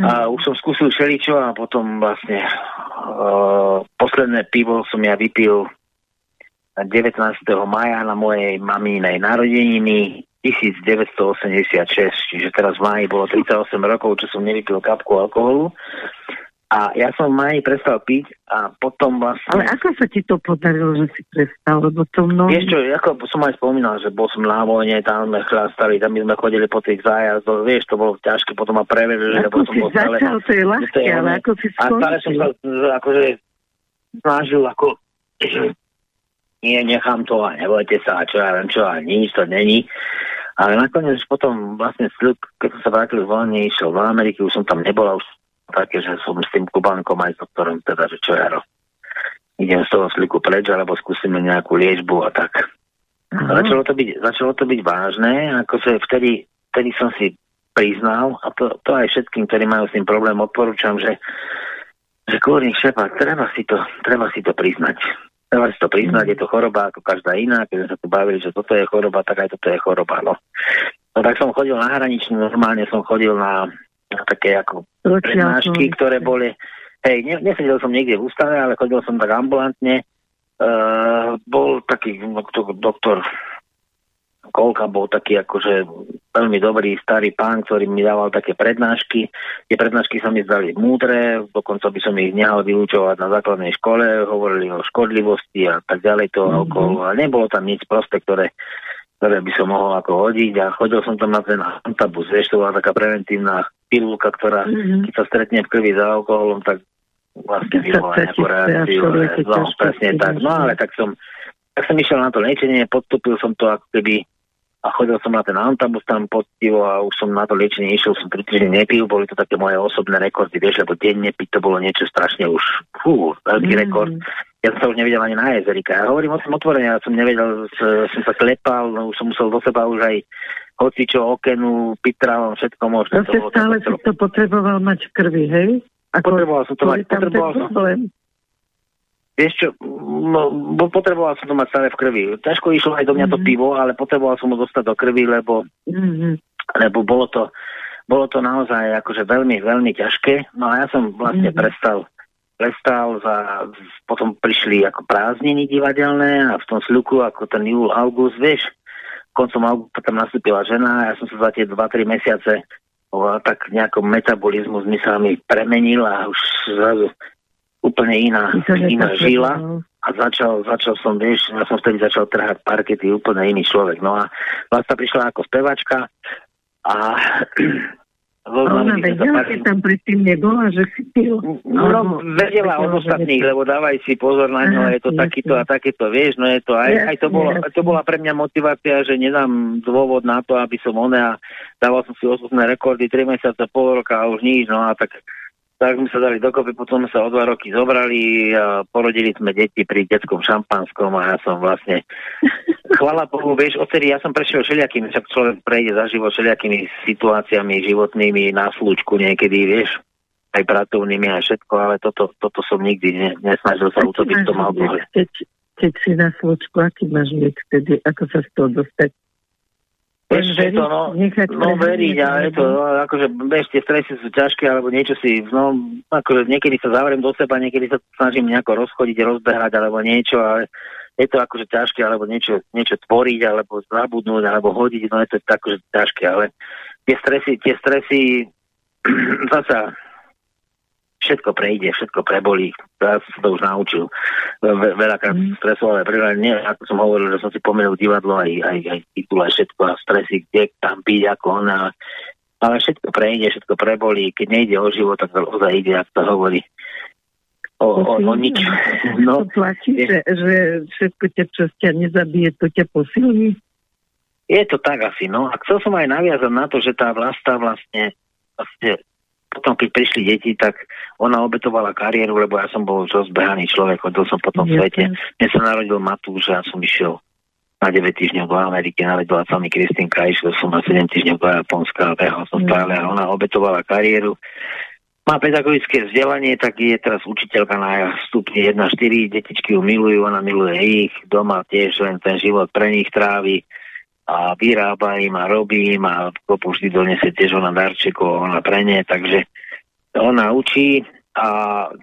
A už som skúsil všeličo a potom vlastne uh, posledné pivo som ja vypil 19. maja na mojej mamínej narodeniny 1986, čiže teraz v máji bolo 38 rokov, čo som nevypil kapku alkoholu. A ja som v máji prestal piť a potom vlastne... Ale ako sa ti to podarilo, že si prestal? Lebo to mnoho... Vieš čo, ako som aj spomínal, že bol som na vojne, tam sme chlastali, tam my sme chodili po tých zájazdoch, vieš, to bolo ťažké, potom ma prevedli, lebo som bol stále... začal, to je ľahké, to je ale ako si A stále som skončil? sa akože snažil ako nie, nechám to a nebojte sa, a čo ja viem, čo a nič to není. Ale nakoniec potom vlastne sľub, keď som sa vrátil z vojny, išiel do Ameriky, už som tam nebola, už také, že som s tým Kubánkom aj s doktorom, teda, že čo ja ro- idem z toho sliku preč, alebo skúsime nejakú liečbu a tak. Aha. Začalo to byť, začalo to byť vážne, akože vtedy, vtedy som si priznal, a to, to aj všetkým, ktorí majú s tým problém, odporúčam, že, že kôrnik šepa, treba si to, treba si to priznať. Treba si to priznať, je to choroba ako každá iná, keď sme sa tu bavili, že toto je choroba, tak aj toto je choroba. No. no tak som chodil na hraničnú, normálne som chodil na, na také ako prednášky, ktoré boli... Hej, ne, nesedel som niekde v ústave, ale chodil som tak ambulantne. Uh, bol taký doktor, doktor Kolka bol taký akože veľmi dobrý starý pán, ktorý mi dával také prednášky. Tie prednášky sa mi zdali múdre, dokonca by som ich nehal vylúčovať na základnej škole, hovorili o škodlivosti a tak ďalej toho Mhm. okolo. A nebolo tam nič proste, ktoré, ktoré by som mohol ako hodiť a chodil som tam na ten antabus, vieš, to bola taká preventívna pilulka, ktorá Mhm. keď sa stretne v krvi za alkoholom, tak vlastne vyvolá nejakú reakciu. No, presne tak. No ale tak som, tak som išiel na to liečenie, podstúpil som to ako keby a chodil som na ten antabus tam poctivo a už som na to liečenie išiel, som 3 týždne nepil, boli to také moje osobné rekordy, vieš, lebo deň nepiť to bolo niečo strašne už, fú, veľký Mhm. rekord. Ja som sa už nevedel ani na jezerika. Ja hovorím o tom otvorene, ja som nevedel, som sa klepal, no už som musel do seba už aj hocičo, okenu, pitralom, všetko možné. Proste stále si to potreboval mať v krvi, hej? Ako, Potreboval som to mať, potreboval som. problém. Vieš čo, no, bo potreboval som to mať stále v krvi. Ťažko išlo aj do mňa to Mhm. pivo, ale potreboval som ho dostať do krvi, lebo, Mhm. lebo bolo to bolo to naozaj akože veľmi, veľmi ťažké. No a ja som vlastne Mhm. prestal prestal za, potom prišli ako prázdniny divadelné a v tom sluku ako ten júl, august, vieš, koncom augusta tam nastúpila žena a ja som sa za tie 2-3 mesiace tak nejakom metabolizmu mi premenil a už zrazu úplne iná, iná žila a začal, začal som, vieš, ja som vtedy začal trhať parkety, úplne iný človek. No a Vlasta prišla ako spevačka a ona vedela, keď tam predtým nebola, že si pil. No, Alebo- vedela od ostatných, lebo dávaj si pozor na ňo, je to takýto a takéto, vieš, no je to aj, aj to, bolo, to bola pre mňa motivácia, že nedám dôvod na to, aby som one a dával som si osobné rekordy 3 mesiace, pol roka a už nič, no a tak tak sme sa dali dokopy, potom sme sa o dva roky zobrali a porodili sme deti pri detskom šampanskom a ja som vlastne chvala Bohu, vieš, odtedy ja som prešiel všelijakými, však človek prejde za život všelijakými situáciami životnými na slúčku niekedy, vieš, aj pracovnými a všetko, ale toto, toto som nikdy ne, nesnažil sa utopiť v tom alkohole. keď, si na slučku, aký máš viek vtedy, ako sa z toho dostať? Je to, no, no veriť a je to, no, akože, vieš, tie stresy sú ťažké, alebo niečo si, no, akože niekedy sa zavriem do seba, niekedy sa snažím nejako rozchodiť, rozbehať, alebo niečo, ale je to akože ťažké, alebo niečo, niečo tvoriť, alebo zabudnúť, alebo hodiť, no je to akože ťažké, ale tie stresy, tie stresy, zasa, všetko prejde, všetko prebolí. Ja som to už naučil. Ve, veľakrát Mm. príklad, nie, ako som hovoril, že som si pomenul divadlo, aj, aj, aj titul, aj všetko a stresy, kde tam byť, ako ona. Ale všetko prejde, všetko prebolí. Keď nejde o život, tak ozaj ide, ako to hovorí. O, o, o nič. to No, platí, je- že, že všetko ťa, čo ťa nezabije, to ťa posilní? Je to tak asi, no. A chcel som aj naviazať na to, že tá vlasta vlastne, vlastne potom, keď prišli deti, tak ona obetovala kariéru, lebo ja som bol rozbehaný človek, chodil som po tom svete. Mne sa narodil Matúš a ja som išiel na 9 týždňov do Ameriky, narodila sa mi Kristinka, išiel som na 7 týždňov do Japonska behal som stále a ona obetovala kariéru. Má pedagogické vzdelanie, tak je teraz učiteľka na stupni 1-4, detičky ju milujú, ona miluje ich, doma tiež len ten život pre nich trávi a vyrába im a robí im a kopu vždy donesie tiež ona darčekov, ona pre ne, takže ona učí a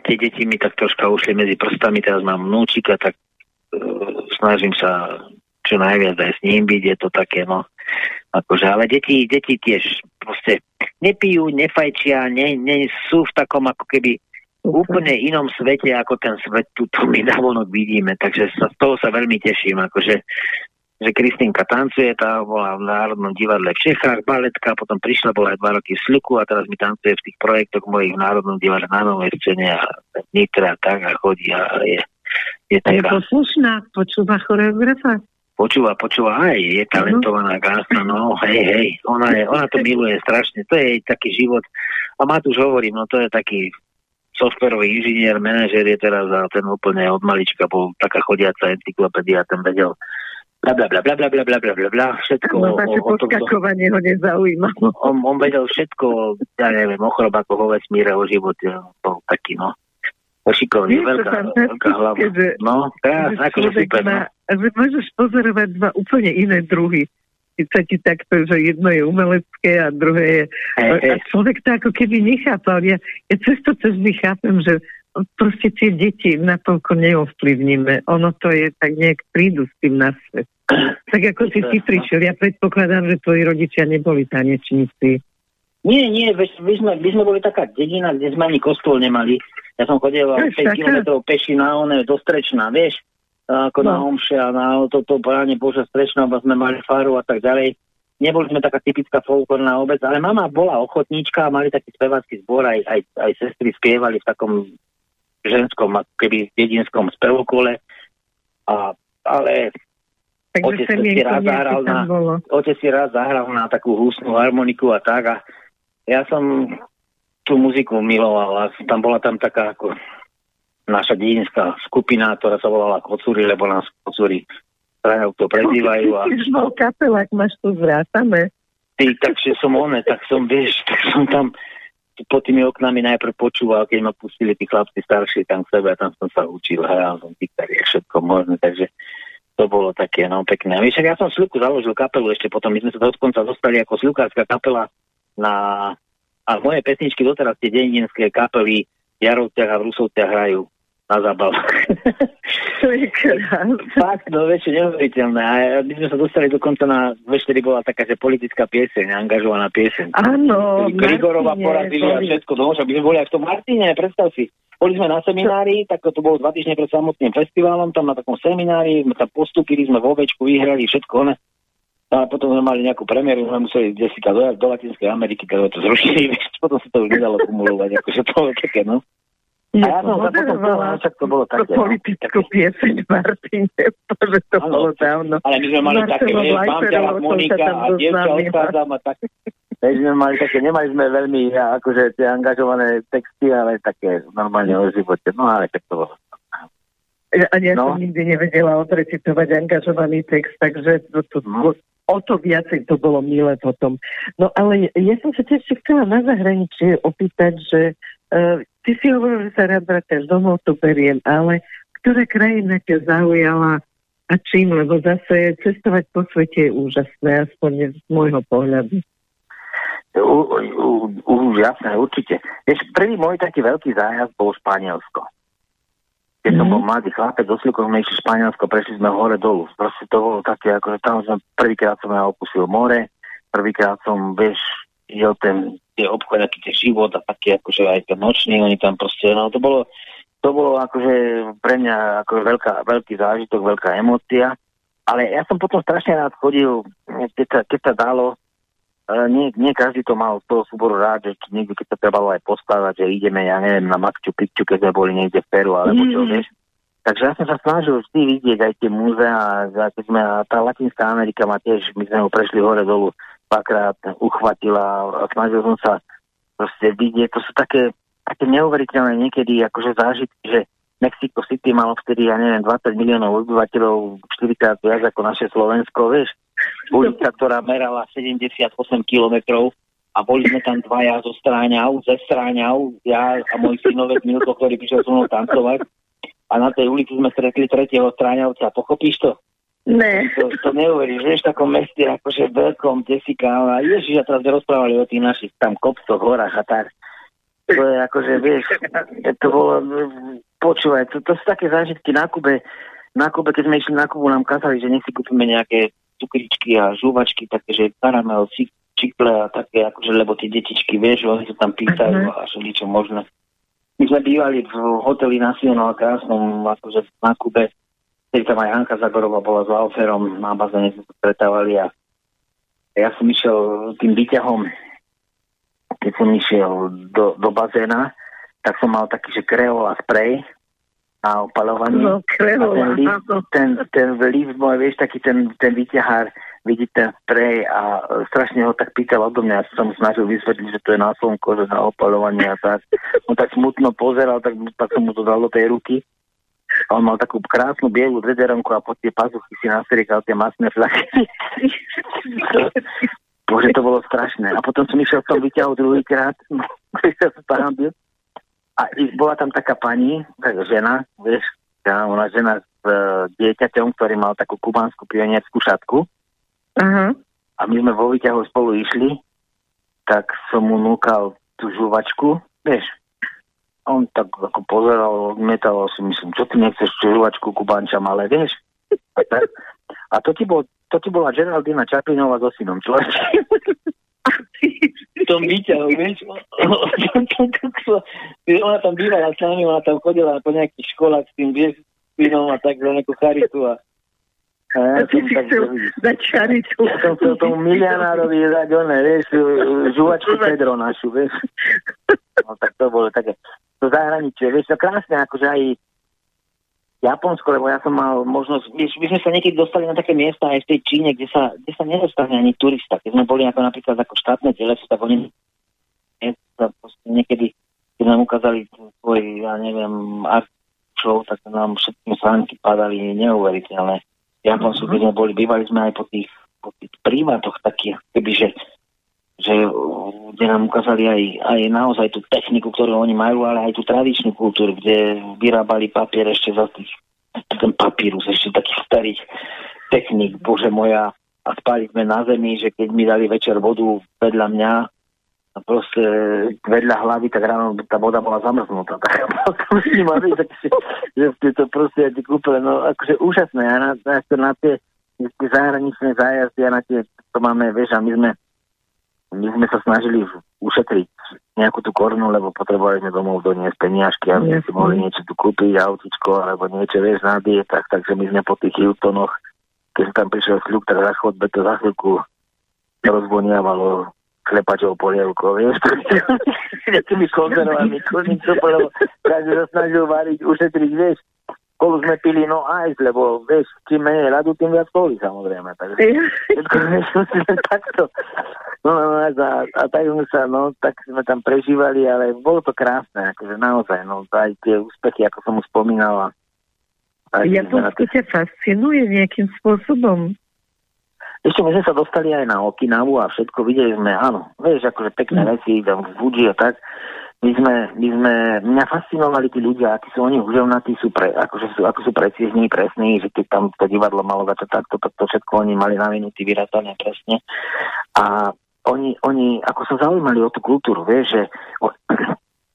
tie deti mi tak troška ušli medzi prstami, teraz mám vnúčika, tak uh, snažím sa čo najviac aj s ním byť, je to také, no, akože, ale deti, deti tiež proste nepijú, nefajčia, ne, ne, sú v takom ako keby úplne inom svete, ako ten svet tu, tu my navonok vidíme, takže sa, z toho sa veľmi teším, akože že Kristinka tancuje, tá bola v Národnom divadle v Čechách, baletka, potom prišla, bola aj dva roky v Sluku a teraz mi tancuje v tých projektoch mojich v Národnom divadle na Novej scéne a v Nitre a tak a chodí a je, je A je poslušná, počúva choreografa? počúva, počúva aj, je talentovaná, krásna, no hej, hej, ona, je, ona to miluje strašne, to je jej taký život a Matúš hovorím, no to je taký softwarový inžinier, manažer je teraz a ten úplne od malička bol taká chodiaca encyklopedia, ten vedel bla bla bla bla bla bla bla bla bla bla všetko No, vaše o, o tomto. podskakovanie ho nezaujíma. On, on vedel všetko, ja neviem, o chrobákoch, o vesmíre, o živote, bol taký, no, šikovný, to veľká, veľká hlava. že- No, krás, že akože super, no. má, že môžeš pozorovať dva úplne iné druhy. Sa ti takto, že jedno je umelecké a druhé je... Hej, hej. A človek to ako keby nechápal. Ja, ja cez my chápem, že proste tie deti natoľko neovplyvníme. Ono to je tak nejak prídu s tým na svet. Tak ako si ty prišiel, ja predpokladám, že tvoji rodičia neboli tanečníci. Nie, nie, my sme, my sme boli taká dedina, kde sme ani kostol nemali. Ja som chodil Až 5 taká? kilometrov peši na one, do Strečna, vieš, ako No. na Omše a na toto bráne Bože Strečna, sme mali faru a tak ďalej. Neboli sme taká typická folklórna obec, ale mama bola ochotníčka a mali taký spevácky zbor, aj, aj, aj sestry spievali v takom ženskom, keby dedinskom spevokole. A, ale Takže Otec si raz zahral na- bolo. otec si raz zahral na takú husnú harmoniku a tak a ja som tú muziku miloval a tam bola tam taká ako naša dedinská skupina, ktorá sa volala Kocúri, lebo nás Kocúri Praňov to prezývajú a Ty bol kapelák, máš to zrátané. ty, takže som one, tak som, vieš, tak som tam pod tými oknami najprv počúval, keď ma pustili tí chlapci starší tam k sebe a tam som sa učil, hral som gitary a všetko možné, takže to bolo také no, pekné. A však ja som Sľuku založil kapelu ešte potom, my sme sa dokonca dostali ako sľukárska kapela na... A moje pesničky doteraz tie dedinské kapely v Jarovciach a v Rusovciach hrajú na zábav. To je krásne. Fakt, no vieš, neuveriteľné. A my sme sa dostali dokonca na, vieš, vtedy bola taká, že politická pieseň, angažovaná pieseň. Áno, Grigorova porazili a všetko, no, že by sme boli aj v tom Martine, predstav si. Boli sme na seminári, tak to bolo dva týždne pred samotným festivalom, tam na takom seminári, sme tam postupili, sme vo večku, vyhrali všetko, ne? A potom sme mali nejakú premiéru, sme museli Jessica do, do Latinskej Ameriky, keď to zrušili, potom sa to už nedalo kumulovať, akože to také, no. A ja som sa potom moderovala však to bolo také, no, politickú pieseň Martine, že to Áno. bolo dávno. Ale my sme mali Marcelo také, vieš, mám Monika sa tam a dievča odchádzam a tak. Takže sme mali také, nemali sme veľmi ja, akože tie angažované texty, ale také normálne o živote. No ale tak to bolo. Ja, ani ja No. som nikdy nevedela odrecitovať angažovaný text, takže to, to, No. o to viacej to bolo milé potom. No ale ja som sa ešte chcela na zahraničie opýtať, že uh, ty si hovoril, že sa rád vraciaš domov, to beriem, ale ktorá krajina ťa zaujala a čím? Lebo zase cestovať po svete je úžasné, aspoň z môjho pohľadu. U, u, u, jasné, určite. Vieš, prvý môj taký veľký zájazd bol Španielsko. Keď som Mhm. bol mladý chlapec, sme išli Španielsko, prešli sme hore dolu. Proste to bolo také, akože tam som prvýkrát som ja opustil more, prvýkrát som, vieš, videl ten, tie obchod, aký ten život a taký akože aj ten nočný, oni tam proste, no to bolo, to bolo akože pre mňa ako veľká, veľký zážitok, veľká emócia. Ale ja som potom strašne rád chodil, keď sa, keď sa dalo, ale nie, nie každý to mal z toho súboru rád, že niekde, keď sa trebalo aj postavať, že ideme, ja neviem, na Machu Picchu, keď sme boli niekde v Peru, alebo čo, Mm. vieš. Takže ja som sa snažil vždy vidieť aj tie múzea, a keď sme, tá Latinská Amerika ma tiež, my sme ho prešli hore dolu, dvakrát uchvatila a snažil som sa proste vidieť, to sú také, také neuveriteľné niekedy akože zážitky, že Mexico City malo vtedy, ja neviem, 20 miliónov obyvateľov, 4 krát viac ako naše Slovensko, vieš. Ulica, ktorá merala 78 kilometrov a boli sme tam dvaja zo stráňav, ze stráňav, ja a môj synovec Milko, ktorý prišiel so mnou tancovať. A na tej ulici sme stretli tretieho stráňavca, pochopíš to? Ne, To, to neuveríš, vieš, v takom meste, akože veľkom, Jessica, a ježiš, a teraz rozprávali o tých našich tam kopcoch, horách a tak. To je akože, vieš, to bolo, počúvaj, to, to sú také zážitky na Kube, na Kube, keď sme išli na Kubu, nám kázali, že nech si kúpime nejaké cukričky a žúvačky, také, že karamel, či- čikle a také, akože, lebo tie detičky, vieš, oni sa tam pýtajú Mhm. a všeličo možné. My sme bývali v hoteli Nacional krásnom, akože na Kube, keď tam aj Hanka Zagorová bola s Lauferom, na bazéne sme sa stretávali a ja som išiel tým výťahom, keď som išiel do, do bazéna, tak som mal taký, že kreol a sprej na opalovanie. no A ten áno. ten, ten lift môj, vieš, taký ten, ten vyťahár, vidí ten sprej a strašne ho tak pýtal odo mňa. Ja som snažil vysvetliť, že to je na slnko, že na opalovanie a tak. On tak smutno pozeral, tak, tak som mu to dal do tej ruky. A on mal takú krásnu bielu drederonku a pod tie pazuchy si nastriekal tie masné fľaky. Bože, to bolo strašné. A potom som išiel v tom vyťahu druhýkrát, ktorý sa spáhambil. A bola tam taká pani, tak žena, vieš, tá, ona žena s e, dieťaťom, ktorý mal takú kubánsku pionierskú šatku. Aha. A my sme vo výťahu spolu išli, tak som mu núkal tú žuvačku, vieš. On tak ako pozeral, odmietal si myslím, čo ty nechceš tú žuvačku kubánča malé, vieš. A, to, ti bol, to ti bola Geraldina Čaplinová so synom, človek. v tom výťahu, vieš. ona tam bývala s nami, ona tam chodila po nejakých školách s tým, vieš, a tak, za nejakú charitu A ja ty si chcel dať čaritu. ja som chcel tomu milianárovi dať oné, vieš, žuvačku Pedro našu, vieš. No tak to bolo také, to zahraničie, vieš, to krásne, akože aj Japonsko, lebo ja som mal možnosť, vieš, my sme sa niekedy dostali na také miesta aj v tej Číne, kde sa, kde sa nedostane ani turista. Keď sme boli ako napríklad ako štátne teleso, tak oni niekedy, keď nám ukázali svoj, ja neviem, art show, tak nám všetkým sánky padali neuveriteľné. V Japonsku, keď sme boli, bývali sme aj po tých, po tých prívadoch takých, keby, že, že kde nám ukázali aj, aj naozaj tú techniku, ktorú oni majú, ale aj tú tradičnú kultúru, kde vyrábali papier ešte za tých, ten papírus, ešte takých starých technik, bože moja, a spali sme na zemi, že keď mi dali večer vodu vedľa mňa, proste vedľa hlavy, tak ráno tá voda bola zamrznutá. Tak musím mať, že, ste to proste kúpele, no akože úžasné. A na, na, na tie, tie zahraničné zájazdy a na tie, to máme, vieš, a my sme my sme sa snažili ušetriť nejakú tú korunu, lebo potrebovali sme domov doniesť peniažky, aby sme si mohli niečo tu kúpiť, autičko alebo niečo, vieš, na dietách, takže my sme po tých Hiltonoch, keď tam prišiel sľub, tak za chodbe to za chvíľku rozvoniavalo chlepačov polievko, vieš, s nejakými konzervami, kurník, lebo každý sa snažil variť, ušetriť, vieš, kolu sme pili no ice, lebo vieš, čím menej ľadu, tým viac koli samozrejme. Takže všetko sme takto. No, no, a, a tak sme sa, no, tak sme tam prežívali, ale bolo to krásne, akože naozaj, no, aj tie úspechy, ako som už spomínal. A Japonsko ťa fascinuje nejakým spôsobom? Ešte my sme sa dostali aj na Okinavu a všetko videli sme, áno, vieš, akože pekné mm. veci, tam v Fuji a tak my sme, my sme, mňa fascinovali tí ľudia, akí sú oni húževnatí, sú pre, akože sú, ako sú precízní, presní, že keď tam to divadlo malo začať takto, tak to všetko oni mali na minúty vyratané presne. A oni, oni ako sa zaujímali o tú kultúru, vieš, že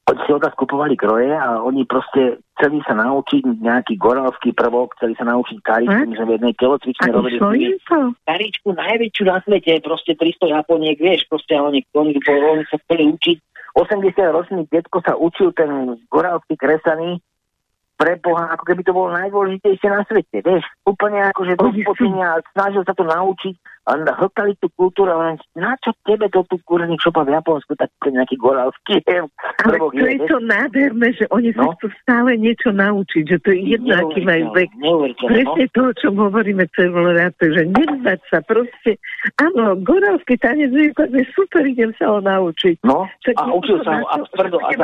oni si od nás kupovali kroje a oni proste chceli sa naučiť nejaký goralský prvok, chceli sa naučiť karičku, my sme v jednej telocvičnej robili karičku najväčšiu na svete, proste 300 Japoniek, vieš, proste oni, oni, oni sa chceli učiť. 80-ročný detko sa učil ten gorálsky kresaný pre Boha, ako keby to bolo najdôležitejšie na svete, vieš, úplne ako, že do a snažil sa to naučiť a hltali tú kultúru len, na čo tebe to tu kurník šopa v Japonsku, tak to nejaký gorálsky Ale to je to nádherné, že oni no? sa chcú stále niečo naučiť, že to je jedno, aký majú vek. Presne no? to, o čom hovoríme celú ráto, že nevzdať sa proste, áno, gorálsky tanec je super, idem sa ho naučiť. No, Čak a učil sa ho a tvrdo. A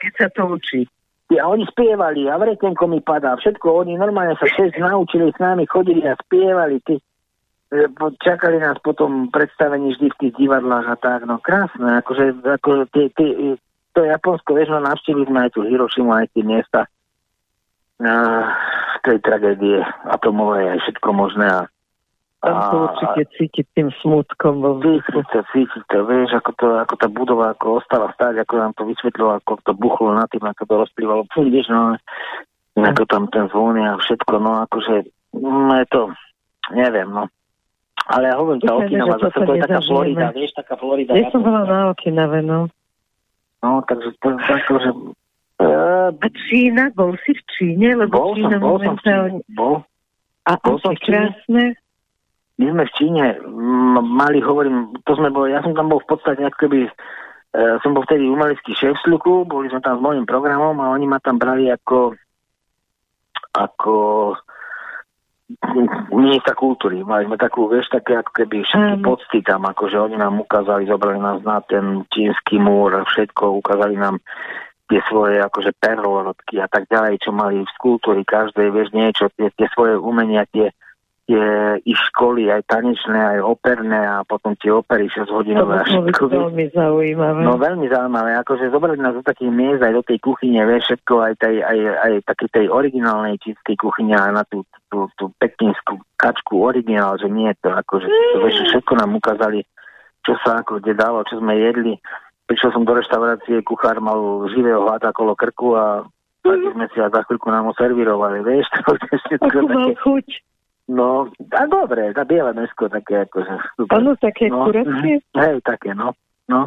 keď sa to učí a oni spievali a vretenko mi padá, všetko, oni normálne sa všetci naučili s nami, chodili a spievali, ty, e, čakali nás potom predstavení vždy v tých divadlách a tak, no krásne, akože ako tie, tie, to Japonsko, vieš, no navštívili sme aj tu Hirošimu, aj tie miesta. Uh, tej tragédie atomovej, aj všetko možné a tam to určite cítiť tým smutkom vo vzduchu. Cítiť to, cítiť to, vieš, ako, to, ako tá budova ako ostala stáť, ako nám to vysvetlilo, ako to buchlo na tým, ako to rozplývalo. Fú, vieš, no, ako tam ten zvon a všetko, no akože, no je to, neviem, no. Ale ja hovorím, tá Okinava, zase to je taká Florida, vieš, taká Florida. Ja som bola na Okinave, no. No, takže to je tako, že... Uh, Čína, bol si v Číne? Lebo bol Čína som, bol som v Číne, bol. A bol som krásne? My sme v Číne mali, hovorím, to sme boli, ja som tam bol v podstate ako keby, e, som bol vtedy umelecký šéf sluku, boli sme tam s mojím programom a oni ma tam brali ako ako ministra kultúry. Mali sme takú, vieš, také ako keby všetky mm. pocty tam, akože oni nám ukázali, zobrali nás na ten čínsky múr, všetko, ukázali nám tie svoje akože perlorodky a tak ďalej, čo mali v kultúry každej, vieš, niečo, tie, tie svoje umenia, tie, tie ich školy, aj tanečné, aj operné a potom tie opery 6 hodinové. To bolo veľmi zaujímavé. No veľmi zaujímavé, akože zobrať nás do takých miest aj do tej kuchyne, vieš, všetko aj tej, aj, aj takej tej originálnej čínskej kuchyne a na tú, tú, tú pekinskú kačku originál, že nie to, akože to, vieš, všetko nám ukázali, čo sa ako kde dalo, čo sme jedli. Prišiel som do reštaurácie, kuchár mal živého hľada kolo krku a tak sme si a za chvíľku nám ho servírovali, vieš, to je všetko Ako také... chuť. No, a dobre, tá biele mesko také akože. Áno, také no, kurackie? Mhm. Hej, také, no. no.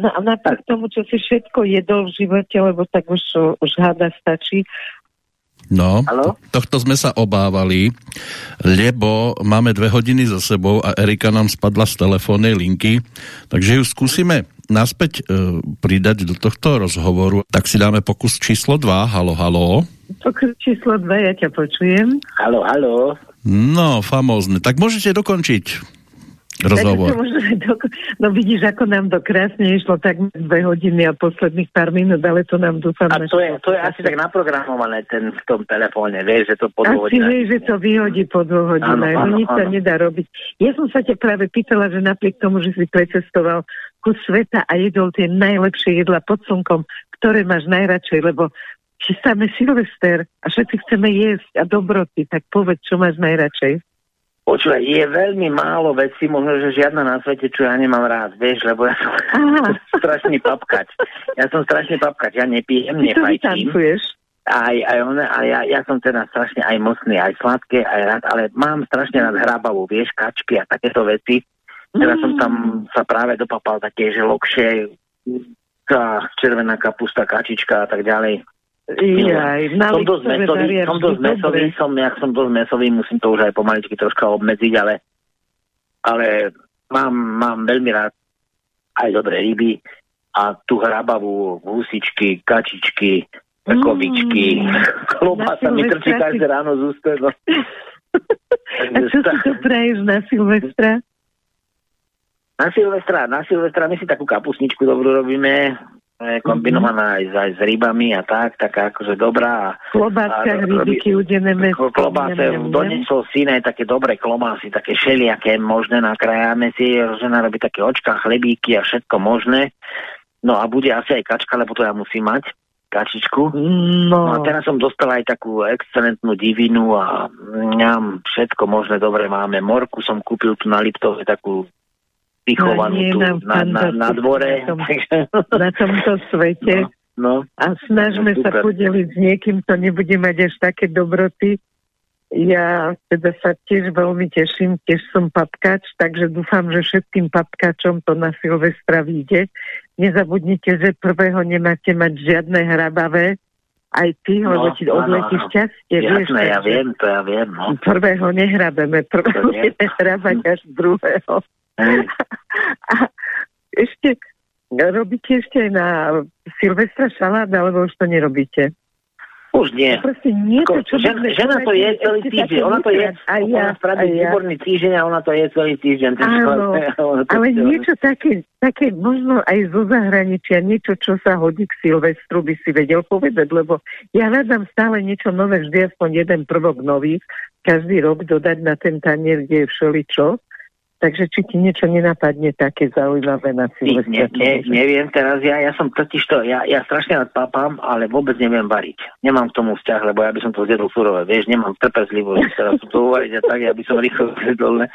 No a napriek tomu, čo si všetko jedol v živote, lebo tak už, už hada stačí. No, Halo? tohto sme sa obávali, lebo máme dve hodiny za sebou a Erika nám spadla z telefónnej linky, takže ju skúsime naspäť e, pridať do tohto rozhovoru. Tak si dáme pokus číslo 2. Halo, halo. Pokus číslo 2, ja ťa počujem. Halo, halo. No, famózne. Tak môžete dokončiť rozhovor. No vidíš, ako nám to krásne išlo tak dve hodiny a posledných pár minút, ale to nám dúfam. A to je, to je asi tak naprogramované ten, v tom telefóne, vieš, že to po dvoch hodinách. Asi že to vyhodí po dvoch hodinách, no nič sa nedá robiť. Ja som sa ťa práve pýtala, že napriek tomu, že si precestoval kus sveta a jedol tie najlepšie jedla pod slnkom, ktoré máš najradšej, lebo chystáme Silvester a všetci chceme jesť a dobroty, tak povedz, čo máš najradšej. Počúvaj, je veľmi málo vecí, možno, že žiadna na svete, čo ja nemám rád, vieš, lebo ja som Aha. strašný papkať. Ja som strašný papkať, ja nepijem, nefajčím. Aj, aj one, a ja, ja som teda strašne aj mocný, aj sladké, aj rád, ale mám strašne rád hrábavú, vieš, kačky a takéto veci. Teraz som tam sa práve dopapal také, že lokšie, tá červená kapusta, kačička a tak ďalej. Jaj, som dosť mesový, som dosť mesový, dobre. som, jak som dosť mesový, musím to už aj pomaličky troška obmedziť, ale, ale mám, mám veľmi rád aj dobré ryby a tú hrabavú husičky, kačičky, kovičky, Mm. klobása mi trčí každé ráno z úst. No. A čo si to praješ na Silvestra? Na Silvestra, na Silvestra my si takú kapusničku dobrú robíme, kombinovaná aj, s- aj s rybami a tak, taká akože dobrá. a- Klobáska, a- hrybiky, udené meso. Ňam. donesol syn aj také dobré klobásy, také šeliaké možné, nakrájame si, žena robí také očka, chlebíky a všetko možné. No a bude asi aj kačka, lebo to ja musím mať, kačičku. No a No, teraz som dostal aj takú excelentnú divinu a mňam, všetko možné dobre máme. Morku som kúpil tu na Liptove takú vychovanú No, tu na, na, na dvore. na tom- na tomto svete. no, no, A snažme sa Super. podeliť s niekým, kto nebude mať až také dobroty. Ja teda sa tiež veľmi teším, tiež som papkač, takže dúfam, že všetkým papkačom to na Silvestra vyjde. Nezabudnite, že prvého nemáte mať žiadne hrabavé, aj ty, No, lebo ti odletí áno. šťastie. vieš, jasné, ja takže viem, to ja viem. No. Prvého nehrabeme, prvého To budeme hrabať až druhého. A ešte, robíte ešte na Silvestra šalát, alebo už to nerobíte? Už nie. Proste nie to, čo žena, žena to je celý týždeň. Ona to je. Aj ja, ona spraví ja. výborný týždeň a ona to je celý týždeň. Áno, Ale celé- niečo také, také možno aj zo zahraničia, niečo, čo sa hodí k Silvestru, by si vedel povedať, lebo ja hľadám stále niečo nové, vždy aspoň jeden prvok nový, každý rok dodať na ten tanier, kde je všeličo. Takže či ti niečo nenapadne také zaujímavé na Silvestra? ne, ne, neviem teraz, ja, ja som totiž to, ja, ja strašne rád papám, ale vôbec neviem variť. Nemám k tomu vzťah, lebo ja by som to zjedol surové, vieš, nemám trpezlivosť, teraz to uvariť a tak, ja by som rýchlo zjedol, ne.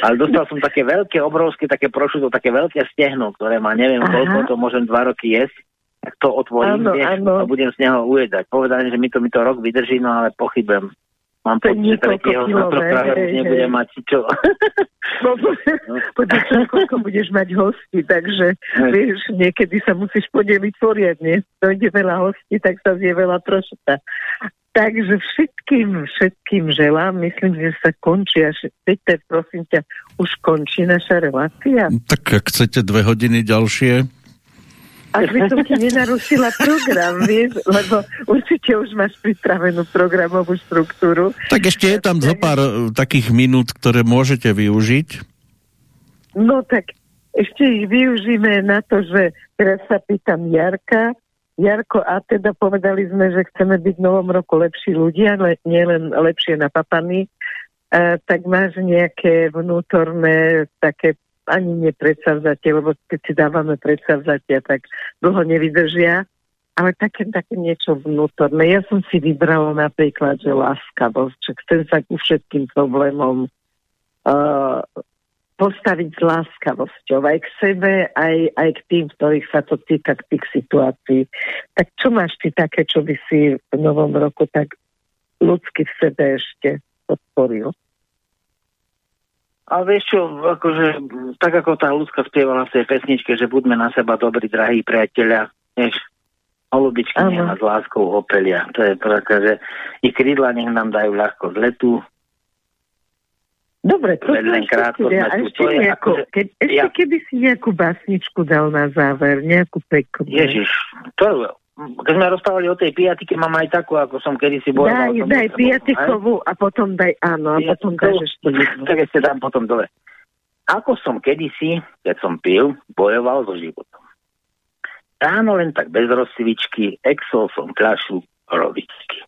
Ale dostal som také veľké, obrovské, také prošuto, také veľké stehno, ktoré má neviem Aha. koľko, to môžem dva roky jesť, tak to otvorím, vieš, áno. a budem z neho ujedať. Povedali, že mi to, mi to rok vydrží, no ale pochybujem. Mám To pocit, že práve nebudem hej. mať čo. No, podľa toho, koľko budeš mať hostí, takže vieš, niekedy sa musíš podeliť poriadne. Dojde veľa hostí, tak sa zje veľa troška. Takže všetkým, všetkým želám, myslím, že sa končí až, Peter, prosím ťa, už končí naša relácia. Tak ak chcete dve hodiny ďalšie, Ak by som ti nenarušila program, vieš, lebo určite už máš pripravenú programovú štruktúru. tak ešte je tam zo pár e, takých minút, ktoré môžete využiť. No tak ešte ich využíme na to, že teraz sa pýtam Jarka. Jarko, a teda povedali sme, že chceme byť v novom roku lepší ľudia, ale nielen lepšie napapaní. E, tak máš nejaké vnútorné také ani nepredsavzatie, lebo keď si dávame predsavzatia, tak dlho nevydržia, ale také, také niečo vnútorné. Ja som si vybrala napríklad, že láskavosť, že chcem sa ku všetkým problémom uh, postaviť s láskavosťou aj k sebe, aj, aj k tým, ktorých sa to týka, k tých situácií. Tak čo máš ty také, čo by si v novom roku tak ľudsky v sebe ešte podporil? A vieš čo, akože, tak ako tá ľudská spievala v tej pesničke, že buďme na seba dobrí, drahí priatelia, vieš, holubičky Áno. nech nás láskou opelia. To je také, že ich krídla nech nám dajú ľahko z letu. Dobre, to Len- krátko ešte, sme a tu. ešte To je nejakú, akože- keď, ešte ja- keby si nejakú básničku dal na záver, nejakú peknú. Ježiš, to je, keď sme rozprávali o tej piatike, mám aj takú, ako som kedysi bojoval. Daj, daj piatikovú a potom daj áno, a potom dáš ešte. Tak ešte dám potom dole. Ako som kedysi, keď som pil, bojoval so životom. Ráno len tak bez rozsvičky, exol som fľašu rovičky.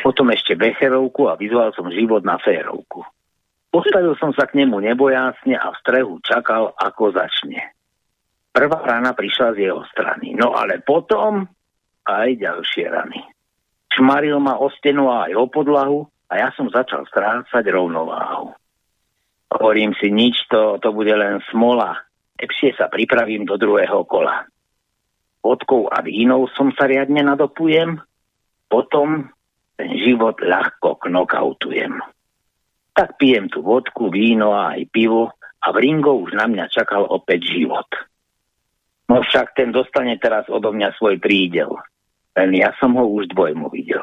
Potom ešte becherovku a vyzval som život na férovku. Postavil som sa k nemu nebojásne a v strehu čakal, ako začne. Prvá rána prišla z jeho strany. No ale potom aj ďalšie rany. Šmaril ma o stenu aj o podlahu a ja som začal strácať rovnováhu. Hovorím si, nič to, to bude len smola. Lepšie sa pripravím do druhého kola. Vodkou a vínou som sa riadne nadopujem, potom ten život ľahko knokautujem. Tak pijem tú vodku, víno a aj pivo a v ringo už na mňa čakal opäť život. No však ten dostane teraz odo mňa svoj prídel. Len ja som ho už dvojmu videl.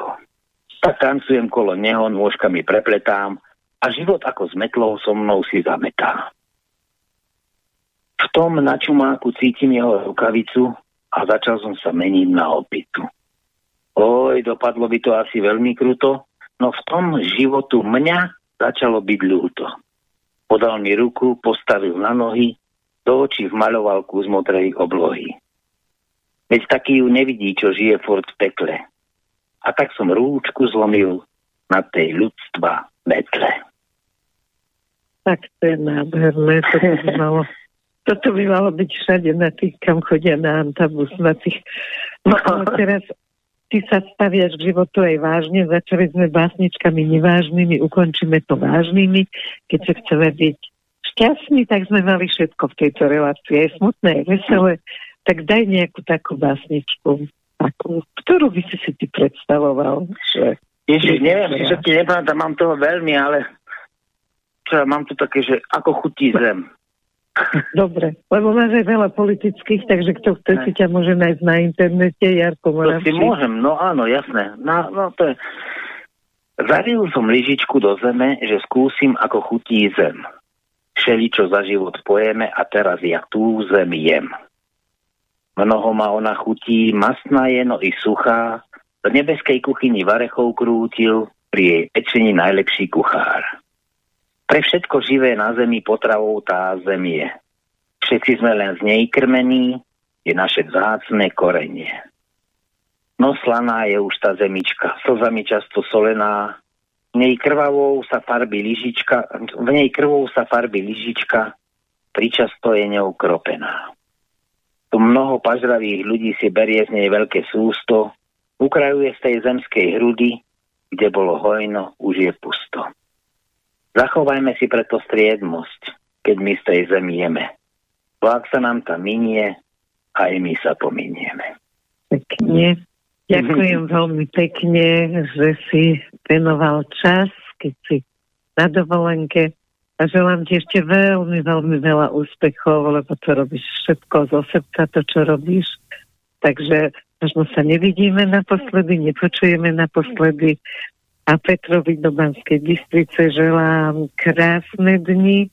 Tak tancujem kolo neho, nôžkami prepletám a život ako s metlou so mnou si zametá. V tom na čumáku cítim jeho rukavicu a začal som sa meniť na opitu. Oj, dopadlo by to asi veľmi kruto, no v tom životu mňa začalo byť ľúto. Podal mi ruku, postavil na nohy, do očí vmaľoval kus modrej oblohy. Veď taký ju nevidí, čo žije furt v pekle. A tak som rúčku zlomil na tej ľudstva metle. Tak to je nádherné. To by malo, toto by malo byť všade na tých, kam chodia na antabus, na tých... No ale teraz ty sa staviaš k životu aj vážne, začali sme básničkami nevážnymi, ukončíme to vážnymi, keď sa chceme byť šťastní, tak sme mali všetko v tejto relácii, aj smutné, aj veselé, tak daj nejakú takú básničku, takú, ktorú by si si ty predstavoval. Že... Ježiš, neviem, si všetky nepamätám, mám toho veľmi, ale čo, mám tu také, že ako chutí zem. Dobre, lebo máš aj veľa politických, takže kto chce si ťa môže nájsť na internete, Jarko To si môžem, no áno, jasné. No, no to je... Zaril som lyžičku do zeme, že skúsim, ako chutí zem. Všeli, čo za život pojeme a teraz ja tú zem jem. Mnoho ma ona chutí, masná je, no i suchá. Do nebeskej kuchyni varechov krútil, pri jej pečení najlepší kuchár. Pre všetko živé na zemi potravou tá zem je. Všetci sme len z nej krmení, je naše vzácne korenie. No slaná je už tá zemička, slzami často solená, v nej krvavou sa farby lyžička, v nej krvou sa farby lyžička, pričasto je neukropená. Tu mnoho pažravých ľudí si berie z nej veľké sústo, ukrajuje z tej zemskej hrudy, kde bolo hojno, už je pusto. Zachovajme si preto striednosť, keď my z tej zemi jeme. Vlák sa nám tam minie, aj my sa pominieme. Pekne. Ďakujem veľmi pekne, že si venoval čas, keď si na dovolenke a želám ti ešte veľmi, veľmi veľa úspechov, lebo to robíš všetko zo srdca, to, čo robíš. Takže možno sa nevidíme naposledy, nepočujeme naposledy, a Petrovi do Banskej Bystrice želám krásne dni,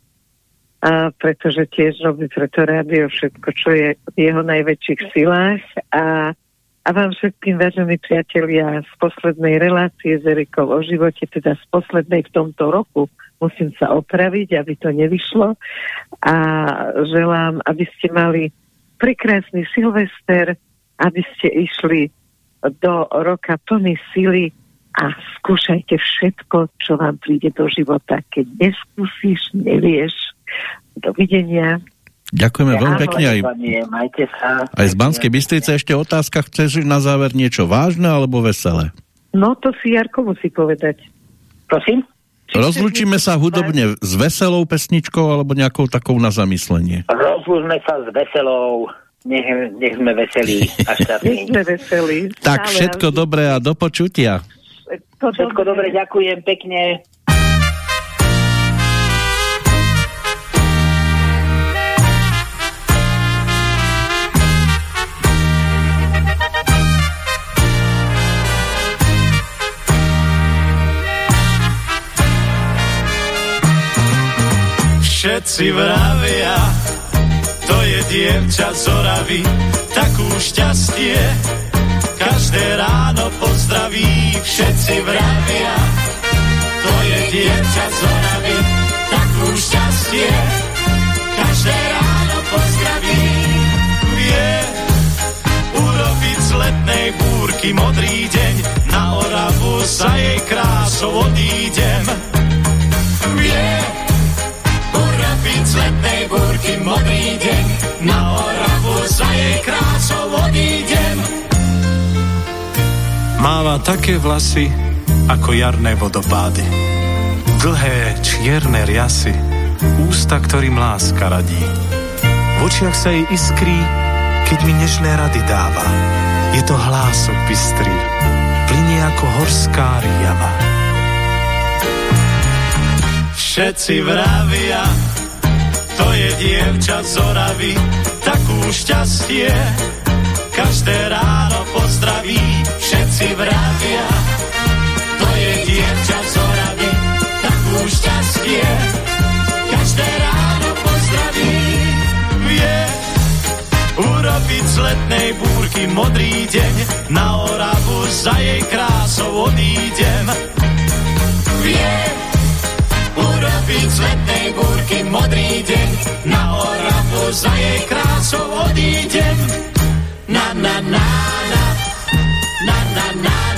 a pretože tiež robí preto rádio všetko, čo je v jeho najväčších silách. A, a vám všetkým, vážení priatelia, z poslednej relácie s Erikou o živote, teda z poslednej v tomto roku, musím sa opraviť, aby to nevyšlo a želám, aby ste mali prekrásny Silvester, aby ste išli do roka plný sily a skúšajte všetko, čo vám príde do života. Keď neskúsiš, nevieš. Dovidenia. Ďakujeme ja, veľmi pekne aj, majte sa. aj z Banskej Bystrice. Ešte otázka, chceš na záver niečo vážne alebo veselé? No to si Jarko musí povedať. Prosím? Rozlučíme sa hudobne s veselou pesničkou alebo nejakou takou na zamyslenie? Rozlučíme sa s veselou. Nech, nech sme veselí. Nech sme veselí. Tak všetko dobré a do počutia. Všetko dobre, ďakujem pekne. Všetci vravia, to je dievča z Oravy, takú šťastie každé ráno pozdraví, všetci vravia. To je dievča z Oravy, takú šťastie, každé ráno pozdraví. Vie urobiť z letnej búrky modrý deň, na Oravu sa jej krásou odídem. Vie slepej búrky modrý deň, na Oravu za jej krásou odídem. Máva také vlasy, ako jarné vodopády. Dlhé, čierne riasy, ústa, ktorým láska radí. V očiach sa jej iskrí, keď mi nežné rady dáva. Je to hlások bystrý, plinie ako horská riava. Všetci vravia, to je dievča z Oravy, takú šťastie, každé ráno pozdraví, všetci vravia, to je dievča z Oravy, takú šťastie, každé ráno pozdraví, vie urobiť z letnej búrky modrý deň, na Oravu za jej krásou odídem. Vie Kvít letnej búrky, modrý deň, na Oravu za jej krásou odídem. Na, na, na, na, na, na, na.